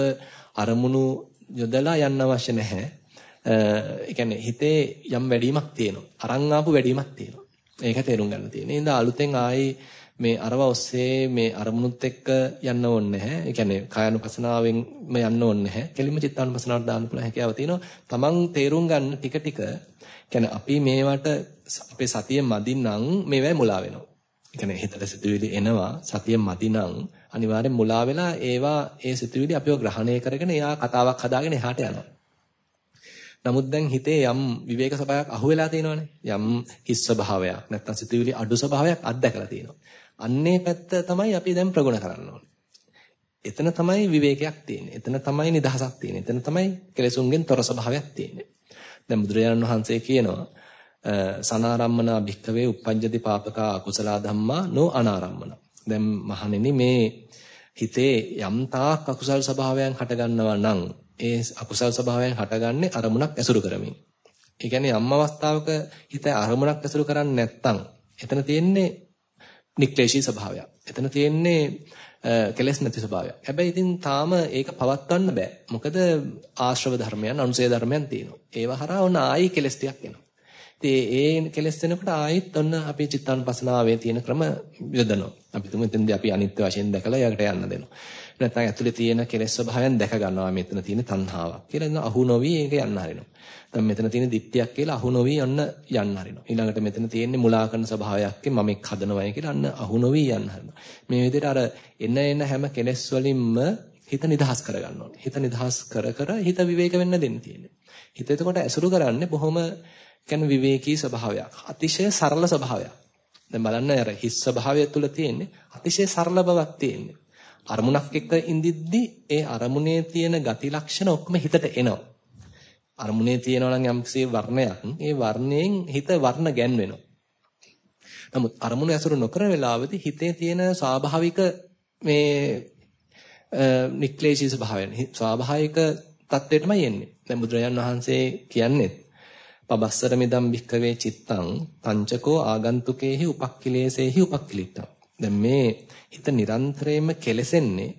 අරමුණු යොදලා යන්න අවශ්‍ය නැහැ. ඒ කියන්නේ හිතේ යම් වැඩිමක් තියෙනවා. අරන් ආපු වැඩිමක් තියෙනවා. ඒක තේරුම් ගන්න තියෙන්නේ. ඉතින් අලුතෙන් ආයේ මේ අරව ඔස්සේ මේ අරමුණුත් එක්ක යන්න ඕනේ නැහැ. ඒ කියන්නේ කායानुපසනාවෙන්ම යන්න ඕනේ නැහැ. කෙලින්ම චිත්තානුපසනාවට දාන්න පුළුවන් හැකියාව තියෙනවා. තමන් තේරුම් ගන්න ටික ටික කියන්නේ අපි මේවට අපේ සතිය මදි නම් මේවැයි මුලා වෙනවා. ඒ කියන්නේ හිතට සිතුවිලි එනවා සතිය මදි නම් අනිවාර්යෙන් මුලා වෙලා ඒවා ඒ සිතුවිලි අපිව ග්‍රහණය කරගෙන එයා කතාවක් හදාගෙන එහාට යනවා. නමුත් දැන් හිතේ යම් විවේක ස්වභාවයක් අහුවෙලා තියෙනවනේ. යම් හිස් ස්වභාවයක් නැත්නම් සිතුවිලි අඩු ස්වභාවයක් අත්දැකලා තියෙනවා. අන්නේ පැත්ත තමයි අපි දැන් ප්‍රගුණ කරන්න ඕනේ. එතන තමයි විවේකයක් තියෙන්නේ. එතන තමයි නිදහසක් තියෙන්නේ. එතන තමයි කෙලෙසුන්ගෙන් තොර ස්වභාවයක් තියෙන්නේ. දැන් බුදුරජාණන් වහන්සේ කියනවා සනාරම්මනා භික්කවේ uppajjati papaka akusala dhamma no anarammana. දැන් මහණෙනි මේ හිතේ යම් තාක් අකුසල් ස්වභාවයන් හටගන්නවා නම් ඒ අකුසල් ස්වභාවයන් හටගන්නේ අරමුණක් ඇසුරු කරමින්. ඒ කියන්නේ යම් අවස්ථාවක හිත අරමුණක් ඇසුරු කරන්නේ නැත්නම් එතන තියෙන්නේ නික්ලේශී ස්වභාවයක්. එතන තියෙන්නේ කෙලස් නැති ස්වභාවයක්. හැබැයි ඉතින් තාම ඒක පවත්වන්න බෑ. මොකද ආශ්‍රව ධර්මයන්, අනුසය ධර්මයන් තියෙනවා. ඒව හරහා ඔන්න ආයි කෙලස් ටිකක් එනවා. ඉතින් ඒ කෙලස් වෙනකොට ආයිත් ඔන්න අපි චිත්තානුපසනාවේ තියෙන ක්‍රම යොදනවා. අපි තුමු එතෙන්දී අපි අනිත්‍ය වශයෙන් දැකලා යකට යන්න දෙනවා. නැත්නම් ඇතුලේ තියෙන කෙලෙස් ස්වභාවයන් දැක ගන්නවා මෙතන තියෙන තණ්හාවක් කියලා. එතන අහු නොවි ඒක යන්න හරිනවා. දැන් මෙතන තියෙන දික්තියක් කියලා අහු නොවි යන්න යන්න හරිනවා. ඊළඟට මෙතන තියෙන්නේ මුලා කරන ස්වභාවයක් මමෙක් හදනවයි කියලා අන්න අහු නොවි යන්න හරිනවා. මේ විදිහට අර එන එන හැම කෙලෙස් වලින්ම හිත නිදහස් කරගන්න ඕනේ. හිත නිදහස් කර කර හිත විවේක වෙන්න දෙන්න තියෙන්නේ. හිත එතකොට ඇසුරු කරන්නේ බොහොම කියන්නේ විවේකී ස්වභාවයක්. අතිශය සරල ස්වභාවයක්. දැන් බලන්න අර හිස් ස්වභාවය තුළ තියෙන්නේ අතිශය සරල බවක් තියෙන්නේ. අරමුණක් එක්ක ඉඳිද්දි ඒ අරමුණේ තියෙන ගති ලක්ෂණ ඔක්කොම හිතට එනවා. අරමුණේ තියෙනවා නම් යම්සේ වර්ණයක් ඒ වර්ණයෙන් හිත වර්ණ ගැන්වෙනවා. නමුත් අරමුණ ඇසුරු නොකරන වෙලාවෙදී හිතේ තියෙන ස්වාභාවික මේ නික්ලේශී ස්වභාවයන් ස්වාභාවික தත්ත්වයටමයි එන්නේ. දැන් බුදුරජාන් වහන්සේ කියන්නේ පබස්සර මිදම් භික්කවේ චිත්තං තංචකෝ ආගන්තුකේහි උපක්ඛිලේසේහි උපක්ඛිලිට්ඨං දැන් මේ හිත නිරන්තරයෙන්ම කෙලසෙන්නේ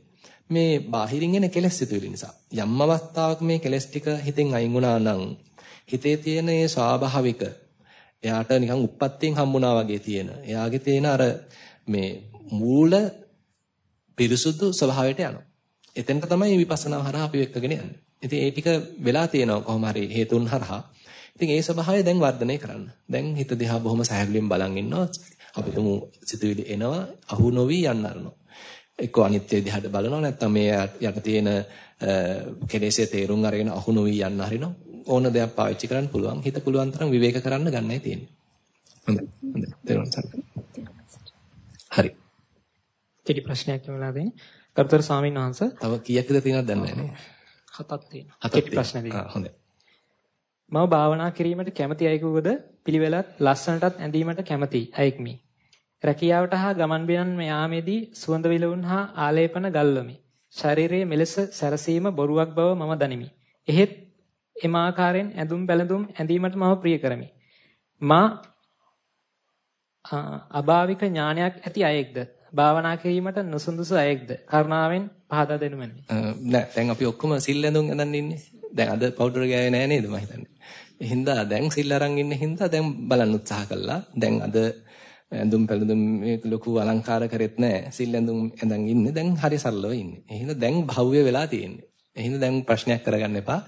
මේ බාහිරින් එන කෙලෙස් සිතුවිලි නිසා. යම් අවස්ථාවක මේ කෙලෙස් ටික හිතෙන් අයින් වුණා නම් හිතේ තියෙන මේ ස්වාභාවික එයාට නිකන් උප්පත්තියෙන් හම්බුණා වගේ තියෙන. එයාගේ තියෙන අර මේ මූල පිරිසුදු ස්වභාවයට යනවා. එතෙන්ට තමයි විපස්සනා හරහා අපි එක්කගෙන යන්නේ. ඉතින් ඒ ටික වෙලා තියෙනවා කොහොම හරි හේතුන් හරහා. ඉතින් ඒ ස්වභාවය දැන් වර්ධනය කරන්න. දැන් හිත දිහා බොහොම සහැල්ලුවෙන් බලන් ඉන්නවා. අපි තුමු සිතුවිලි එනවා අහු නොවි යන්න අරනවා. එක්ක අනිත්‍ය දිහාට බලනවා නැත්නම් මේ යට තියෙන කෙලෙසේ තේරුම් අරගෙන අහු නොවි යන්න හරිනවා. ඕන දෙයක් පාවිච්චි කරන්න පුළුවන්. හිත පුළුවන් තරම් විවේක කරන්න ගන්නයි තියෙන්නේ. හොඳයි. හොඳයි. තේරුම් හරි. කෙටි ප්‍රශ්නයක් වෙලා දෙන්නේ. ගරුතර ස්වාමීන් වහන්සේ තව කීයක්ද තියෙනවද දන්නේ නැහැ. හතක් තියෙනවා. කෙටි ප්‍රශ්න දෙකක්. හොඳයි. මම භාවනා කිරීමට කැමති අයෙකුද පිළිවෙලත් ලස්සනටත් ඇඳීමට කැමති අයෙක්මි. රැකියාවට හා ගමන් බිමන් යාමේදී සුවඳ විලවුන් හා ආලේපන ගල්වමි. ශරීරයේ මෙලෙස සැරසීම බොරුවක් බව මම දනිමි. එහෙත් එම ආකාරයෙන් ඇඳුම් බැලඳුම් ඇඳීමට මම ප්‍රිය කරමි. මා අභාවික ඥානයක් ඇති අයෙක්ද භාවනා කිරීමට නුසුදුසු අයෙක්ද කරුණාවෙන් පහදා දෙනු මැනවි. නෑ දැන් අපි ඔක්කොම සිල් ඇඳුම් ඇඳන් ඉන්නේ. දැන් අද පවුඩර් ගෑවේ නෑ නේද මම හිතන්නේ. ඒ හින්දා දැන් සිල් අරන් ඉන්න හින්දා දැන් බලන්න උත්සාහ කළා. දැන් අද ඇඳුම් පැළඳුම් මේ ලොකු අලංකාර කරෙත් නෑ. සිල් ඇඳුම් ඇඳන් ඉන්නේ. දැන් හරි සරලව ඉන්නේ. ඒ හින්දා දැන් භව්‍ය වෙලා තියෙන්නේ. ඒ හින්දා දැන් ප්‍රශ්නයක් කරගන්න එපා.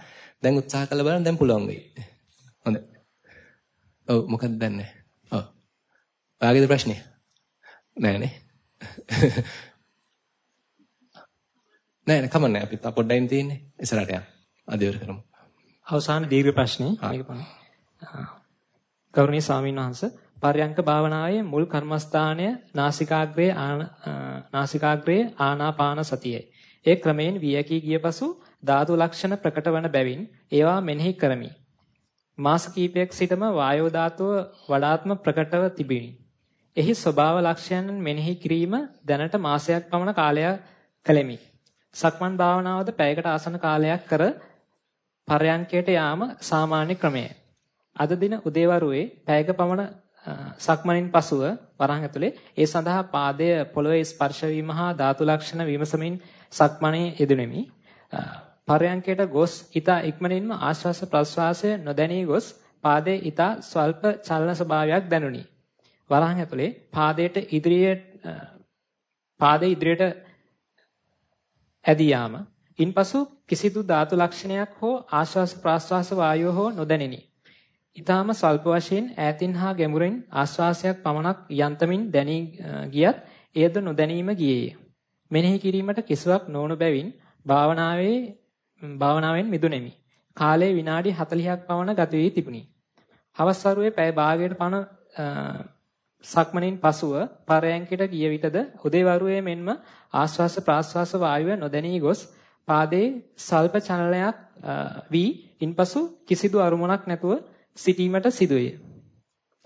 දැන් උත්සාහ කළ බලන්න දැන් පුළුවන් වෙයි. හොඳයි. ඔව් මොකක්ද දන්නේ? ඔව්. ඔයාගේද ප්‍රශ්නේ? නෑනේ. නෑ නෑ කමන්නේ අපි තා පොඩ්ඩයින් තියෙන්නේ. ඉස්සරහට යන්න. අදිවර කරමු. අවසාන දීර්ඝ ප්‍රශ්නේ මේක පොන්න. ගෞරවනීය ස්වාමීන් වහන්සේ පර්යංක භාවනාවේ මුල් කර්මස්ථානය නාසිකාග්‍රයේ නාසිකාග්‍රයේ ආනාපාන සතියයි. ඒ ක්‍රමයෙන් වියකී ගිය පසු ධාතු ලක්ෂණ ප්‍රකට වන බැවින් ඒවා මෙනෙහි කරමි. මාස කිහිපයක් සිටම වායෝ ධාතුව වඩාත්ම ප්‍රකටව තිබිනි. එහි ස්වභාව ලක්ෂයන් මෙනෙහි කිරීම දැනට මාසයක් පමණ කාලයක් කළෙමි. සක්මන් භාවනාවද පැයකට ආසන කාලයක් කර පරයන්කයට යාම සාමාන්‍ය ක්‍රමයයි. අද දින උදේවරුේ පැයක පමණ සක්මනින් පසුව වරහන් ඇතුලේ ඒ සඳහා පාදය පොළොවේ ස්පර්ශ වීම හා ධාතු ලක්ෂණ විමසමින් සක්මනේ යෙදුණෙමි. පරයන්කයට ගොස් ඊතා ඉක්මනින්ම ආශ්වාස ප්‍රශ්වාසය නොදැනී ගොස් පාදයේ ඊතා ස්වල්ප චලන ස්වභාවයක් දැනුනි. වරහන් ඇතුලේ පාදයට ඉදිරියට පාදයේ ඉදිරියට ඇදී යාම ඉන්පසු කිසිදු ධාතු ලක්ෂණයක් හෝ ආශ්වාස ප්‍රාශ්වාස වායුව හෝ නොදැනිනි. ඊටාම ස්වල්ප වශයෙන් ඈතින් හා ගැඹුරින් ආශ්වාසයක් පමණක් යන්තමින් දැනී ගියත් එයද නොදැනීම ගියේය. මෙනෙහි කිරීමට කිසිවක් නොවන බැවින් භාවනාවේ භාවනාවෙන් මිදුණෙමි. කාලය විනාඩි 40ක් පමණ ගත වී තිබුණි. හවස් වරුවේ පැය භාගයකට පමණ සක්මණෙන් පසුව පරයන්කට ගිය විටද උදේවරුේ මෙන්ම ආශ්වාස ප්‍රාශ්වාස වායුව නොදැනී ගොස් පාදයේ සල්ප චලනයක් වී ඉන්පසු කිසිදු අරුමුණක් නැතුව සිටීමට සිදුවේ.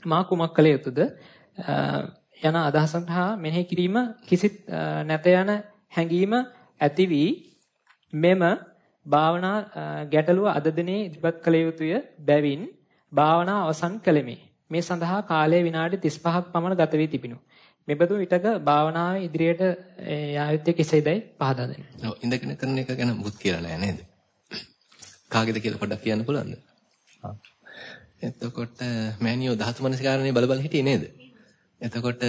මා කුමක් කළ යුතුද? යන අදහසට හා මෙනෙහි කිරීම කිසිත් නැත යන හැඟීම ඇති වී මෙම භාවනා ගැටලුව අද දිනේ ඉදිරිපත් කළ යුතුය බැවින් භාවනා අවසන් කළෙමි. මේ සඳහා කාලය විනාඩි 35ක් පමණ ගත වී තිබිනු. මෙබඳු විටක භාවනාවේ ඉදිරියට යා යුත්තේ කෙසේදයි පහදා දෙන්න. ඔව් ඉඳගෙන කරන එක ගැන මුත් කියලා නෑ නේද? කාගේද කියලා පොඩ්ඩක් කියන්න පුළුවන්ද? එතකොට මෑනියෝ ධාතු මනසිකාරණේ බල බල හිටියේ නේද? එතකොට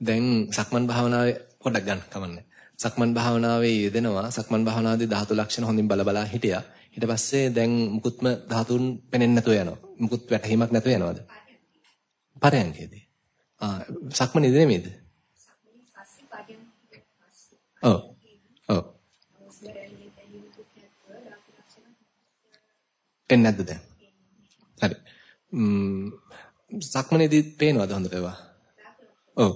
දැන් සක්මන් භාවනාවේ පොඩ්ඩක් ගන්න කමන්නේ. සක්මන් භාවනාවේ යෙදෙනවා. සක්මන් භාවනාවේදී ධාතු ලක්ෂණ හොඳින් බල බලා හිටියා. ඊට පස්සේ දැන් මුකුත්ම ධාතුන් පෙනෙන්නේ නැතුව යනවා. මුකුත් වැටහීමක් නැතුව යනවාද? පරයන්කේදී. ආ සක්මනේදී නෙමෙයිද? ඔව්. ඔව්. එන්නේ නැද්ද දැන්? හරි. ම්ම් සක්මනේදී පේනවද හොඳට ඒවා? ඔව්.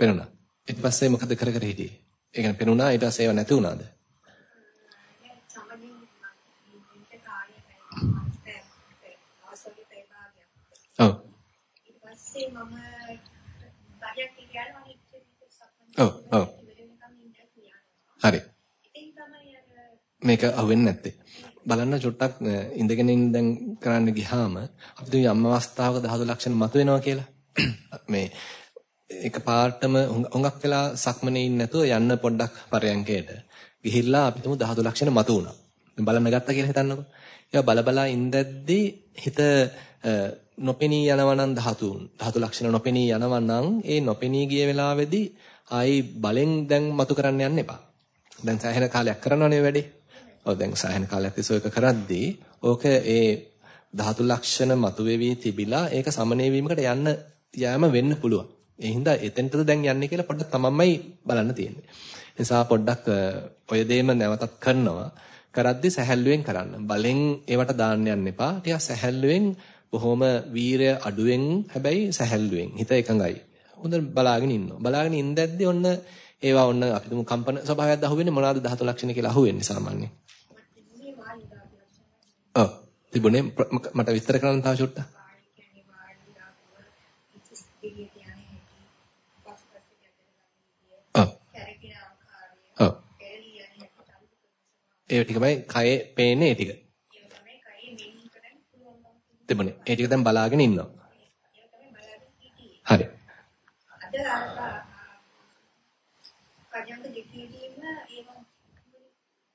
පේනුණා. ඊට පස්සේ මොකද කර කර හිටියේ? ඒ කියන්නේ පේනුණා ඊට පස්සේ ඒවා නැති වුණාද? ඔව්. ඊට පස්සේ මම බඩක් කියන්නේ මම ඉච්චෙත් ඔව් ඔව්. හරි. මේක අහුවෙන්නේ නැත්තේ. බලන්න චොට්ටක් ඉඳගෙන දැන් කරන්න ගියාම අපිට යම් අවස්ථාවක ධාතු ලක්ෂණ මතුවෙනවා කියලා. මේ එක පාර්ටම හුඟක් වෙලා සක්මනේ ඉන්නේ නැතුව යන්න පොඩ්ඩක් පරයන්කේට. ගිහිල්ලා අපි තුමු ධාතු ලක්ෂණ මතු වුණා. බලන්න ගත්තා කියලා හිතන්නකෝ. ඒවා බල බලා ඉඳද්දී හිත නොපෙනී යනවා නම් ධාතුන් ධාතු ලක්ෂණ නොපෙනී යනවා නම් ඒ නොපෙනී ගිය වෙලාවේදී ආයි බලෙන් දැන් මතු කරන්න යන්න එපා. දැන් සෑහෙන කාලයක් කරනවනේ වැඩේ. ඔව් දැන් සෑහෙන කාලයක් තිස්සේ ඒක කරද්දී ඕක ඒ ධාතු ලක්ෂණ මතුවේවි තිබිලා ඒක සමනය වීමකට යන්න යෑම වෙන්න පුළුවන්. ඒ හින්දා එතෙන්ටද දැන් යන්නේ කියලා පොඩ්ඩක් තමන්මයි බලන්න තියෙන්නේ. නිසා පොඩ්ඩක් ඔය දෙයම නැවතත් කරනවා. කරද්දි සැහැල්ලුවෙන් කරන්න. බලෙන් ඒවට දාන්න යන්න එපා. ටිකක් සැහැල්ලුවෙන් බොහොම වීරය අඩුවෙන් හැබැයි සැහැල්ලුවෙන් හිත එකඟයි. හොඳට බලාගෙන ඉන්නවා. බලාගෙන ඉඳද්දි ඔන්න ඒවා ඔන්න අපි තුමු කම්පන ස්වභාවයක් අහුවෙන්නේ මොනවාද ධාතු ලක්ෂණ කියලා අහුවෙන්නේ සාමාන්‍යයෙන්. ඔව් තිබුණේ මට විස්තර කරන්න තව චුට්ටක්. ඔව්. ඒ ටිකමයි කයේ පේන්නේ ඒ ටික. තිබුණේ. ඒ ටික දැන් බලාගෙන ඉන්නවා. හරි.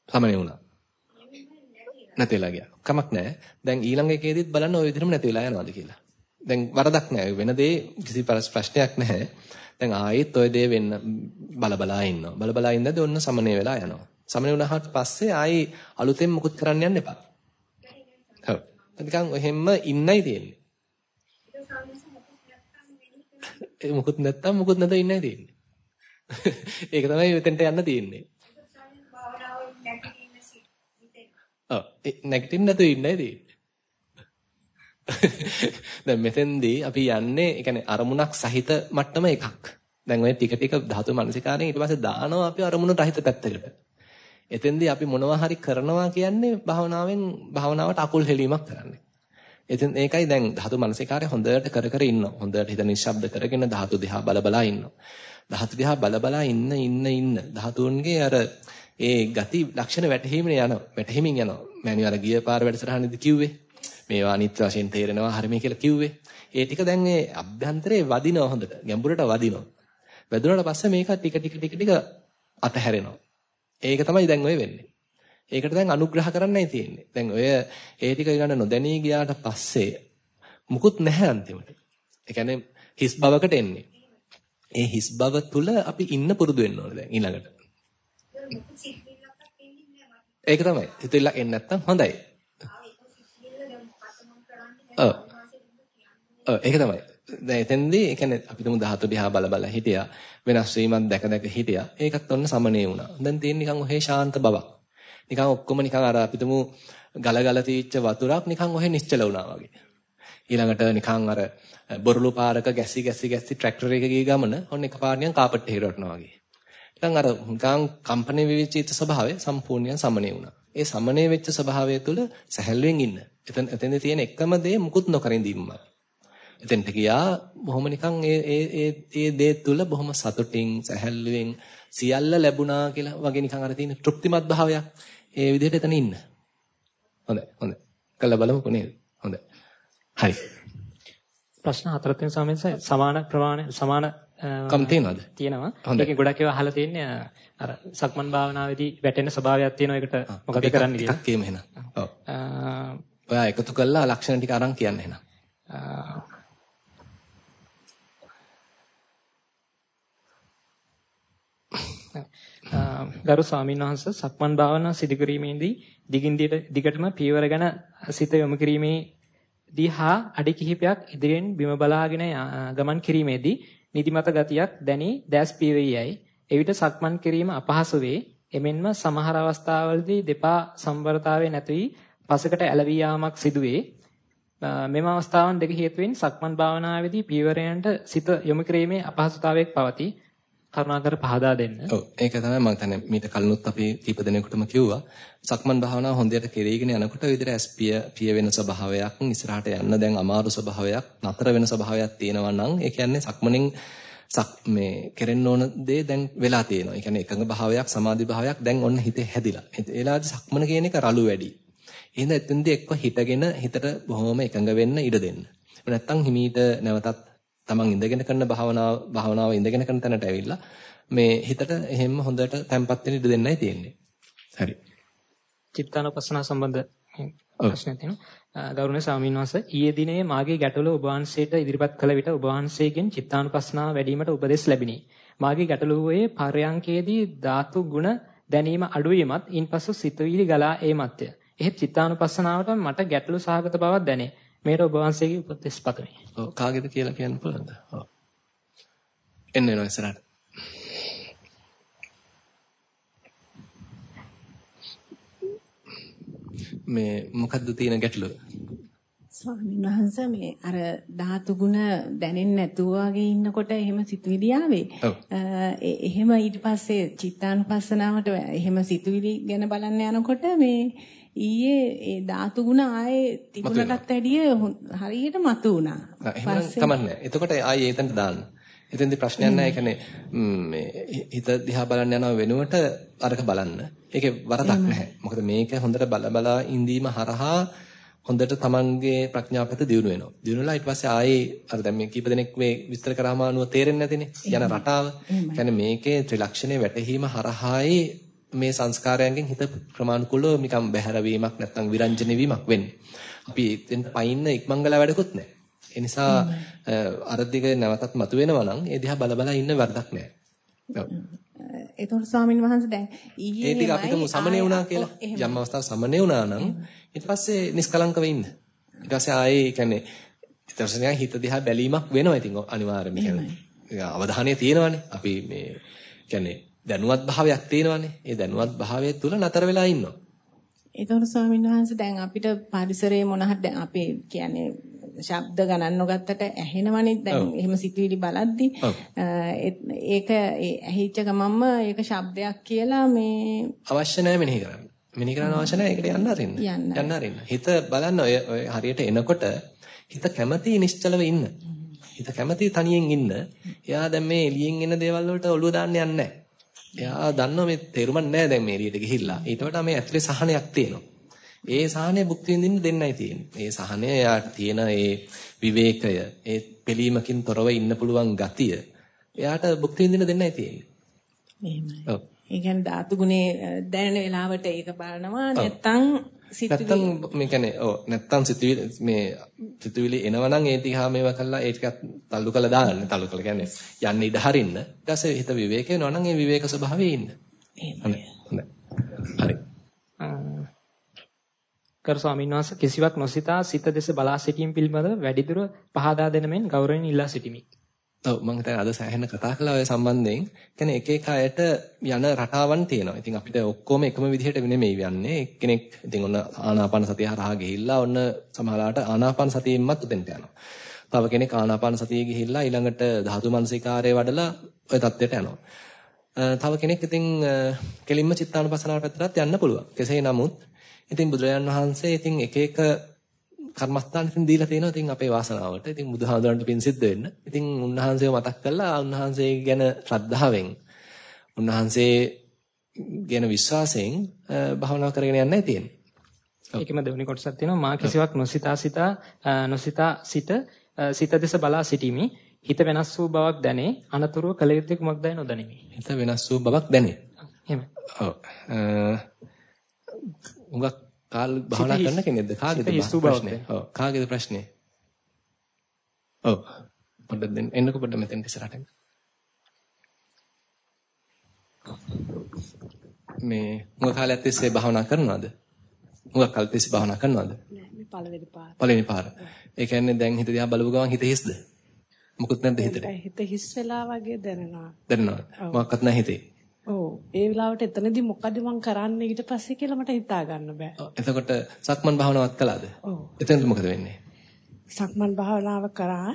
සමනේ වුණා. නැති වෙලා ගියා. කමක් නැහැ. දැන් ඊළඟ එකේදීත් බලන්න ওই විදිහම නැති වෙලා යනවාද කියලා. දැන් වරදක් නැහැ. වෙන දේ කිසි ප්‍රශ්නයක් නැහැ. දැන් ආයෙත් ওই දේ වෙන්න බලබලා ඉන්නවා. බලබලා ඉඳද්දී ඔන්න සමනේ වෙලා යනවා. සමනේ වුණාට පස්සේ ආයේ අලුතෙන් මුකුත් කරන්න යන්න එපා. ඔව්. නිකන් එහෙම්ම ඉන්නයි තියෙන්නේ. ඒ මුකුත් නැත්තම් මුකුත් නැත ඉන්නයි තියෙන්නේ. ඒක තමයි මෙතෙන්ට යන්න තියෙන්නේ. ඔව් නැගිටින්න නැතුව ඉන්නයි තියෙන්නේ. දැන් මෙතෙන්දී අපි යන්නේ ඒ කියන්නේ අරමුණක් සහිත මට්ටම එකක්. දැන් ඔය ටික ටික ධාතු මනසිකාරයෙන් ඊට පස්සේ දානවා අපි අරමුණ රහිත පැත්තකට. එතෙන්දී අපි මොනවා හරි කරනවා කියන්නේ භාවනාවෙන් භාවනාවට අකුල් හෙලීමක් කරන්නේ. එතෙන් ඒකයි දැන් ධාතු මනසිකාරය හොඳට කර කර ඉන්නවා. හොඳට හිත නිශ්ශබ්ද කරගෙන ධාතු දිහා බල බලා ඉන්නවා. ධාතු දිහා බල බලා ඉන්න ඉන්න ඉන්න ධාතුන්ගේ අර ඒ ගති ලක්ෂණ වැටහීමනේ යනවා. වැටහීමින් යනවා. මෑණිය අර ගිය පාර වැඩසටහනේදී කිව්වේ. මේවා අනිත් වශයෙන් තේරෙනවා හරියම කියලා කිව්වේ. ඒ ටික දැන් ඒ අභ්‍යන්තරේ වදිනවා හොඳට. ගැඹුරට වදිනවා. වැදුනට පස්සේ මේක ටික ටික ටික ටික අතහැරෙනවා. ඒක තමයි දැන් ඔය වෙන්නේ. ඒකට දැන් අනුග්‍රහ කරන්නයි තියෙන්නේ. දැන් ඔය ඒ ටික ගන්න නොදැනී ගියාට පස්සේ මුකුත් නැහැ අන්තිමට. ඒ කියන්නේ හිස් බවකට එන්නේ. ඒ හිස් බව තුල අපි ඉන්න පුරුදු වෙන්න ඕනේ දැන් ඊළඟට. ඒක තමයි. හිතෙල්ල එන්නේ නැත්තම් හොඳයි. ඔව්. ඔව් ඒක තමයි. දැන් එතෙන්දී ඒ කියන්නේ අපි තුමු ධාතු දිහා බල බල හිටියා. වෙනස් වීමක් දැක දැක හිටියා. ඒකත් ඔන්න සමනේ වුණා. දැන් තියෙන නිකන් ඔහේ ශාන්ත බවක්. නිකන් ඔක්කොම නිකන් අර අපි තුමු ගල ගල තීච්ච වතුරක් නිකන් ඔහේ නිශ්චල වුණා වගේ. ඊළඟට නිකන් අර බොරළු පාරක ගැසි ගැසි ගැසි ට්‍රැක්ටර් එක ගිය ගමන ඔන්න එකපාර නිකන් කාපට් එකේ රටනවා වගේ. නිකන් අර නිකන් කම්පණය වෙවිච්ච ස්වභාවය සම්පූර්ණයෙන් සමනේ වුණා. ඒ සමනේ වෙච්ච ස්වභාවය තුළ සැහැල්ලුවෙන් ඉන්න. එතන එතෙන්ද තියෙන එකම දේ මුකුත් නොකර ඉඳීමයි. එතෙන්ට ගියා බොහොම නිකන් ඒ ඒ ඒ ඒ දේ තුල බොහොම සතුටින් සැහැල්ලුවෙන් සියල්ල ලැබුණා කියලා වගේ නිකන් අර තියෙන තෘප්තිමත් භාවයක්. ඒ විදිහට එතන ඉන්න. හොඳයි හොඳයි. කළ බලමුකෝ නේද? හොඳයි. හරි. ප්‍රශ්න හතරක් තියෙන සමෙන්ස සමාන ප්‍රමාණය සමාන කම් තියනවාද? තියෙනවා. ඒකෙන් ගොඩක් ඒවා අහලා තියෙන්නේ අර සක්මන් භාවනාවේදී වැටෙන ස්වභාවයක් තියෙනවා. ඒකට මොකද කරන්න කියලා. ටිකක් කියමු එහෙනම්. ඔව්. ඔයා එකතු කළා ලක්ෂණ ටික අරන් කියන්න එහෙනම්. ගරු ස්වාමීන් වහන්සේ සක්මන් භාවනා සිදු කිරීමේදී දිගින් දිගටම පියවර ගැන සිත යොමු කිරීමේදී හා අඩි කිහිපයක් ඉදිරියෙන් බිම බලාගෙන ගමන් කිරීමේදී නිදිමත ගතියක් දැනි දැස් පියවියයි එවිට සක්මන් කිරීම අපහසු වේ. එමෙන්ම සමහර අවස්ථාවලදී දෙපා සම්වරතාවයේ නැති වී පසකට ඇලවී යාමක් සිදුවේ මෙම අවස්ථාවන් දෙක හේතුවෙන් සක්මන් භාවනාවේදී පීවරයන්ට සිත යොමු කිරීමේ අපහසුතාවයක් පවතී. කරුණාකර පහදා දෙන්න. ඔව් ඒක තමයි මම තන මීට කලිනුත් අපි කීප දෙනෙකුටම කිව්වා. සක්මන් භාවනාව හොඳට කෙරීගෙන යනකොට විදිහට ඇස්පිය පිය වෙන ස්වභාවයක් ඉස්සරහට යන්න දැන් අමාරු ස්වභාවයක් නතර වෙන ස්වභාවයක් තියෙනවා නම් ඒ කියන්නේ සක්මණෙන් සක් මේ කෙරෙන්න ඕන දේ දැන් වෙලා තියෙනවා. ඒ කියන්නේ එකඟ භාවයක් සමාධි භාවයක් දැන් ඔන්න හිතේ හැදිලා. ඒ වෙලාවේදී සක්මන කියන එක රළු වැඩි. එහෙනම් එතෙන්දී එක්ක හිටගෙන හිතට බොහොම එකඟ වෙන්න ඉඩ දෙන්න. නැත්තම් හිමීට නැවතත් තමන් ඉඳගෙන කරන භාවනාව භාවනාව ඉඳගෙන කරන තැනට ඇවිල්ලා මේ හිතට එහෙම හොඳට තැම්පත් වෙන්න ඉඩ දෙන්නයි තියෙන්නේ. හරි. චිත්තානුපස්සන සම්බන්ධ ප්‍රශ්නයක් තියෙනවා. ගෞරවනීය ස්වාමීන් වහන්සේ ඊයේ දිනේ මාගේ ගැටලුව ඔබ වහන්සේට ඉදිරිපත් කළ විට ඔබ වහන්සේගෙන් චිත්තානුපස්සනාව වැඩිවීමට උපදෙස් ලැබිනි. මාගේ ගැටලුවේ පරයන්කේදී ධාතු ගුණ දැනීම අඩුවීමත් ඉන්පසු සිතුවිලි ගලා ඒමත්ය. එහෙත් චිත්තානුපස්සනාවට මට ගැටලු සහගත බවක් දැනේ. මේට ඔබ වහන්සේගේ උපදෙස් පතමි. ඔව් කාගේද කියලා කියන්න පුළුවන්ද? ඔව්. එන්න එනවා ඉස්සරහට. මේ මොකද්ද තියෙන ගැටලුව? ස්වාමීන් වහන්සේ මේ අර ධාතු ගුණ දැනෙන්නේ නැතුව වගේ ඉන්නකොට එහෙම සිතුවිලි ආවේ. එහෙම ඊට පස්සේ චිත්තානුපස්සනාවට එහෙම සිතුවිලි ගැන බලන්න යනකොට මේ ඊයේ ඒ ධාතු ගුණ ආයේ තිබුණටත් වැඩිය හරියට මතු වුණා. එහෙනම් කමන්නේ. එතකොට ආයේ එතනට දාන්න. එතෙන්දි ප්‍රශ්නයක් නැහැ. ඒ කියන්නේ මේ හිත දිහා බලන්න යනව වෙනුවට අරක බලන්න. ඒකේ වරදක් නැහැ. මොකද මේක හොඳට බල බලා ඉඳීම හරහා හොඳට තමන්ගේ ප්‍රඥාපත දියුණු වෙනවා. දියුණුලා ඊට පස්සේ ආයේ අර දැන් මේ කීප දෙනෙක් මේ විස්තර කරාම අනුව තේරෙන්නේ නැතිනේ. යන රටාව. කියන්නේ මේකේ ත්‍රිලක්ෂණේ වැටහීම හරහායි මේ සංස්කාරයන්ගෙන් හිත ක්‍රමානුකූලව නිකම් බැහැර වීමක් නැත්නම් විරංජන වීමක් වෙන්නේ. අපි එතෙන් පයින්න ඉක්මංගල වැඩකුත් නැහැ. ඒ නිසා අර දිග නැවතත් මතුවෙනවා නම් ඒ දිහා බල බල ඉන්න වරදක් නැහැ. ඔව්. ඒතකොට ස්වාමීන් වහන්සේ දැන් ඊයේ ටික අපිට සමනේ වුණා කියලා. යම් අවස්ථාවක් සමනේ වුණා නම් ඊට පස්සේ නිස්කලංකව ඉන්න. ඊට පස්සේ ආයේ කියන්නේ ඊට හිත දිහා බැලීමක් වෙනවා ඉතින් අනිවාර්යයෙන්ම. අවධානය තියෙනවානේ. අපි මේ කියන්නේ දැනුවත් භාවයක් තියෙනවානේ. ඒ දැනුවත් භාවය තුල නතර වෙලා ඉන්නවා. ඒතකොට ස්වාමීන් වහන්සේ දැන් අපිට පරිසරයේ මොන හරි දැන් අපේ කියන්නේ ශබ්ද ගණන් නොගත්තට ඇහෙනවනේ දැන් එහෙම සිතුවිලි බලද්දි ඒක ඇහිච්ච ගමන්ම ඒක ශබ්දයක් කියලා මේ අවශ්‍ය නැහැ මෙනෙහි කරන්න. මෙනෙහි කරන්න අවශ්‍ය නැහැ ඒකට යන්න අරින්න. යන්න අරින්න. හිත බලන්න ඔය හරියට එනකොට හිත කැමති නිශ්චලව ඉන්න. හිත කැමති තනියෙන් ඉන්න. එයා දැන් මේ එළියෙන් එන දේවල් වලට ඔළුව දාන්න යන්නේ නැහැ. එයා දන්නවා මේ තේරුමක් නැහැ දැන් මේ එළියට ගිහිල්ලා. ඊට වඩා මේ ඇතුලේ සහනයක් තියෙනවා. ඒ සහනය භුක්ති විඳින්න දෙන්නයි තියෙන්නේ. ඒ සහනය එයාට තියෙන ඒ විවේකය, ඒ පිළීමකින් තොරව ඉන්න පුළුවන් ගතිය එයාට භුක්ති විඳින්න දෙන්නයි තියෙන්නේ. එහෙමයි. ඔව්. ඒ කියන්නේ ධාතු ගුණේ දැනෙන වෙලාවට ඒක බලනවා නැත්තම් නැත්තම් මේ කියන්නේ ඔව් නැත්තම් සිතුවිලි මේ සිතුවිලි එනවනම් ඒ දිහා මේවා කළා ඒ ටිකත් තල්ලු කළා දාන්න. තල්ලු කළා කියන්නේ යන්න ඉඩ හරින්න. ඊට පස්සේ හිත විවේක වෙනවා නම් ඒ විවේක ස්වභාවයේ ඉන්න. එහෙමයි. හොඳයි. හරි. කර ස්වාමීන් වහන්සේ කිසිවක් නොසිතා සිත දෙස බලා සිටීම පිළිබඳව වැඩිදුර පහදා දෙන මෙන් ගෞරවයෙන් ඉල්ලා සිටිමි. ඔව් මම හිතන්නේ අද සෑහෙන කතා කළා ඔය සම්බන්ධයෙන්. කියන්නේ එක එක අයට යන රටාවන් තියෙනවා. ඉතින් අපිට ඔක්කොම එකම විදිහට නෙමෙයි යන්නේ. එක්කෙනෙක් ඉතින් ඔන්න ආනාපාන සතිය හරහා ගිහිල්ලා ඔන්න සමහරලාට ආනාපාන සතියෙන්මත් උදෙන්ට යනවා. තව කෙනෙක් ආනාපාන සතියේ ගිහිල්ලා ඊළඟට ධාතු මනසිකාරය වඩලා ඔය தත්ත්වයට යනවා. තව කෙනෙක් ඉතින් කෙලින්ම චිත්තානුපසනාවට පැත්තට යන්න පුළුවන්. කෙසේ නමුත් ඉතින් බුදුරජාන් වහන්සේ ඉතින් එක එක කර්මස්ථාන ඉතින් දීලා තියෙනවා ඉතින් අපේ වාසනාවට. ඉතින් බුදුහාමුදුරන්ට පින් සිද්ධ වෙන්න. ඉතින් උන්වහන්සේව මතක් කරලා උන්වහන්සේ ගැන ශ්‍රද්ධාවෙන් උන්වහන්සේ ගැන විශ්වාසයෙන් භවනා කරගෙන යන්නයි තියෙන්නේ. ඒකම දෙවෙනි කොටසක් තියෙනවා මා කිසිවක් නොසිතා සිතා නොසිතා සිට සිත දෙස බලා සිටීමි. හිත වෙනස් වූ බවක් දැනේ. අනතුරුව කල යුත්තේ කුමක්දයි නොදනිමි. හිත වෙනස් වූ බවක් දැනේ. එහෙම. ඔව්. කාල් භාවනා කරන කෙනෙක්ද කාගේද ප්‍රශ්නේ? ඔව් කාගේද ප්‍රශ්නේ? ඔව් පොඩ්ඩක් දෙන්න එන්නකො පොඩ්ඩක් මෙතෙන් ඉස්සරහට එන්න. මේ උඟ කාලයක් තිස්සේ භාවනා කරනවද? උඟක් කාලයක් තිස්සේ භාවනා කරනවද? නෑ මේ පළවෙනි පාර. පළවෙනි පාර. ඒ කියන්නේ දැන් හිත දිහා බලපු ගමන් හිත හිස්ද? මොකුත් නැද්ද හිතේ? හිත හිස් වෙලා වගේ දැනෙනවා. දැනෙනවා. මොකක්වත් නැහැ හිතේ. ඔව් ඒ වෙලාවට එතනදී මොකද මං කරන්නේ ඊට පස්සේ කියලා මට හිතා ගන්න බෑ. එතකොට සක්මන් භාවනාවක් කළාද? ඔව්. එතනද මොකද වෙන්නේ? සක්මන් භාවනාව කරා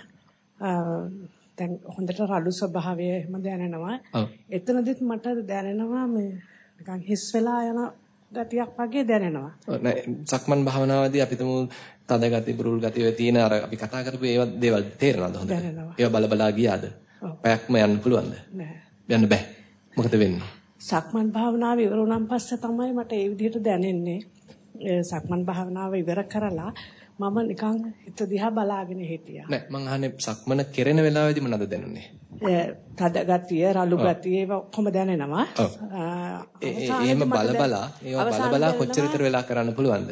දැන් හොඳට රළු ස්වභාවය එහෙම දැනෙනවා. ඔව්. එතනදිත් මට දැනෙනවා මේ නිකන් හිස් වෙලා යන ගතියක් වගේ දැනෙනවා. සක්මන් භාවනාවේදී අපි තුමු තද ගති බුරුල් ගති ඔය තියෙන අර අපි කතා කරපු ඒවා දේවල් තේරෙනවද හොඳට? ඒවා බල බලා ගියාද? පැයක්ම යන්න පුළුවන්ද? නෑ. යන්න බෑ. මොකද වෙන්නේ? සක්මන් භාවනාව ඉවරුණන් පස්සේ තමයි මට ඒ විදිහට දැනෙන්නේ. සක්මන් භාවනාව ඉවර කරලා මම නිකන් හිත දිහා බලාගෙන හිටියා. නෑ මං අහන්නේ සක්මන කෙරෙන වෙලාවෙදි මොනවද දැනුනේ? තද ගතිය, රළු ගතිය ඒවා කොහොම දැනෙනවා. එහෙම බල බලා ඒවා බල බලා කොච්චර විතර වෙලා කරන්න පුළුවන්ද?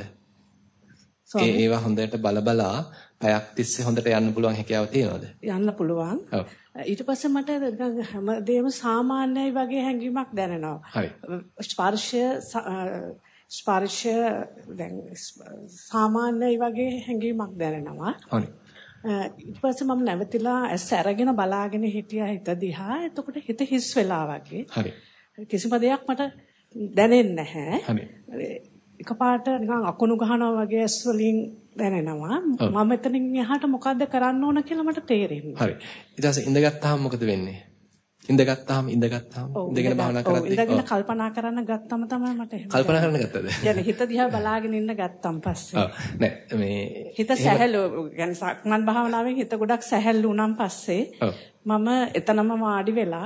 ඒ ඒවා හොඳට බල බලා පැයක් තිස්සේ හොඳට යන්න පුළුවන් හැකියාව තියෙනවද? යන්න පුළුවන්. ඔව්. ඊට පස්සේ මට හැමදේම සාමාන්‍යයි වගේ හැඟීමක් දැනෙනවා. හරි. ස්පර්ශය ස්පර්ශය දැන් සාමාන්‍යයි වගේ හැඟීමක් දැනෙනවා. හරි. ඊට පස්සේ මම නැවතිලා ඇස් අරගෙන බලාගෙන හිටියා හිත දිහා. එතකොට හිත හිස් වෙලා වගේ. හරි. කිසිම දෙයක් මට දැනෙන්නේ නැහැ. හරි. එකපාරට නිකන් අකුණු ගහනවා වගේ ඇස් වලින් දැනෙනවා. මම එතනින් එහාට මොකද්ද කරන්න ඕන කියලා මට තේරෙන්නේ. හරි. ඊට පස්සේ ඉඳගත්තාම මොකද වෙන්නේ? ඉඳගත්තාම ඉඳගත්තාම ඉඳගෙන භාවනා කරද්දී ඉඳගෙන කල්පනා කරන්න ගත්තම තමයි මට එහෙම. කල්පනා කරන්න ගත්තද? يعني හිත දිහා බලාගෙන ඉන්න ගත්තම් පස්සේ. ඔව්. නෑ මේ හිත සැහැල්ලු يعني සක්මන් භාවනාවෙන් හිත ගොඩක් සැහැල්ලු වුණාන් පස්සේ මම එතනම වාඩි වෙලා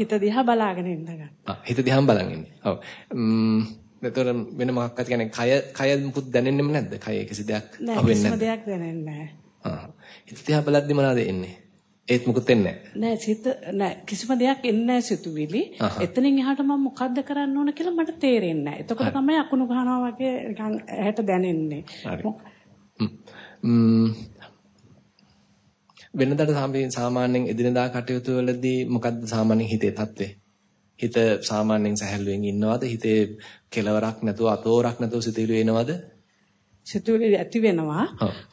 හිත දිහා බලාගෙන ඉන්න ගත්තා. හිත දිහාම බලන් ඉන්නේ. ඔව්. එතකොට වෙන මොකක්වත් කියන්නේ කය කය මුකුත් දැනෙන්නෙම නැද්ද? කය කිසි දෙයක් අහුවෙන්නේ නැද්ද? දෙයක් දැනෙන්නේ නැහැ. හිත දිහා බලද්දි මොනවද එන්නේ? ඒත් මුකුත් එන්නේ නැහැ. නෑ සිත නෑ කිසිම දෙයක් එන්නේ නැහැ සිතුවිලි. එතනින් එහාට මම මොකද්ද කරන්න ඕන කියලා මට තේරෙන්නේ නැහැ. එතකොට තමයි අකුණු ගහනවා වගේ නිකන් ඇහැට දැනෙන්නේ. වෙනදාට සාමාන්‍යයෙන් එදිනදා කටයුතු වලදී මොකද්ද සාමාන්‍යයෙන් හිතේ තත්ත්වය? හිත සාමාන්‍යයෙන් සැහැල්ලුවෙන් ඉන්නවද? හිතේ කෙලවරක් නැතුව අතෝරක් නැතුව සිතුවිලි එනවද? සිතුවිලි ඇති වෙනවා.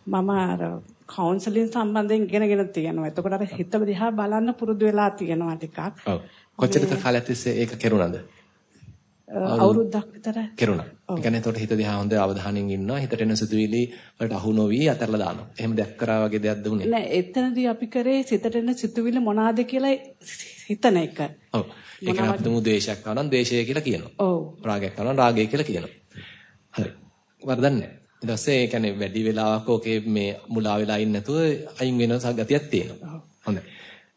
මම අර කවුන්සලින් සම්බන්ධයෙන් ඉගෙනගෙන තියෙනවා. එතකොට අර හිත දිහා බලන්න පුරුදු වෙලා තියෙනවා ටිකක්. ඔව්. කොච්චරද කාලයක් තිස්සේ ඒක කෙරුණාද? අවුරුද්දක් විතර කෙරුණා. ඒ කියන්නේ එතකොට හිත දිහා හොඳ අවධානයෙන් ඉන්නවා. හිතට එන සිතුවිලි වලට අහු නොවි අතහැරලා දානවා. එහෙම දෙයක් කරා වගේ දෙයක්ද උනේ? නෑ එතනදී අපි කරේ සිතට එන සිතුවිලි මොනවාද කියලා හිතන එක. ඔව්. ඒක නම් අපිටම ද්වේෂයක් ආවනම් ද්වේෂය කියලා කියනවා. ඔව්. රාගයක් ආවනම් රාගය කියලා කියනවා. හරි. වරදක් නැහැ. ඊට පස්සේ ඒ කියන්නේ වැඩි වෙලාවක් ඕකේ මේ මුලා වෙලා ඉන්න නැතුව අයින් වෙන ගතියක් තියෙනවා. හොඳයි.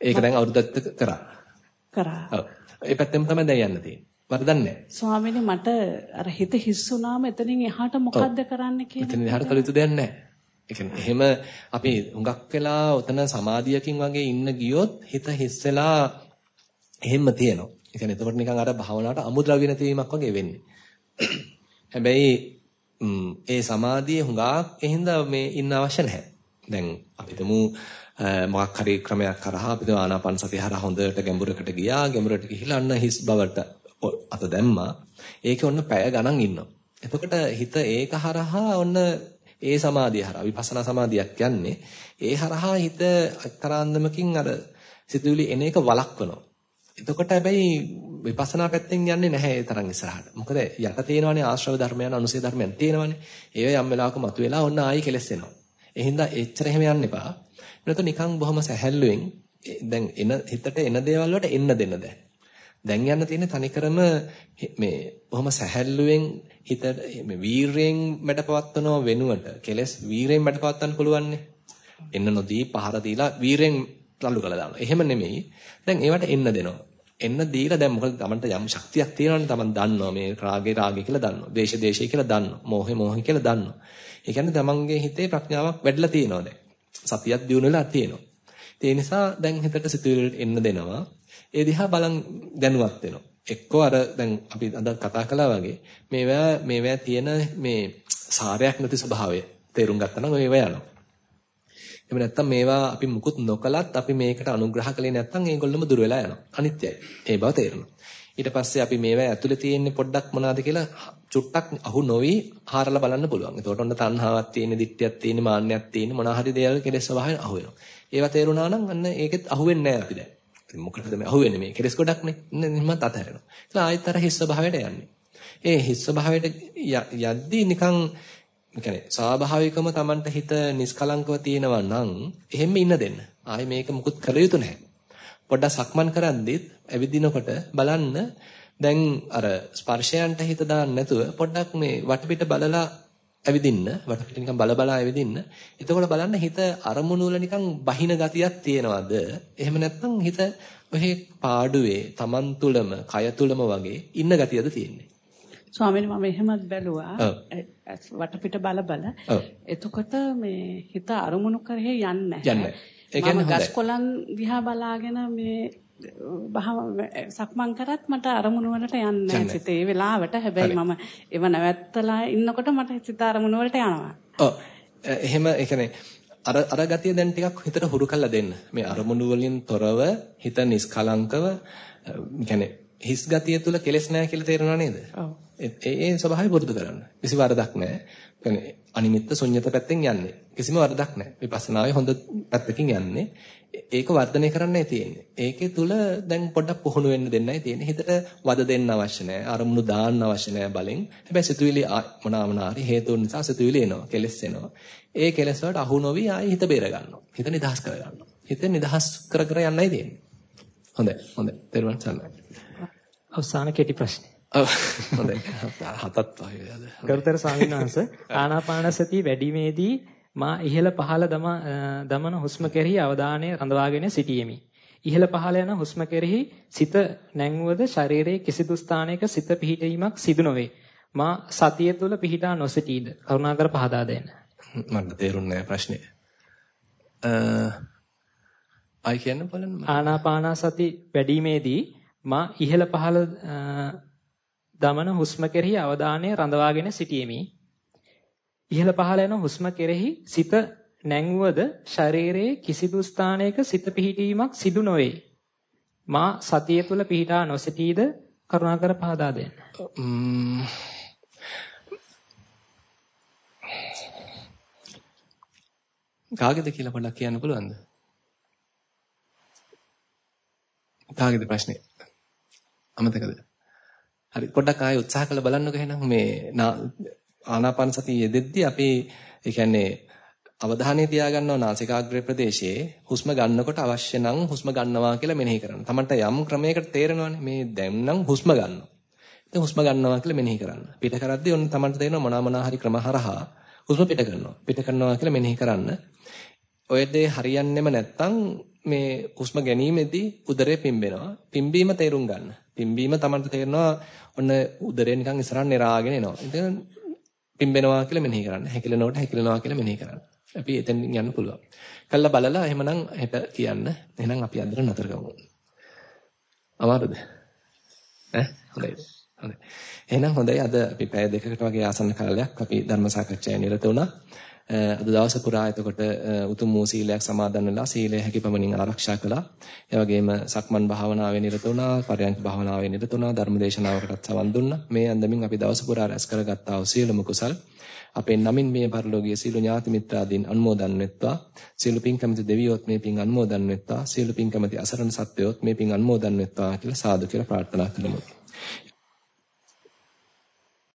ඒක දැන් අවුරුද්දක් කරා. කරා. ඔව්. ඒ පැත්තෙන් තමයි දැන් යන්න තියෙන්නේ. වරදක් නැහැ. ස්වාමීනි මට අර හිත හිස් වුණාම එතනින් එහාට මොකද්ද කරන්න කියලා. එතනින් එහාට කළ යුතු දෙයක් නැහැ. ඒ කියන්නේ එහෙම අපි හුඟක් වෙලා උතන සමාධියකින් වගේ ඉන්න ගියොත් හිත හිස් වෙලා එහෙම තියෙනවා. ඒ කියන්නේ එතකොට නිකන් අර භාවනාවට අමුද්‍රව්‍ය නැතිවීමක් වගේ වෙන්නේ. හැබැයි ඒ සමාධිය හුඟක් එහිඳ මේ ඉන්න අවශ්‍ය නැහැ. දැන් අපි තුමු මොකක් හරි ක්‍රමයක් කරා අපි තුමු ආනාපාන සතිය හරහා හොඳට ගැඹුරකට ගියා. ගැඹුරට ගිහිලා අන්න හිස් බවට අත දැම්මා. ඒකේ ඔන්න පැය ගණන් ඉන්නවා. එතකොට හිත ඒක හරහා ඔන්න ඒ සමාධිය හරහා විපස්සනා සමාධියක් යන්නේ. ඒ හරහා හිත අතරාන්දමකින් අර සිතුවිලි එන එක වළක්වනවා. එතකොට හැබැයි විපස්සනා පැත්තෙන් යන්නේ නැහැ ඒ තරම් ඉස්සරහට. මොකද යට තියෙනවනේ ආශ්‍රව ධර්මයන් අනුසය ධර්මයන් තියෙනවනේ. ඒව යම් වෙලාවක මතුවෙලා ඔන්න ආයි කෙලස් වෙනවා. ඒ හින්දා එච්චර එහෙම යන්න එපා. එනතු නිකන් බොහොම සැහැල්ලුවෙන් දැන් එන හිතට එන දේවල් වලට එන්න දෙන්න දැන්. දැන් යන්න තියෙන්නේ තනිකරම මේ බොහොම සැහැල්ලුවෙන් හිත මේ වීරයෙන් මැඩපවත්වනව වෙනුවට කෙලස් වීරයෙන් මැඩපවත්වන්න පුළුවන්නේ. එන්න නොදී පහර දීලා වීරයෙන් තල්ලු කළා දානවා. එහෙම නෙමෙයි. දැන් ඒවට එන්න දෙනවා. එන්න දීලා දැන් මොකද Tamanට යම් ශක්තියක් තියෙනවනේ Taman දන්නවා මේ රාගේ රාගේ කියලා දන්නවා. දේශ දේශේ කියලා දන්නවා. මෝහේ මෝහේ කියලා දන්නවා. ඒ කියන්නේ Tamanගේ හිතේ ප්‍රඥාවක් වැඩිලා තියෙනවා දැන්. සතියක් දියුණු වෙලා තියෙනවා. ඒ නිසා දැන් හිතට සිතුවිලි එන්න දෙනවා. ඒ දිහා බලන් දැනුවත් වෙනවා. එක්කෝ අර දැන් අපි අද කතා කළා වගේ මේවා මේවා තියෙන මේ සාරයක් නැති ස්වභාවය තේරුම් ගත්තා නම් ඒවා යනවා. එහෙම නැත්නම් මේවා අපි මුකුත් නොකලත් අපි මේකට අනුග්‍රහ කළේ නැත්නම් ඒගොල්ලොම දුර වෙලා යනවා. අනිත්‍යයි. ඒ බව තේරෙනවා. ඊට පස්සේ අපි මේවා ඇතුලේ තියෙන්නේ පොඩ්ඩක් මොනවද කියලා චුට්ටක් අහු නොවි හාරලා බලන්න පුළුවන්. එතකොට ඔන්න තණ්හාවක් තියෙන, දිට්ඨියක් තියෙන, මාන්නයක් තියෙන මොනවා හරි දේවල් කෙලෙස් ස්වභාවයෙන් අහු වෙනවා. ඒවා තේරුණා නම් අන්න ඒකෙත් අහු වෙන්නේ නැහැ අපි දැන්. ඉතින් මොකටද මේ අහු වෙන්නේ මේ කෙලෙස් ගොඩක්නේ. නිම්මත් අතහැරෙනවා. ඊට ආයෙත් අර හිස් ස්වභාවයට යන්නේ. ඒ හිස් ස්වභාවයට යද්දී නිකන් කියන්නේ ස්වාභාවිකම Tamanට හිත නිස්කලංකව තියෙනවා නම් එහෙම ඉන්න දෙන්න. ආයේ මේක මුකුත් කළ යුතු නැහැ. පොඩ්ඩක් සක්මන් කරද්දිත් ඇවිදිනකොට බලන්න දැන් අර ස්පර්ශයන්ට හිත දාන්න නැතුව පොඩ්ඩක් මේ වටපිට බලලා ඇවිදින්න වටපිට නිකන් බල බලා ඇවිදින්න. එතකොට බලන්න හිත අරමුණු වල නිකන් බහින ගතියක් තියෙනවද? එහෙම නැත්නම් හිත ඔහේ පාඩුවේ Taman තුලම, කය තුලම වගේ ඉන්න ගතියද තියෙන්නේ? ස්වාමීනි මම එහෙමත් බැලුවා. වටපිට බල බල. එතකොට මේ හිත අරමුණු කරේ යන්නේ නැහැ. යන්නේ. ඒ කියන්නේ හොඳයි. ගස් කොළන් දිහා බලාගෙන මේ සක්මන් කරත් මට අරමුණු වලට යන්නේ නැහැ සිත ඒ වෙලාවට. හැබැයි මම ඒව නැවැත්තලා ඉන්නකොට මට සිත අරමුණු වලට යනවා. ඔව්. එහෙම ඒ කියන්නේ අර අර ගතිය දැන් ටිකක් හිතට හුරු කරලා දෙන්න. මේ අරමුණු වලින් තොරව හිත නිස්කලංකව يعني හිස් ගතිය තුල කෙලස් නැහැ කියලා තේරෙනව නේද? ඔව්. ඒ ඒ ස්වභාවය පුරුදු කරන්න. කිසි වරදක් නැහැ. يعني අනිමිත්ත ශුන්්‍යත පැත්තෙන් යන්නේ. කිසිම වරදක් නැහැ. විපස්සනාවේ හොඳ පැත්තකින් යන්නේ. ඒක වර්ධනය කරන්නයි තියෙන්නේ. ඒකේ තුල දැන් පොඩ්ඩක් පුහුණු වෙන්න දෙන්නයි තියෙන්නේ. හිතට වද දෙන්න අවශ්‍ය නැහැ. අරමුණු දාන්න අවශ්‍ය නැහැ බලෙන්. හැබැයි සිතුවිලි මොනවාමනාරි හේතුන් නිසා සිතුවිලි එනවා. කෙලස් එනවා. ඒ කෙලස් වලට අහු නොවි ආයි හිත බේර ගන්නවා. හිත නිදහස් කර ගන්නවා. හිත නිදහස් කර කර යන්නයි තියෙන්නේ. හොඳයි. හොඳයි. තේරුවන් සන්නයි. අවසාන කෙටි ප්‍රශ්නේ. හොඳයි. හතත් වගේ. ගරුතර ස්වාමීන් වහන්සේ ආනාපාන සතිය වැඩිමේදී මා ඉහළ පහළ දමන හුස්ම කෙරෙහි අවධානය රඳවාගෙන සිටියෙමි. ඉහළ පහළ යන හුස්ම කෙරෙහි සිත නැංවුවද ශරීරයේ කිසිදු ස්ථානයක සිත පිහිටීමක් සිදු නොවේ. මා සතිය තුළ පිහිටා නොසිටීද? කරුණාකර පහදා දෙන්න. මට තේරුන්නේ නැහැ ප්‍රශ්නේ. අ ආයි කියන්න බලන්න. ආනාපාන සති වැඩිීමේදී මා ඉහළ පහළ දමන හුස්ම කෙරෙහි අවධානය රඳවාගෙන සිටියෙමි. ඉහළ පහළ යන හුස්ම කෙරෙහි සිත නැංවුවද ශරීරයේ කිසිදු ස්ථානයක සිත පිහිටීමක් සිදු නොවේ. මා සතිය තුල පිහිටා නොසිටීද කරුණාකර පහදා දෙන්න. කාගේද කියලා පොඩ්ඩක් කියන්න පුළුවන්ද? කාගේද ප්‍රශ්නේ? අමතකද? හරි පොඩ්ඩක් ආයෙ උත්සාහ කරලා බලන්නකෝ එහෙනම් මේ ආනාපාන සතිය යෙදෙද්දී අපි ඒ කියන්නේ අවධානය තියාගන්නවා නාසිකාග්‍රේ ප්‍රදේශයේ හුස්ම ගන්නකොට අවශ්‍ය නම් හුස්ම ගන්නවා කියලා මෙනෙහි කරන්න. තමන්ට යම් ක්‍රමයකට තේරෙනවනේ මේ දැන් නම් හුස්ම ගන්නවා. ඉතින් හුස්ම ගන්නවා කියලා මෙනෙහි කරන්න. පිට කරද්දී ඔන්න තමන්ට තේරෙනවා මොනවා මොනවා හරි ක්‍රම හරහා හුස්ම පිට කරනවා. පිට කරනවා කියලා මෙනෙහි කරන්න. ඔය දේ හරියන්නේම නැත්තම් මේ හුස්ම ගැනීමේදී උදරය පිම්බෙනවා. පිම්බීම තේරුම් ගන්න. පිම්බීම තමන්ට තේරෙනවා ඔන්න උදරය නිකන් ඉස්සරහට නෙරාගෙන එනවා. ඉතින් පිම්බෙනවා කියලා මෙනෙහි කරන්න. හැකිලෙනකොට හැකිලෙනවා කියලා මෙනෙහි කරන්න. අපි එතෙන් යන්න පුළුවන්. කළා බලලා එහෙමනම් හෙට කියන්න. එහෙනම් අපි අදට නතර කරමු. අමාරුද? ඈ හොඳයි. හොඳයි. එහෙනම් හොඳයි අද අපි පැය දෙකකට වගේ ආසන්න කාලයක් අපි ධර්ම සාකච්ඡාවේ නිරත වුණා. අද දවස පුරා එතකොට උතුම් වූ සීලයක් සමාදන් වෙලා සීලය හැකියපමණින් ආරක්ෂා කළා. ඒ වගේම සක්මන් භාවනාවේ නිරත වුණා, පරයන්ක භාවනාවේ නිරත වුණා, ධර්මදේශනාවකටත් සවන් දුන්නා. මේ අන්දමින් අපි දවස පුරා රැස් කරගත්තා වූ සියලුම කුසල් අපේ නමින් මේ පරිලෝකීය සීල ඥාති මිත්‍රාදීන් අනුමෝදන් වෙත්වා. සීල පින් කැමති දෙවියොත් මේ පින් අනුමෝදන් වෙත්වා. සීල පින් කැමති අසරණ සත්වයොත් මේ පින් අනුමෝදන් වෙත්වා කියලා සාදු කියලා ප්‍රාර්ථනා කරමු.